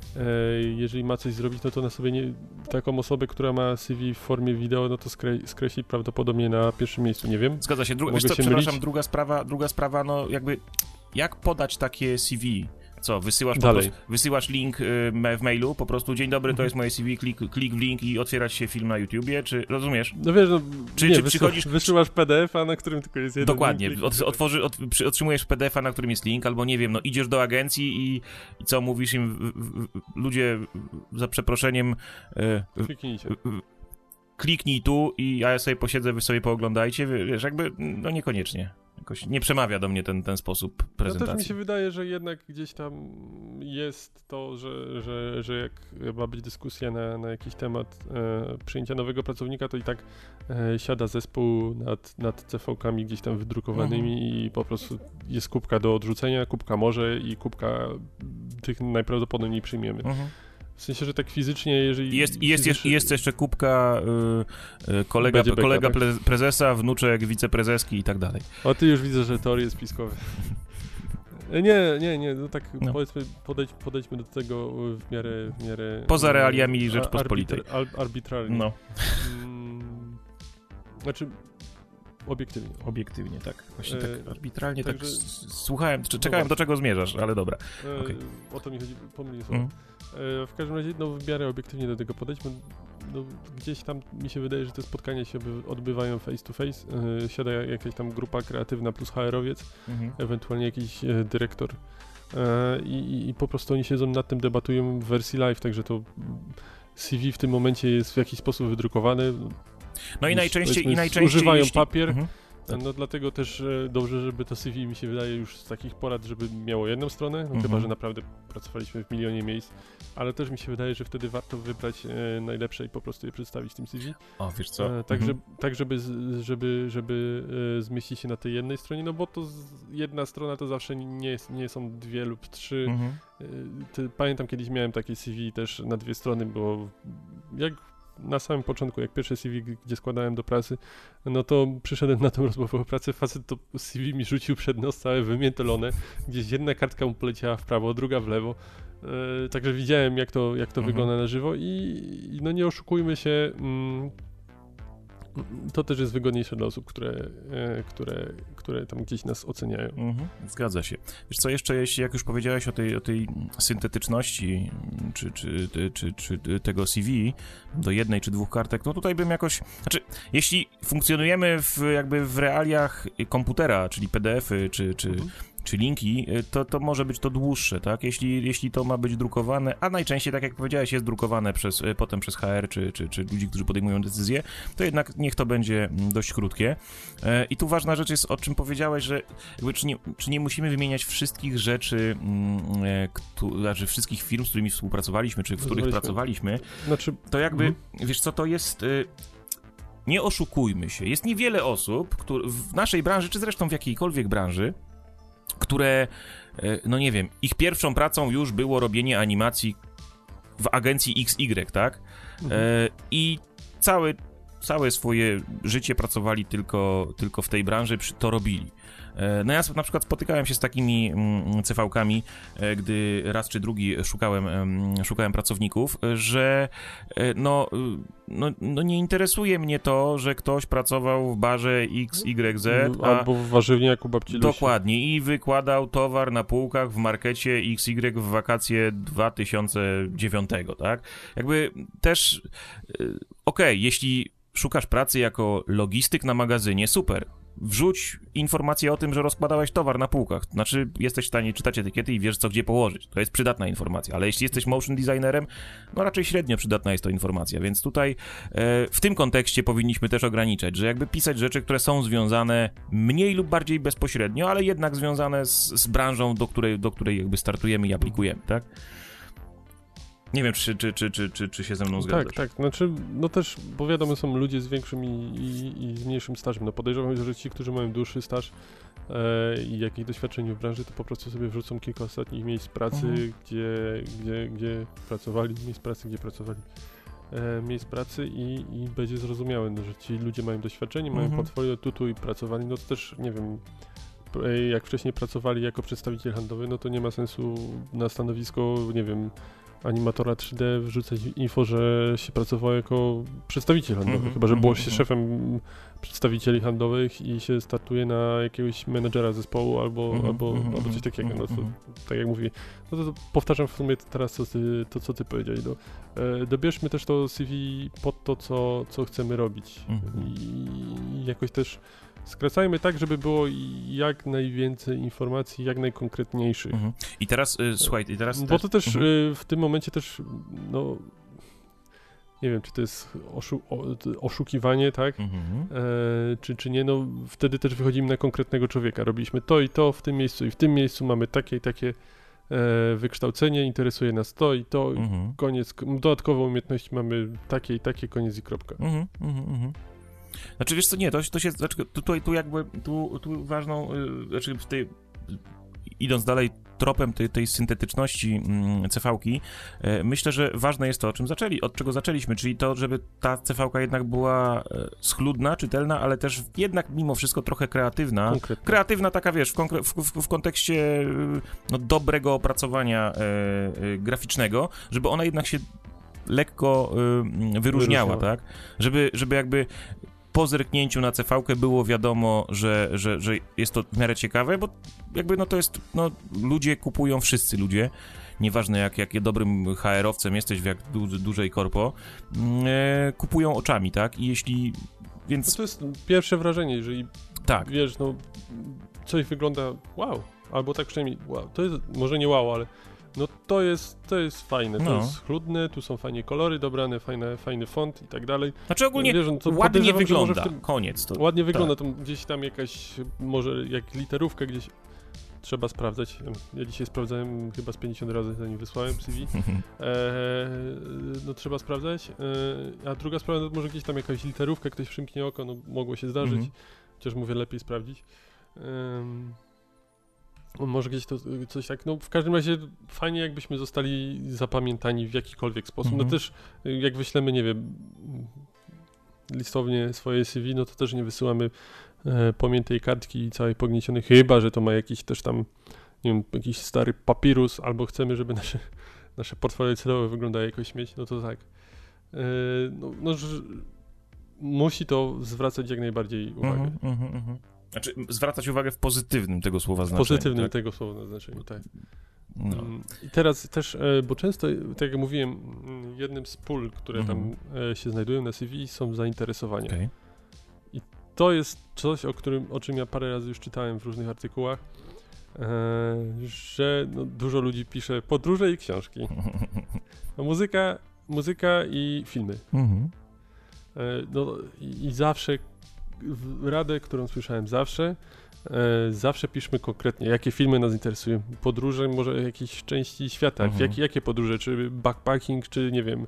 jeżeli ma coś zrobić, no to na sobie nie, taką osobę, która ma CV w formie wideo, no to skre, skreśli prawdopodobnie na pierwszym miejscu, nie wiem.
Zgadza się. Druga, wiesz co, przepraszam, druga sprawa, druga sprawa, no jakby jak podać takie CV? Co, wysyłasz, Dalej. Prostu, wysyłasz link y, w mailu, po prostu dzień dobry, to jest moje CV, klik, klik w link i otwierać się film na YouTubie, czy rozumiesz?
No wiesz, no, czy, nie, czy przychodzisz... Wysyłasz PDF-a, na którym tylko jest jeden
Dokładnie, link, od, otworzy, od, przy, otrzymujesz PDF-a, na którym jest link, albo nie wiem, no idziesz do agencji i, i co, mówisz im, w, w, ludzie, za przeproszeniem...
Y, Kliknijcie
kliknij tu i ja sobie posiedzę, wy sobie pooglądajcie, wiesz, jakby, no niekoniecznie. Jakoś nie przemawia do mnie ten, ten sposób prezentacji.
No też mi się wydaje, że jednak gdzieś tam jest to, że, że, że jak ma być dyskusja na, na jakiś temat e, przyjęcia nowego pracownika, to i tak e, siada zespół nad, nad CV-kami gdzieś tam wydrukowanymi mhm. i po prostu jest kubka do odrzucenia, kubka może i kubka tych najprawdopodobniej przyjmiemy. Mhm. W sensie, że tak fizycznie, jeżeli...
Jest, jest, fizycznie... jest jeszcze kubka y, y, kolega, kolega tak? prezesa, wnuczek wiceprezeski i tak dalej.
O, ty już widzę, że teorie spiskowe. Nie, nie, nie, no tak no. powiedzmy, podejdź, podejdźmy do tego w miarę... W miarę
Poza realiami Rzeczpospolitej.
Arbitra, arbitralnie. No. Hmm, znaczy, Obiektywnie.
Obiektywnie, tak. Właśnie tak e, arbitralnie tak słuchałem, czy, czekałem do czego zmierzasz, ale dobra.
E, okay. O to mi chodzi, pomyliłem mm. e, W każdym razie, no w miarę obiektywnie do tego podejdźmy. No, gdzieś tam mi się wydaje, że te spotkania się odbywają face to face. E, siada jakaś tam grupa kreatywna plus HR-owiec, mm -hmm. ewentualnie jakiś e, dyrektor. E, i, I po prostu oni siedzą nad tym, debatują w wersji live, także to CV w tym momencie jest w jakiś sposób wydrukowane.
No i najczęściej, i najczęściej
używają jeśli... papier. Mhm. No dlatego też e, dobrze, żeby to CV mi się wydaje już z takich porad, żeby miało jedną stronę, no mhm. chyba, że naprawdę pracowaliśmy w milionie miejsc, ale też mi się wydaje, że wtedy warto wybrać e, najlepsze i po prostu je przedstawić w tym CV.
O, wiesz co?
E, tak, mhm. żeby, tak żeby, żeby, żeby e, zmieścić się na tej jednej stronie, no bo to z, jedna strona to zawsze nie, jest, nie są dwie lub trzy. Mhm. E, pamiętam kiedyś miałem takie CV też na dwie strony, bo jak na samym początku, jak pierwsze CV, gdzie składałem do pracy, no to przyszedłem na tą rozmowę o pracę, facet to CV mi rzucił przed nos całe wymiętolone, gdzieś jedna kartka mu poleciała w prawo, druga w lewo, yy, także widziałem jak to, jak to mhm. wygląda na żywo i, i, no nie oszukujmy się, mm, to też jest wygodniejsze dla osób, które, e, które, które tam gdzieś nas oceniają. Mhm,
zgadza się. Wiesz co, jeszcze jeśli, jak już powiedziałeś o tej, o tej syntetyczności czy, czy, czy, czy, tego CV do jednej czy dwóch kartek, no tutaj bym jakoś, znaczy, jeśli funkcjonujemy w, jakby w realiach komputera, czyli PDF-y, czy, czy mhm czy linki, y, to, to może być to dłuższe, tak? Jeśli, jeśli to ma być drukowane, a najczęściej, tak jak powiedziałeś, jest drukowane przez, y, potem przez HR czy, czy, czy ludzi, którzy podejmują decyzje, to jednak niech to będzie mm, dość krótkie. E, I tu ważna rzecz jest, o czym powiedziałeś, że jakby czy, nie, czy nie musimy wymieniać wszystkich rzeczy, mm, kto, znaczy wszystkich firm, z którymi współpracowaliśmy, czy w których pracowaliśmy, znaczy, to jakby, mhm. wiesz co, to jest y, nie oszukujmy się. Jest niewiele osób który, w naszej branży, czy zresztą w jakiejkolwiek branży, które, e, no nie wiem, ich pierwszą pracą już było robienie animacji w agencji XY, tak? Mhm. E, I całe, całe swoje życie pracowali tylko, tylko w tej branży, to robili. E, no ja na przykład spotykałem się z takimi mm, CV-kami, e, gdy raz czy drugi szukałem, szukałem pracowników, że e, no, no, no nie interesuje mnie to, że ktoś pracował w barze XYZ.
Albo w warzywniaku babci Lusi.
Dokładnie i wykładał towar na półkach w markecie XY w wakacje 2009, tak? Jakby też okej, okay, jeśli szukasz pracy jako logistyk na magazynie, super wrzuć informację o tym, że rozkładałeś towar na półkach. Znaczy, jesteś w stanie czytać etykiety i wiesz, co gdzie położyć. To jest przydatna informacja, ale jeśli jesteś motion designerem, no raczej średnio przydatna jest to informacja, więc tutaj e, w tym kontekście powinniśmy też ograniczać, że jakby pisać rzeczy, które są związane mniej lub bardziej bezpośrednio, ale jednak związane z, z branżą, do której, do której jakby startujemy i aplikujemy, tak? Nie wiem, czy, czy, czy, czy, czy, czy się ze mną zgadzasz.
Tak, tak. Znaczy, no też, bo wiadomo, są ludzie z większym i, i, i z mniejszym stażem. No podejrzewam, że ci, którzy mają dłuższy staż e, i jakieś doświadczenie w branży, to po prostu sobie wrzucą kilka ostatnich miejsc pracy, mhm. gdzie, gdzie, gdzie pracowali, miejsc pracy, gdzie pracowali. E, miejsc pracy i, i będzie zrozumiałe, no, że ci ludzie mają doświadczenie, mhm. mają portfolio tu, tu i pracowali, no to też, nie wiem, jak wcześniej pracowali jako przedstawiciel handlowy, no to nie ma sensu na stanowisko, nie wiem, animatora 3D wrzucać info, że się pracowało jako przedstawiciel handlowy, mm -hmm, chyba że było się mm -hmm. szefem przedstawicieli handlowych i się startuje na jakiegoś menedżera zespołu albo, mm -hmm, albo, albo coś mhm, takiego. No to, mhm. tak jak mówię, no to, to, powtarzam w sumie teraz to, to co ty powiedziałeś. No. E, dobierzmy też to CV pod to, co, co chcemy robić mhm. i jakoś też Skracajmy tak, żeby było jak najwięcej informacji, jak najkonkretniejszych. Mhm.
I teraz, y, słuchaj, i teraz...
Bo to też mhm. y, w tym momencie też, no... nie wiem, czy to jest oszu oszukiwanie, tak?
Mhm.
E, czy, czy nie, no wtedy też wychodzimy na konkretnego człowieka. Robiliśmy to i to w tym miejscu i w tym miejscu, mamy takie i takie e, wykształcenie, interesuje nas to i to,
Mhm.
koniec, dodatkowe umiejętności mamy takie i takie, koniec i kropka.
Mhm, mhm, mhm. Znaczy, wiesz co, nie, to, to się, znaczy, tu, tutaj, tu jakby, tu, tu ważną, y, znaczy w tej, idąc dalej tropem tej, tej syntetyczności mm, CV-ki, e, myślę, że ważne jest to, o czym zaczęli, od czego zaczęliśmy, czyli to, żeby ta CV-ka jednak była e, schludna, czytelna, ale też jednak mimo wszystko trochę kreatywna.
Konkretnie.
Kreatywna taka, wiesz, w, w, w, kontekście y, no, dobrego opracowania e, e, graficznego, żeby ona jednak się lekko y, wyróżniała,
Wyróżniała.
tak? Żeby, żeby jakby po zerknięciu na CV-kę było wiadomo, że, że, że jest to w miarę ciekawe, bo jakby no to jest, no ludzie kupują, wszyscy ludzie, nieważne jak, jak dobrym HR-owcem jesteś w jak du, dużej korpo, mm, e, kupują oczami, tak? I jeśli,
No
więc
to jest pierwsze wrażenie, jeżeli
tak,
wiesz, no coś wygląda wow, albo tak przynajmniej wow, to jest, może nie wow, ale no to jest, to jest fajne, to
No.
jest chludne, tu są fajnie kolory dobrane, fajne, fajny font i tak dalej.
znaczy ogólnie
Wiesz, to
ładnie wygląda,
tym-
koniec, to
Ładnie wygląda, to gdzieś tam jakaś, może jak literówka gdzieś trzeba sprawdzać. Ja dzisiaj sprawdzałem chyba z 50 razy, zanim wysłałem CV. Eee, no trzeba sprawdzać. Eee, a druga sprawa, no może gdzieś tam jakaś literówka, ktoś przymknie oko, no mogło się zdarzyć.
Mhm.
Chociaż mówię, lepiej sprawdzić. No może gdzieś to y, coś tak, no w każdym razie fajnie jakbyśmy zostali zapamiętani w jakikolwiek sposób.
Mhm.
No też y, jak wyślemy, nie wiem, listownie swoje CV, no to też nie wysyłamy e, pamiętej kartki i całej pogniecionej, chyba, że to ma jakiś też tam, nie wiem, jakiś stary papirus, albo chcemy, żeby nasze, nasze portfolio celowe wyglądało jakoś śmieć, no to tak. E, no, no musi to zwracać jak najbardziej uwagę.
Mhm, mhm, mhm. Znaczy, zwracać uwagę w pozytywnym tego słowa
W
znaczeniu.
pozytywnym
tak?
tego słowa na znaczeniu, tak.
No.
Mm, I teraz też, e, bo często, tak jak mówiłem, mm, jednym z pól, które
Mhm.
tam e, się znajdują na CV są zainteresowania.
Okej.
To jest coś, o, którym, o czym ja parę razy już czytałem w różnych artykułach, e, że no, dużo ludzi pisze podróże i książki. A muzyka, muzyka i filmy.
Mhm.
No, i, I zawsze w- radę, którą słyszałem zawsze, e, zawsze piszmy konkretnie, jakie filmy nas interesują. Podróże może jakiejś części świata.
Mhm.
jak, jakie podróże? Czy backpacking, czy nie wiem,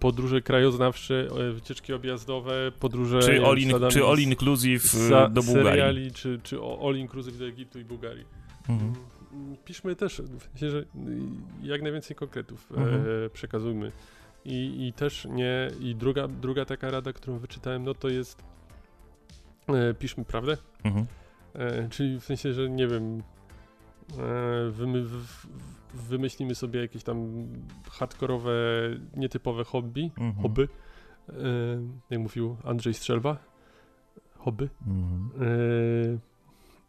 podróże krajoznawcze, e, wycieczki objazdowe, podróże...
Czy all, in, czy all inclusive y,
za-
do Bułgarii?
seriali, czy, czy o- all inclusive do Egiptu i Bułgarii.
Mhm.
Mm, Piszmy też, sensie, że y, jak najwięcej konkretów
Mhm.
e, przekazujmy. I, I też nie, i druga, druga taka rada, którą wyczytałem, no to jest e, piszmy prawdę,
Mhm.
e, czyli w sensie, że nie wiem, e, wymy, wymyślimy sobie jakieś tam hardkorowe, nietypowe hobby,
Mhm.
hobby, e, jak mówił Andrzej Strzelba, hobby,
Mhm.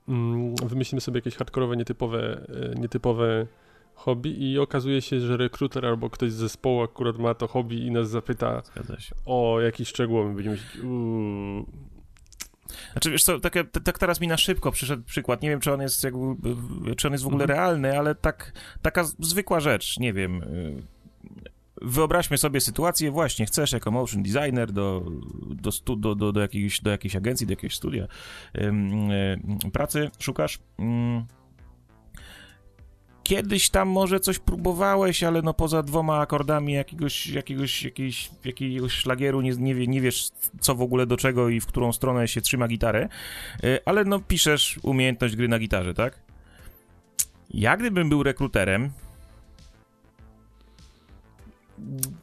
Mm, wymyślimy sobie jakieś hardkorowe, nietypowe, e, nietypowe hobby i okazuje się, że rekruter albo ktoś z zespołu akurat ma to hobby i nas zapyta o jakiś szczegół, my będziemy myśleć, uuu,
Znaczy, wiesz co, tak, tak teraz mi na szybko przyszedł przykład, nie wiem, czy on jest jakby, czy on jest w ogóle
Mhm.
realny, ale tak, taka zwykła rzecz, nie wiem, wyobraźmy sobie sytuację, właśnie, chcesz jako motion designer do, do, stu, do, do, do, jakiejś, do jakiejś agencji, do jakiegoś studia ym, y, pracy, szukasz... ym, Kiedyś tam może coś próbowałeś, ale no poza dwoma akordami jakiegoś, jakiegoś, jakiejś, jakiegoś szlagieru nie, nie, nie wiesz co w ogóle do czego i w którą stronę się trzyma gitarę, y, ale no piszesz umiejętność gry na gitarze, tak? Ja gdybym był rekruterem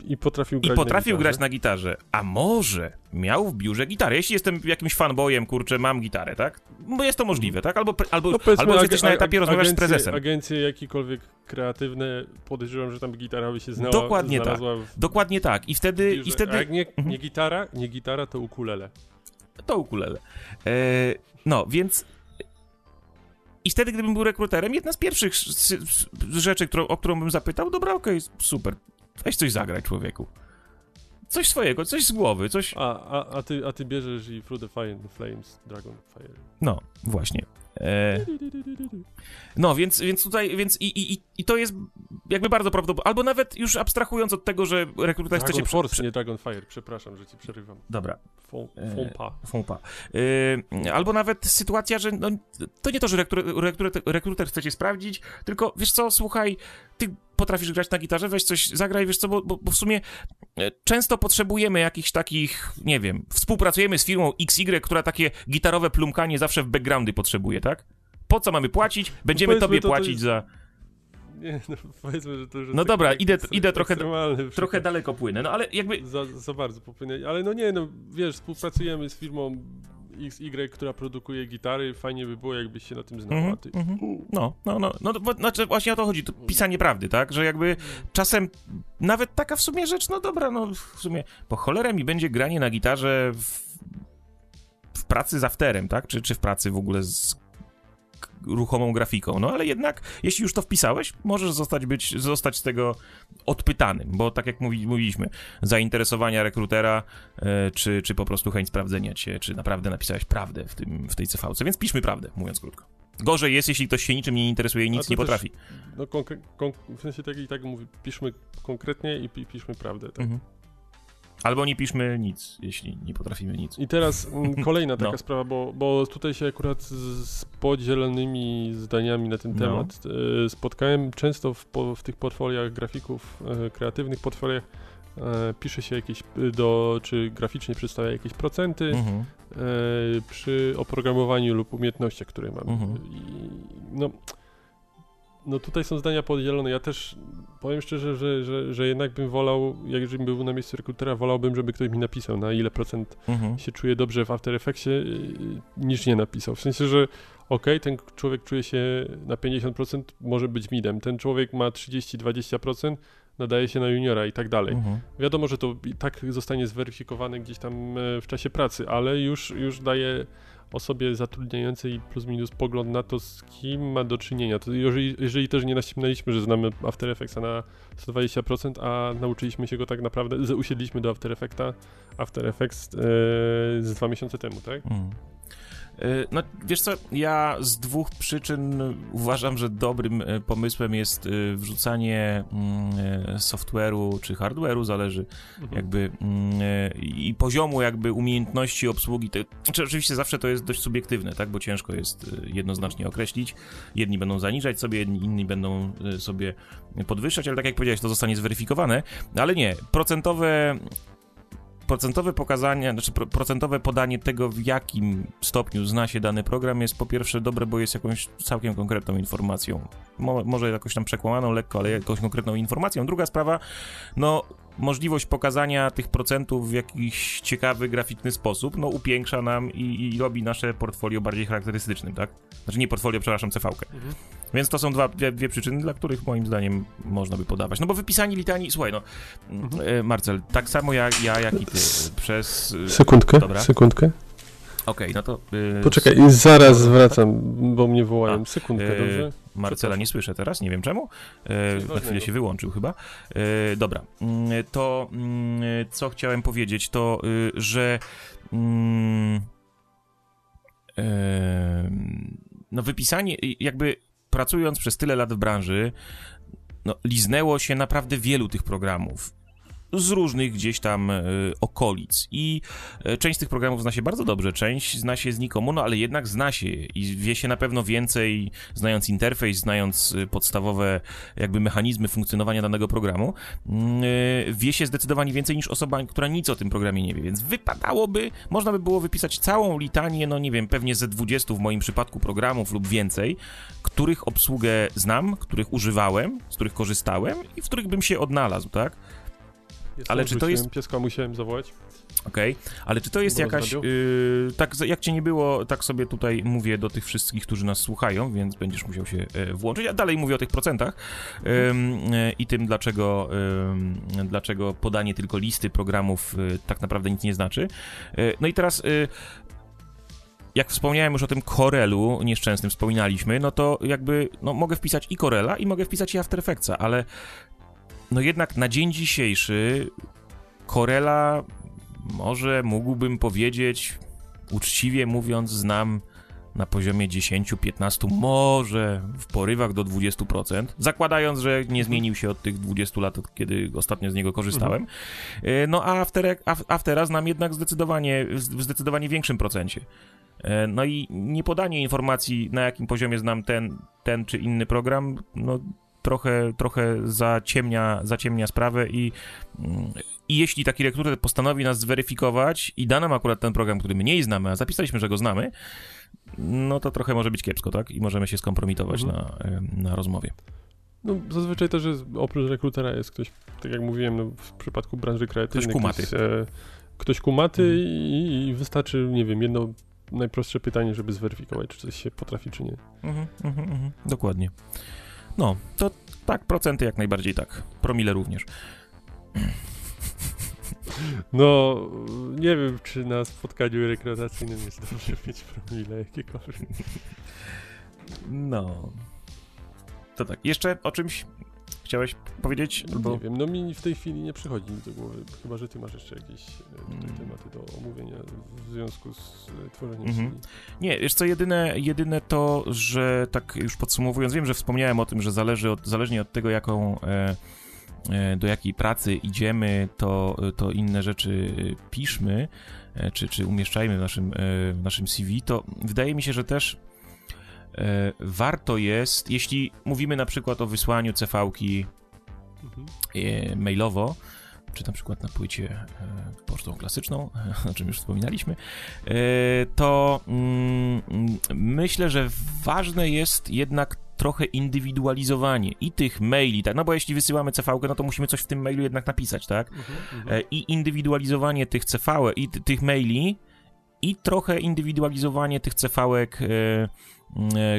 i potrafił
i
grać
potrafił
na
grać na gitarze, a może miał w biurze gitarę, jeśli jestem jakimś fanboyem, kurczę, mam gitarę, tak? Bo jest to możliwe, tak? Albo, albo,
No
albo jesteś na etapie rozmawiać z prezesem.
Agencje jakiekolwiek kreatywne, podejrzewam, że tam gitara by się znała,
Dokładnie tak.
w
Dokładnie tak. I wtedy, i
A
wtedy
jak nie,
Mhm.
nie gitara, nie gitara, to ukulele.
to ukulele. E, no, więc i wtedy, gdybym był rekruterem, jedna z pierwszych rzeczy, którą, o którą bym zapytał, dobra, okej, super, weź coś zagrać, człowieku. coś swojego, coś z głowy, coś...
A, a, a, ty, a ty bierzesz i Through the Fire, Flames, Dragon Fire.
No, właśnie. E... No, więc, więc tutaj, więc i, i, i to jest jakby bardzo prawdopodobne, albo nawet już abstrahując od tego, że rekruter
Dragon
chcecie...
Force, nie Dragon Fire, przepraszam, że ci przerywam.
Dobra.
Fon,
E. Fompa. Yy, albo nawet sytuacja, że no, to nie to, że rekruter, rekruter, rekruter chce cię sprawdzić, tylko wiesz co, słuchaj, ty potrafisz grać na gitarze, weź coś, zagraj, wiesz co, bo, bo, bo w sumie e, często potrzebujemy jakichś takich, nie wiem, współpracujemy z firmą XY, która takie gitarowe plumkanie zawsze w backgroundy potrzebuje, tak? Po co mamy płacić? Będziemy
powiedzmy,
tobie
to- to
płacić
jest-
za...
Nie, no powiedzmy, że to już
No dobra, idę- idę trochę- Trochę daleko płynę, no ale jakby...
Za, za bardzo popłynęli. Ale no nie, no wiesz, współpracujemy z firmą XY, która produkuje gitary. Fajnie by było, jakbyś się na tym znał.
Mhm,
A ty.
mhm. No, no, no, no, to, znaczy właśnie o to chodzi, to pisanie prawdy, tak, że jakby czasem nawet taka w sumie rzecz, no dobra, no w sumie po cholerę mi będzie granie na gitarze w, w pracy z afterem, tak, czy, czy w pracy w ogóle z ruchomą grafiką, no ale jednak, jeśli już to wpisałeś, możesz zostać, być, zostać z tego odpytanym, bo tak jak mówi, mówiliśmy, zainteresowania rekrutera, e, czy, czy po prostu chęć sprawdzenia cię, czy naprawdę napisałeś prawdę w, tym, w tej CV-ce, więc piszmy prawdę, mówiąc krótko. Gorzej jest, jeśli ktoś się niczym nie interesuje i nic nie
też-
potrafi.
No konkre- konk- w sensie tak i tak mówi, piszmy konkretnie i pi- piszmy prawdę. Tak?
Mhm. Albo nie piszmy nic, jeśli nie potrafimy nic.
I teraz mm, kolejna taka
No.
sprawa, bo, bo tutaj się akurat z, podzielonymi zdaniami na ten
No.
temat e, spotkałem. Często w, w tych portfoliach grafików, e, kreatywnych portfoliach e, pisze się jakieś do, czy graficznie przedstawia jakieś procenty
Mhm.
przy oprogramowaniu lub umiejętnościach, które mamy.
Mhm.
I, no, no tutaj są zdania podzielone. Ja też powiem szczerze, że, że, że jednak bym wolał, jak żebym był na miejscu rekrutera, wolałbym, żeby ktoś mi napisał, na ile procent
Mhm.
się czuje dobrze w After Effectsie, yy, niż nie napisał. W sensie, że okej, ten człowiek czuje się na 50%, może być midem. Ten człowiek ma 30-20%, nadaje się na juniora i tak dalej.
Mhm.
Wiadomo, że to i tak zostanie zweryfikowane gdzieś tam e, w czasie pracy, ale już, już daje osobie zatrudniającej plus minus pogląd na to, z kim ma do czynienia. To jeżeli, jeżeli też nie naściemnaliśmy, że znamy After Effectsa na 120%, a nauczyliśmy się go tak naprawdę, usiedliśmy do After Effecta, After Effects e, z dwa miesiące temu, tak?
Mhm. Y, No, wiesz co, ja z dwóch przyczyn uważam, że dobrym y, pomysłem jest y, wrzucanie mm, software'u czy hardware'u, zależy
Mhm.
jakby mm, i poziomu jakby umiejętności obsługi. Te, znaczy, oczywiście zawsze to jest dość subiektywne, tak, bo ciężko jest jednoznacznie określić. Jedni będą zaniżać sobie, inni będą sobie podwyższać, ale tak jak powiedziałeś, to zostanie zweryfikowane. Ale nie, procentowe procentowe pokazanie, znaczy pro, procentowe podanie tego, w jakim stopniu zna się dany program, jest po pierwsze dobre, bo jest jakąś całkiem konkretną informacją. Mo, może jakoś tam przekłamaną lekko, ale jakąś konkretną informacją. Druga sprawa, no możliwość pokazania tych procentów w jakiś ciekawy, graficzny sposób, no upiększa nam i, i robi nasze portfolio bardziej charakterystycznym, tak? Znaczy nie portfolio, przepraszam, CV-kę.
Mhm.
Więc to są dwa, dwie, dwie przyczyny, dla których moim zdaniem można by podawać. No bo wypisanie litanii, słuchaj no,
Mhm.
e, Marcel, tak samo jak ja, jak i ty, przez... e,
Sekundkę,
Dobra.
sekundkę.
Okej, no to... e,
Poczekaj, zaraz zwracam, bo mnie wołają.
A,
Sekundkę, dobrze?
Marcela nie słyszę teraz, nie wiem czemu. E, na chwilę się wyłączył chyba. E, dobra, Mm, to mm, co chciałem powiedzieć, to y, że mm, no wypisanie, y, jakby pracując przez tyle lat w branży, no, liznęło się naprawdę wielu tych programów. Z różnych gdzieś tam e, okolic. I e, część z tych programów zna się bardzo dobrze, część zna się znikomu, no ale jednak zna się i wie się na pewno więcej, znając interfejs, znając e, podstawowe jakby mechanizmy funkcjonowania danego programu, mm, wie się zdecydowanie więcej niż osoba, która nic o tym programie nie wie. Więc wypadałoby, można by było wypisać całą litanię, no nie wiem, pewnie ze 20 w moim przypadku programów lub więcej, których obsługę znam, których używałem, z których korzystałem i w których bym się odnalazł, tak?
Jestem,
ale czy to jest-
Pieska musiałem zawołać.
Okej, ale czy to jest
Bo
jakaś. Yy, tak, jak cię nie było, tak sobie tutaj mówię do tych wszystkich, którzy nas słuchają, więc będziesz musiał się e, włączyć. A dalej mówię o tych procentach e, i tym, dlaczego, dlaczego podanie tylko listy programów y, tak naprawdę nic nie znaczy. E, no i teraz. jak wspomniałem już o tym Corelu nieszczęsnym, wspominaliśmy, no to jakby, no mogę wpisać i Corela i mogę wpisać i After Effectsa, ale no jednak na dzień dzisiejszy Corela może mógłbym powiedzieć, uczciwie mówiąc, znam na poziomie 10-15, może w porywach do 20%, zakładając, że nie zmienił się od tych 20 lat, kiedy ostatnio z niego korzystałem. Mhm. No a After, Aftera znam jednak zdecydowanie, w zdecydowanie większym procencie. E, no i nie podanie informacji, na jakim poziomie znam ten, ten czy inny program, no trochę, trochę zaciemnia, zaciemnia sprawę i, mm, i jeśli taki rekruter postanowi nas zweryfikować i da nam akurat ten program, który my nie znamy, a zapisaliśmy, że go znamy, no to trochę może być kiepsko, tak? I możemy się skompromitować mhm. na, na rozmowie.
No zazwyczaj też jest, oprócz rekrutera jest ktoś, tak jak mówiłem, no, w przypadku branży kreatywnej.
Ktoś kumaty.
Ktoś, e, ktoś kumaty mhm. i, i, wystarczy, nie wiem, jedno najprostsze pytanie, żeby zweryfikować, czy coś się potrafi, czy nie. Mhm,
mhm, mhm. Dokładnie. No, to tak, procenty jak najbardziej tak. Promile również.
No, nie wiem, czy na spotkaniu rekrutacyjnym jest dobrze mieć promile jakiekolwiek.
No. To tak, jeszcze o czymś chciałeś powiedzieć?
Albo... Nie wiem, no mi w tej chwili nie przychodzi mi do głowy, chyba, że ty masz jeszcze jakieś e, tutaj hmm. tematy do omówienia w związku z e, tworzeniem mhm.
Nie, wiesz co, jedyne, jedyne to, że tak już podsumowując, wiem, że wspomniałem o tym, że zależy od, zależnie od tego, jaką... E, e do jakiej pracy idziemy, to, to inne rzeczy piszmy, czy, czy umieszczajmy w naszym, w naszym CV, to wydaje mi się, że też warto jest, jeśli mówimy na przykład o wysłaniu CV-ki mhm. E, mailowo, czy na przykład na płycie e, pocztą klasyczną, o czym już wspominaliśmy, to mm, myślę, że ważne jest jednak trochę indywidualizowanie i tych maili, tak, no bo jeśli wysyłamy CV, no to musimy coś w tym mailu jednak napisać, tak? Mhm, mhm. I indywidualizowanie tych CV i tych maili i trochę indywidualizowanie tych CV-ek E,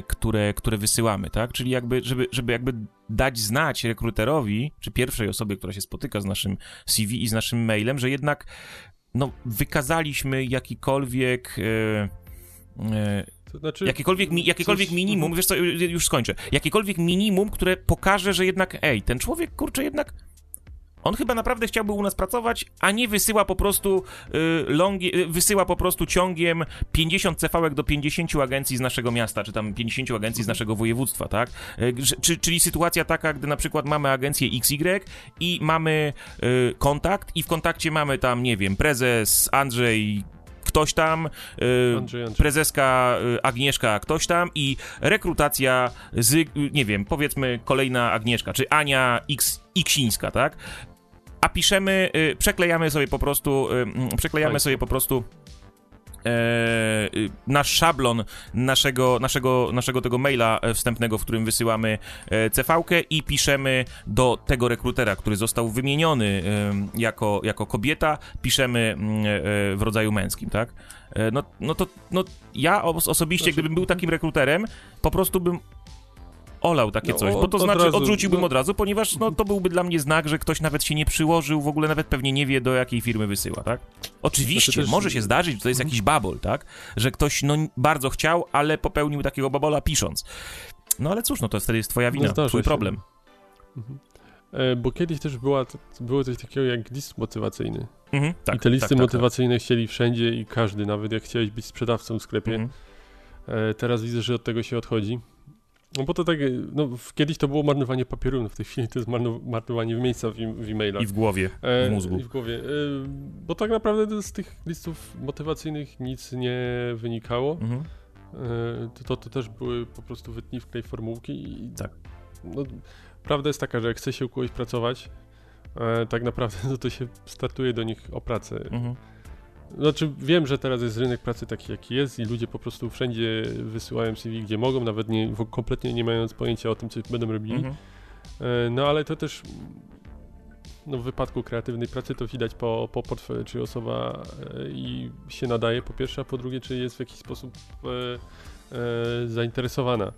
które, które wysyłamy, tak? Czyli jakby, żeby, żeby jakby dać znać rekruterowi, czy pierwszej osobie, która się spotyka z naszym CV i z naszym mailem, że jednak no, wykazaliśmy jakikolwiek... E, e, to znaczy, jakiekolwiek, mi, jakiekolwiek coś... minimum, wiesz co, już skończę, jakiekolwiek minimum, które pokaże, że jednak, ej, ten człowiek, kurczę, jednak on chyba naprawdę chciałby u nas pracować, a nie wysyła po prostu y, longi, y, wysyła po prostu ciągiem 50 cv do 50 agencji z naszego miasta, czy tam 50 agencji z naszego województwa, tak? Y, czy, czyli sytuacja taka, gdy na przykład mamy agencję XY i mamy kontakt i w kontakcie mamy tam, nie wiem, prezes Andrzej ktoś tam, y, prezeska y, Agnieszka ktoś tam i rekrutacja z, nie wiem, powiedzmy kolejna Agnieszka, czy Ania X, Iksińska, tak? A piszemy, przeklejamy sobie po prostu, przeklejamy sobie po prostu e, y, nasz szablon naszego, naszego, naszego tego maila e, wstępnego, w którym wysyłamy e, CV-kę i piszemy do tego rekrutera, który został wymieniony jako, jako kobieta, piszemy mm, w rodzaju męskim, tak? No, no to no, ja osobiście, gdybym był takim rekruterem, po prostu bym olał takie no, coś, bo to znaczy razu, odrzuciłbym no. od razu, ponieważ no, to byłby dla mnie znak, że ktoś nawet się nie przyłożył, w ogóle nawet pewnie nie wie, do jakiej firmy wysyła, tak? Oczywiście, znaczy też... może się zdarzyć, że to jest jakiś babol, tak? Że ktoś no, bardzo chciał, ale popełnił takiego babola pisząc. No ale cóż, no to wtedy jest twoja wina, no twój się. problem.
Mhm. E, bo kiedyś też była, było coś takiego jak list motywacyjny. Mhm, tak, I te listy tak, tak, motywacyjne tak. chcieli wszędzie i każdy, nawet jak chciałeś być sprzedawcą w sklepie. Mhm. E, teraz widzę, że od tego się odchodzi. No bo to tak, no kiedyś to było marnowanie papieru, no w tej chwili to jest marnowanie miejsca w, w e-mailach.
I w głowie, w mózgu.
E, I w głowie, e, bo tak naprawdę z tych listów motywacyjnych nic nie wynikało. Mhm. E, to, to, to, też były po prostu wklej formułki i
tak.
No, prawda jest taka, że jak chce się u kogoś pracować, e, tak naprawdę no to się startuje do nich o pracę. Mhm. Znaczy wiem, że teraz jest rynek pracy taki jaki jest i ludzie po prostu wszędzie wysyłają CV gdzie mogą, nawet nie, kompletnie nie mając pojęcia o tym, co będą robili. Mhm. E, no ale to też no, w wypadku kreatywnej pracy to widać po, po portfelu, czy osoba e, i się nadaje po pierwsze, a po drugie, czy jest w jakiś sposób e, e, zainteresowana.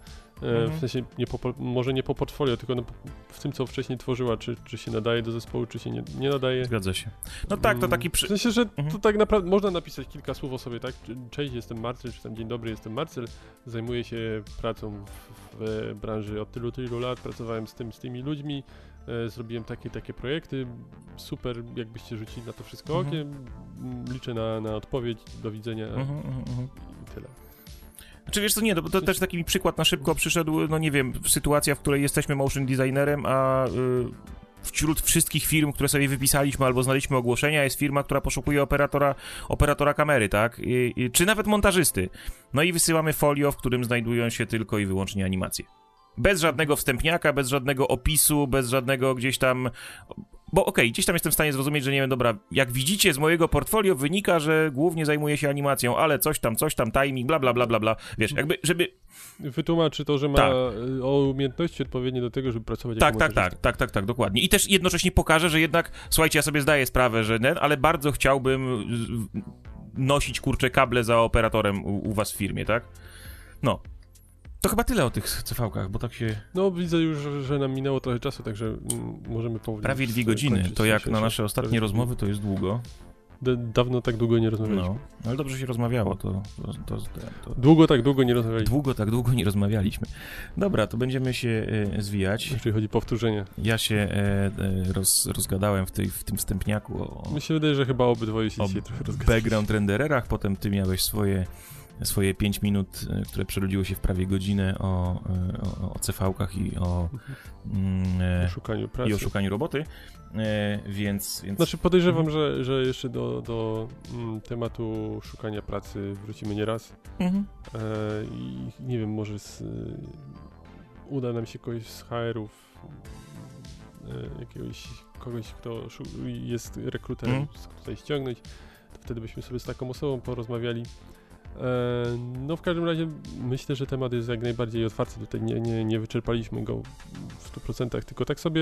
E, mhm. W sensie nie po, może nie po portfolio, tylko no, w tym, co wcześniej tworzyła, czy, czy się nadaje do zespołu, czy się nie, nie nadaje.
Zgadza się. No tak, to mm, taki przy...
W sensie, że mhm. to tak naprawdę można napisać kilka słów o sobie, tak? Cześć, jestem Marcel, czy tam dzień dobry, jestem Marcel, zajmuję się pracą w, w branży od tylu, tylu lat, pracowałem z tym, z tymi ludźmi, e, zrobiłem takie takie projekty, super, jakbyście rzucili na to wszystko
Mhm.
okiem, liczę na, na odpowiedź, do widzenia
Mhm, mhm, mhm.
i tyle.
Czy wiesz co, nie, to, to też taki mi przykład na szybko przyszedł, no nie wiem, sytuacja, w której jesteśmy motion designerem, a y, wśród wszystkich firm, które sobie wypisaliśmy albo znaliśmy ogłoszenia, jest firma, która poszukuje operatora, operatora kamery, tak? I, i, czy nawet montażysty. No i wysyłamy folio, w którym znajdują się tylko i wyłącznie animacje. Bez żadnego wstępniaka, bez żadnego opisu, bez żadnego gdzieś tam. Bo okej, gdzieś tam jestem w stanie zrozumieć, że nie wiem, dobra, jak widzicie z mojego portfolio wynika, że głównie zajmuję się animacją, ale coś tam, coś tam, timing, bla, bla, bla, bla, bla. Wiesz, jakby, żeby
Wytłumaczy to, że ma
Tak.
o umiejętności odpowiednie do tego, żeby pracować
Tak,
jako
tak,
montażysta.
tak, tak, tak, tak, dokładnie. I też jednocześnie pokażę, że jednak, słuchajcie, ja sobie zdaję sprawę, że ten, ale bardzo chciałbym nosić kurcze kable za operatorem u, u was w firmie, tak? No. To chyba tyle o tych CV-kach, bo tak się.
No widzę już, że, nam minęło trochę czasu, także możemy powoli
Prawie dwie godziny. To jak na nasze ostatnie
prawie-
rozmowy, to jest długo.
D- dawno tak długo nie rozmawialiśmy.
No. Ale dobrze się rozmawiało, to. to, to,
Długo tak długo nie rozmawialiśmy,
Długo, tak długo nie rozmawialiśmy. Dobra, to będziemy się e, zwijać.
jeżeli chodzi o powtórzenie.
Ja się e, e, roz, rozgadałem w, tej, w tym wstępniaku o,
Mi się wydaje, że chyba obydwoje się
o
dzisiaj trochę rozgadaliśmy.
background rendererach, potem ty miałeś swoje, swoje 5 minut, e, które przerodziło się w prawie godzinę o, e, o, o CV-kach i o, mm,
O
e,
szukaniu pracy.
i o szukaniu roboty, więc, więc
Znaczy podejrzewam, że, że jeszcze do, do mm, tematu szukania pracy wrócimy nieraz.
Mhm.
I nie wiem, może z, uda nam się kogoś z HR-ów, jakiegoś kogoś, kto jest rekruterem,
Mhm.
tutaj ściągnąć, to wtedy byśmy sobie z taką osobą porozmawiali. E, no w każdym razie myślę, że temat jest jak najbardziej otwarty. Tutaj nie, nie, nie wyczerpaliśmy go w 100%, tylko tak sobie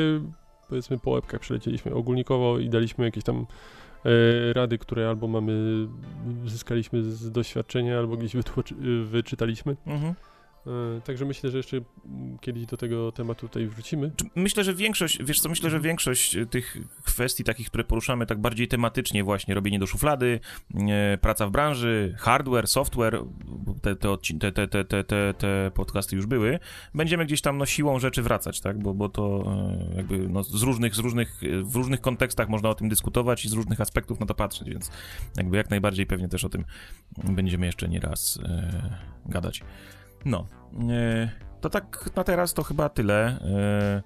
powiedzmy po łebkach przelecieliśmy ogólnikowo i daliśmy jakieś tam e, rady, które albo mamy, zyskaliśmy z doświadczenia, albo gdzieś wyczytaliśmy.
Mhm.
E, Także myślę, że jeszcze kiedyś do tego tematu tutaj wrócimy.
Myślę, że większość, wiesz co, myślę, że większość e, tych kwestii takich, które poruszamy tak bardziej tematycznie właśnie, robienie do szuflady, e, praca w branży, hardware, software, te, te, te, te, te, te, te, podcasty już były, będziemy gdzieś tam no, siłą rzeczy wracać, tak, bo, bo to jakby no, z różnych, z różnych, w różnych kontekstach można o tym dyskutować i z różnych aspektów na to patrzeć, więc jakby jak najbardziej pewnie też o tym będziemy jeszcze nie raz gadać. No, e, to tak na teraz to chyba tyle. E,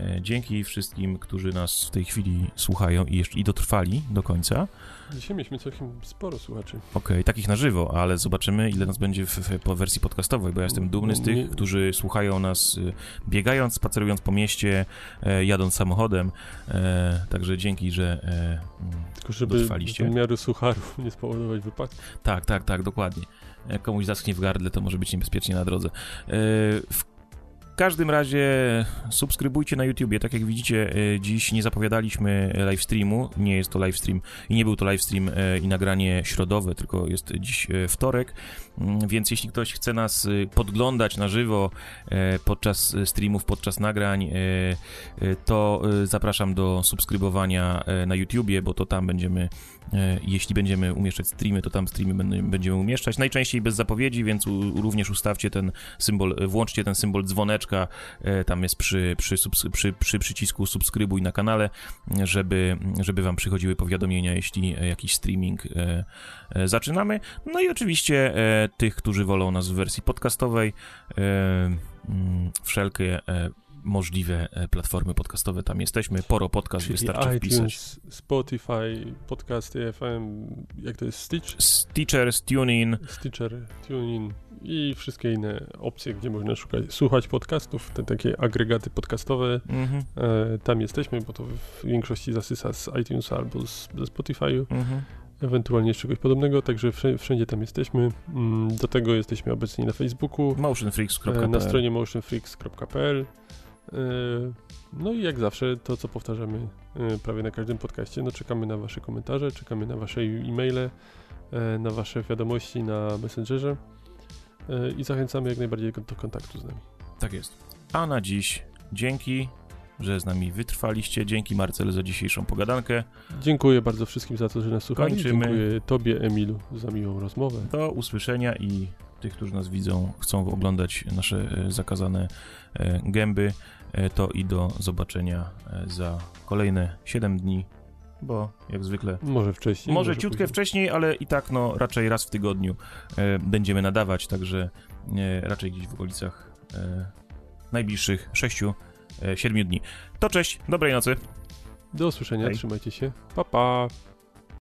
e, dzięki wszystkim, którzy nas w tej chwili słuchają i, jeszcze, i dotrwali do końca.
Dzisiaj mieliśmy całkiem sporo słuchaczy.
Okej, takich na żywo, ale zobaczymy, ile nas będzie w, w, po wersji podcastowej, bo ja jestem dumny z tych,
Nie-
którzy słuchają nas y, biegając, spacerując po mieście, e, jadąc samochodem. E, także dzięki, że. E, mm,
Tylko żeby
Dotrwaliście?
w miarę sucharów nie spowodować wypadku.
Tak, tak, tak, dokładnie. Jak komuś zaschnie w gardle, to może być niebezpiecznie na drodze. E, W każdym razie subskrybujcie na YouTubie. Tak jak widzicie, e, dziś nie zapowiadaliśmy live streamu. Nie jest to live stream i nie był to live stream e, i nagranie środowe, tylko jest dziś wtorek. Mm, Więc jeśli ktoś chce nas podglądać na żywo podczas streamów, podczas nagrań, to zapraszam do subskrybowania na YouTubie, bo to tam będziemy Jeśli będziemy umieszczać streamy, to tam streamy będziemy umieszczać. Najczęściej bez zapowiedzi, więc również ustawcie ten symbol, e, włączcie ten symbol dzwoneczka, e, tam jest przy, przy, przy, przy przycisku subskrybuj na kanale, żeby, żeby wam przychodziły powiadomienia, jeśli e, jakiś streaming e, e, zaczynamy. No i oczywiście e, tych, którzy wolą nas w wersji podcastowej, e, mm, wszelkie e, możliwe e, platformy podcastowe tam jesteśmy. Poro podcast
Czyli
wystarczy wpisać.
iTunes, Spotify, podcasty FM, jak to jest Stitch?
Stitchers, TuneIn,
Stitcher, TuneIn i wszystkie inne opcje, gdzie można szukać, słuchać podcastów, te takie agregaty podcastowe.
Mhm,
E, tam jesteśmy, bo to w większości zasysa z iTunesa albo z, ze Spotify'u,
mhm.
ewentualnie z czegoś podobnego, także wszędzie, tam jesteśmy. Mm, Do tego jesteśmy obecni na Facebooku, e,
Motionfreaks.pl
na stronie motionfreaks.pl. E, No i jak zawsze to, co powtarzamy e, prawie na każdym podcaście, no czekamy na wasze komentarze, czekamy na wasze e-maile, e, na wasze wiadomości na Messengerze i zachęcamy jak najbardziej do kontaktu z nami.
Tak jest. A na dziś dzięki, że z nami wytrwaliście. Dzięki Marcel za dzisiejszą pogadankę.
Dziękuję bardzo wszystkim za to, że nas słuchali.
Kończymy.
Dziękuję Tobie, Emilu, za miłą rozmowę.
Do usłyszenia i tych, którzy nas widzą, chcą oglądać nasze e, zakazane e, gęby. E, to i do zobaczenia e, za kolejne 7 dni, bo jak zwykle
Może wcześniej.
może ciutkę
później.
wcześniej, ale i tak no raczej raz w tygodniu e, będziemy nadawać, także raczej gdzieś w okolicach najbliższych 6-7 dni. To cześć, dobrej nocy.
Do usłyszenia,
Hej.
trzymajcie się. Pa, pa.